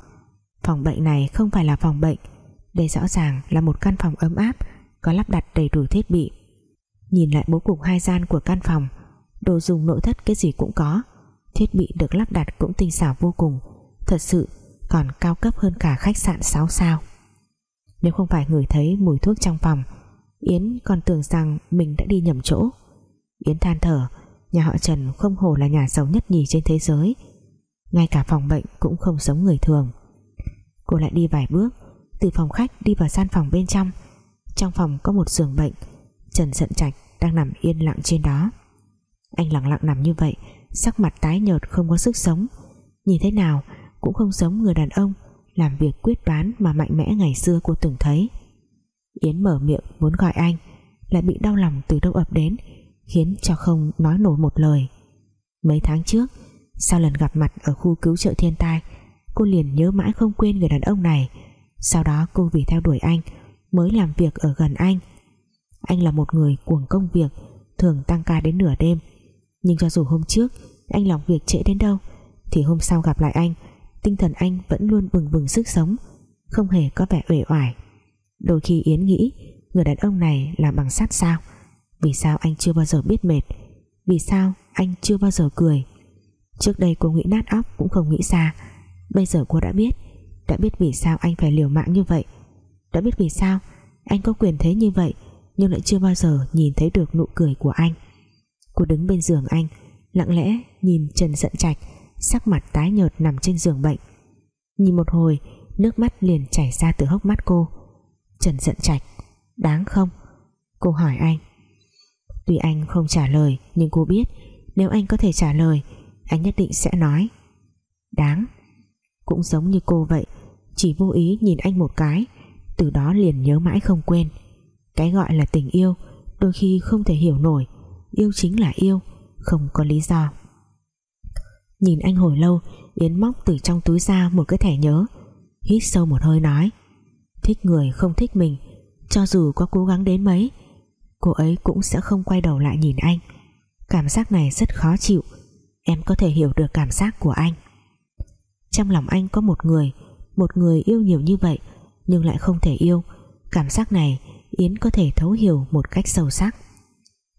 Phòng bệnh này không phải là phòng bệnh, Đây rõ ràng là một căn phòng ấm áp, Có lắp đặt đầy đủ thiết bị. Nhìn lại bố cục hai gian của căn phòng, Đồ dùng nội thất cái gì cũng có, Thiết bị được lắp đặt cũng tinh xảo vô cùng. Thật sự còn cao cấp hơn cả khách sạn 6 sao. Nếu không phải ngửi thấy mùi thuốc trong phòng, Yến còn tưởng rằng mình đã đi nhầm chỗ. Yến than thở, Nhà họ Trần không hổ là nhà giàu nhất nhì trên thế giới. Ngay cả phòng bệnh cũng không giống người thường. Cô lại đi vài bước, Từ phòng khách đi vào gian phòng bên trong. Trong phòng có một giường bệnh, Trần giận trạch đang nằm yên lặng trên đó. Anh lặng lặng nằm như vậy, Sắc mặt tái nhợt không có sức sống. Nhìn thế nào cũng không giống người đàn ông, Làm việc quyết đoán mà mạnh mẽ ngày xưa cô từng thấy. Yến mở miệng muốn gọi anh, Lại bị đau lòng từ đâu ập đến, Khiến cho không nói nổi một lời. Mấy tháng trước, Sau lần gặp mặt ở khu cứu trợ thiên tai, Cô liền nhớ mãi không quên người đàn ông này. Sau đó cô vì theo đuổi anh, Mới làm việc ở gần anh. Anh là một người cuồng công việc, Thường tăng ca đến nửa đêm. Nhưng cho dù hôm trước, Anh làm việc trễ đến đâu, Thì hôm sau gặp lại anh Tinh thần anh vẫn luôn bừng bừng sức sống, Không hề có vẻ uể oải. Đôi khi Yến nghĩ, Người đàn ông này là bằng sắt sao? Vì sao anh chưa bao giờ biết mệt? Vì sao anh chưa bao giờ cười? Trước đây cô nghĩ nát óc cũng không nghĩ xa. Bây giờ cô đã biết Đã biết vì sao anh phải liều mạng như vậy. Đã biết vì sao Anh có quyền thế như vậy, Nhưng lại chưa bao giờ nhìn thấy được nụ cười của anh. Cô đứng bên giường anh, Lặng lẽ nhìn Trần Dận Trạch. Sắc mặt tái nhợt nằm trên giường bệnh. Nhìn một hồi, Nước mắt liền chảy ra từ hốc mắt cô. Trần giận Trạch, Đáng không? Cô hỏi anh. Tuy anh không trả lời, Nhưng cô biết, Nếu anh có thể trả lời, Anh nhất định sẽ nói. Đáng. Cũng giống như cô vậy, chỉ vô ý nhìn anh một cái, từ đó liền nhớ mãi không quên. Cái gọi là tình yêu, đôi khi không thể hiểu nổi. Yêu chính là yêu, không có lý do nhìn anh hồi lâu, Yến móc từ trong túi ra một cái thẻ nhớ. Hít sâu một hơi nói, thích người không thích mình, cho dù có cố gắng đến mấy, cô ấy cũng sẽ không quay đầu lại nhìn anh. Cảm giác này rất khó chịu, em có thể hiểu được cảm giác của anh. Trong lòng anh có một người một người yêu nhiều như vậy, nhưng lại không thể yêu. Cảm giác này, Yến có thể thấu hiểu một cách sâu sắc.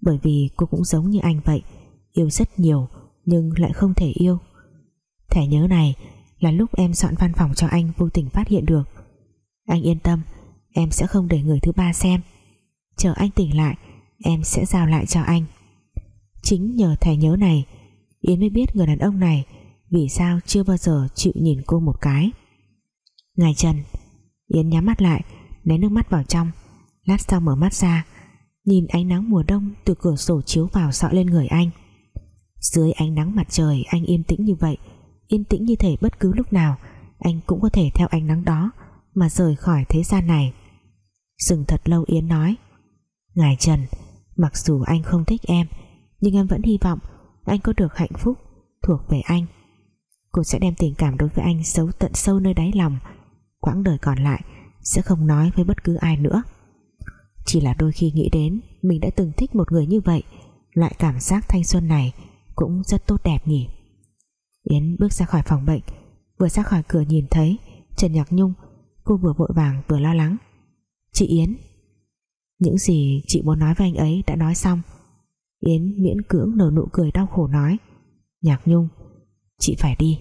Bởi vì cô cũng giống như anh vậy, yêu rất nhiều nhưng lại không thể yêu. Thẻ nhớ này là lúc em soạn văn phòng cho anh vô tình phát hiện được. Anh yên tâm, em sẽ không để người thứ ba xem. Chờ anh tỉnh lại, em sẽ giao lại cho anh. Chính nhờ thẻ nhớ này, Yến mới biết người đàn ông này vì sao chưa bao giờ chịu nhìn cô một cái. Ngài Trần, Yến nhắm mắt lại Nén nước mắt vào trong. Lát sau mở mắt ra, Nhìn ánh nắng mùa đông từ cửa sổ chiếu vào sọ lên người anh. Dưới ánh nắng mặt trời, anh yên tĩnh như vậy. Yên tĩnh như thể bất cứ lúc nào, Anh cũng có thể theo ánh nắng đó Mà rời khỏi thế gian này. Dừng thật lâu Yến nói, Ngài Trần, Mặc dù anh không thích em, Nhưng em vẫn hy vọng Anh có được hạnh phúc thuộc về anh. Cô sẽ đem tình cảm đối với anh giấu tận sâu nơi đáy lòng. Quãng đời còn lại, sẽ không nói với bất cứ ai nữa. Chỉ là đôi khi nghĩ đến mình đã từng thích một người như vậy, loại cảm giác thanh xuân này cũng rất tốt đẹp nhỉ? Yến bước ra khỏi phòng bệnh, vừa ra khỏi cửa nhìn thấy Trần Nhạc Nhung, cô vừa vội vàng vừa lo lắng. Chị Yến, Những gì chị muốn nói với anh ấy đã nói xong. Yến miễn cưỡng nở nụ cười đau khổ nói, Nhạc Nhung, Chị phải đi.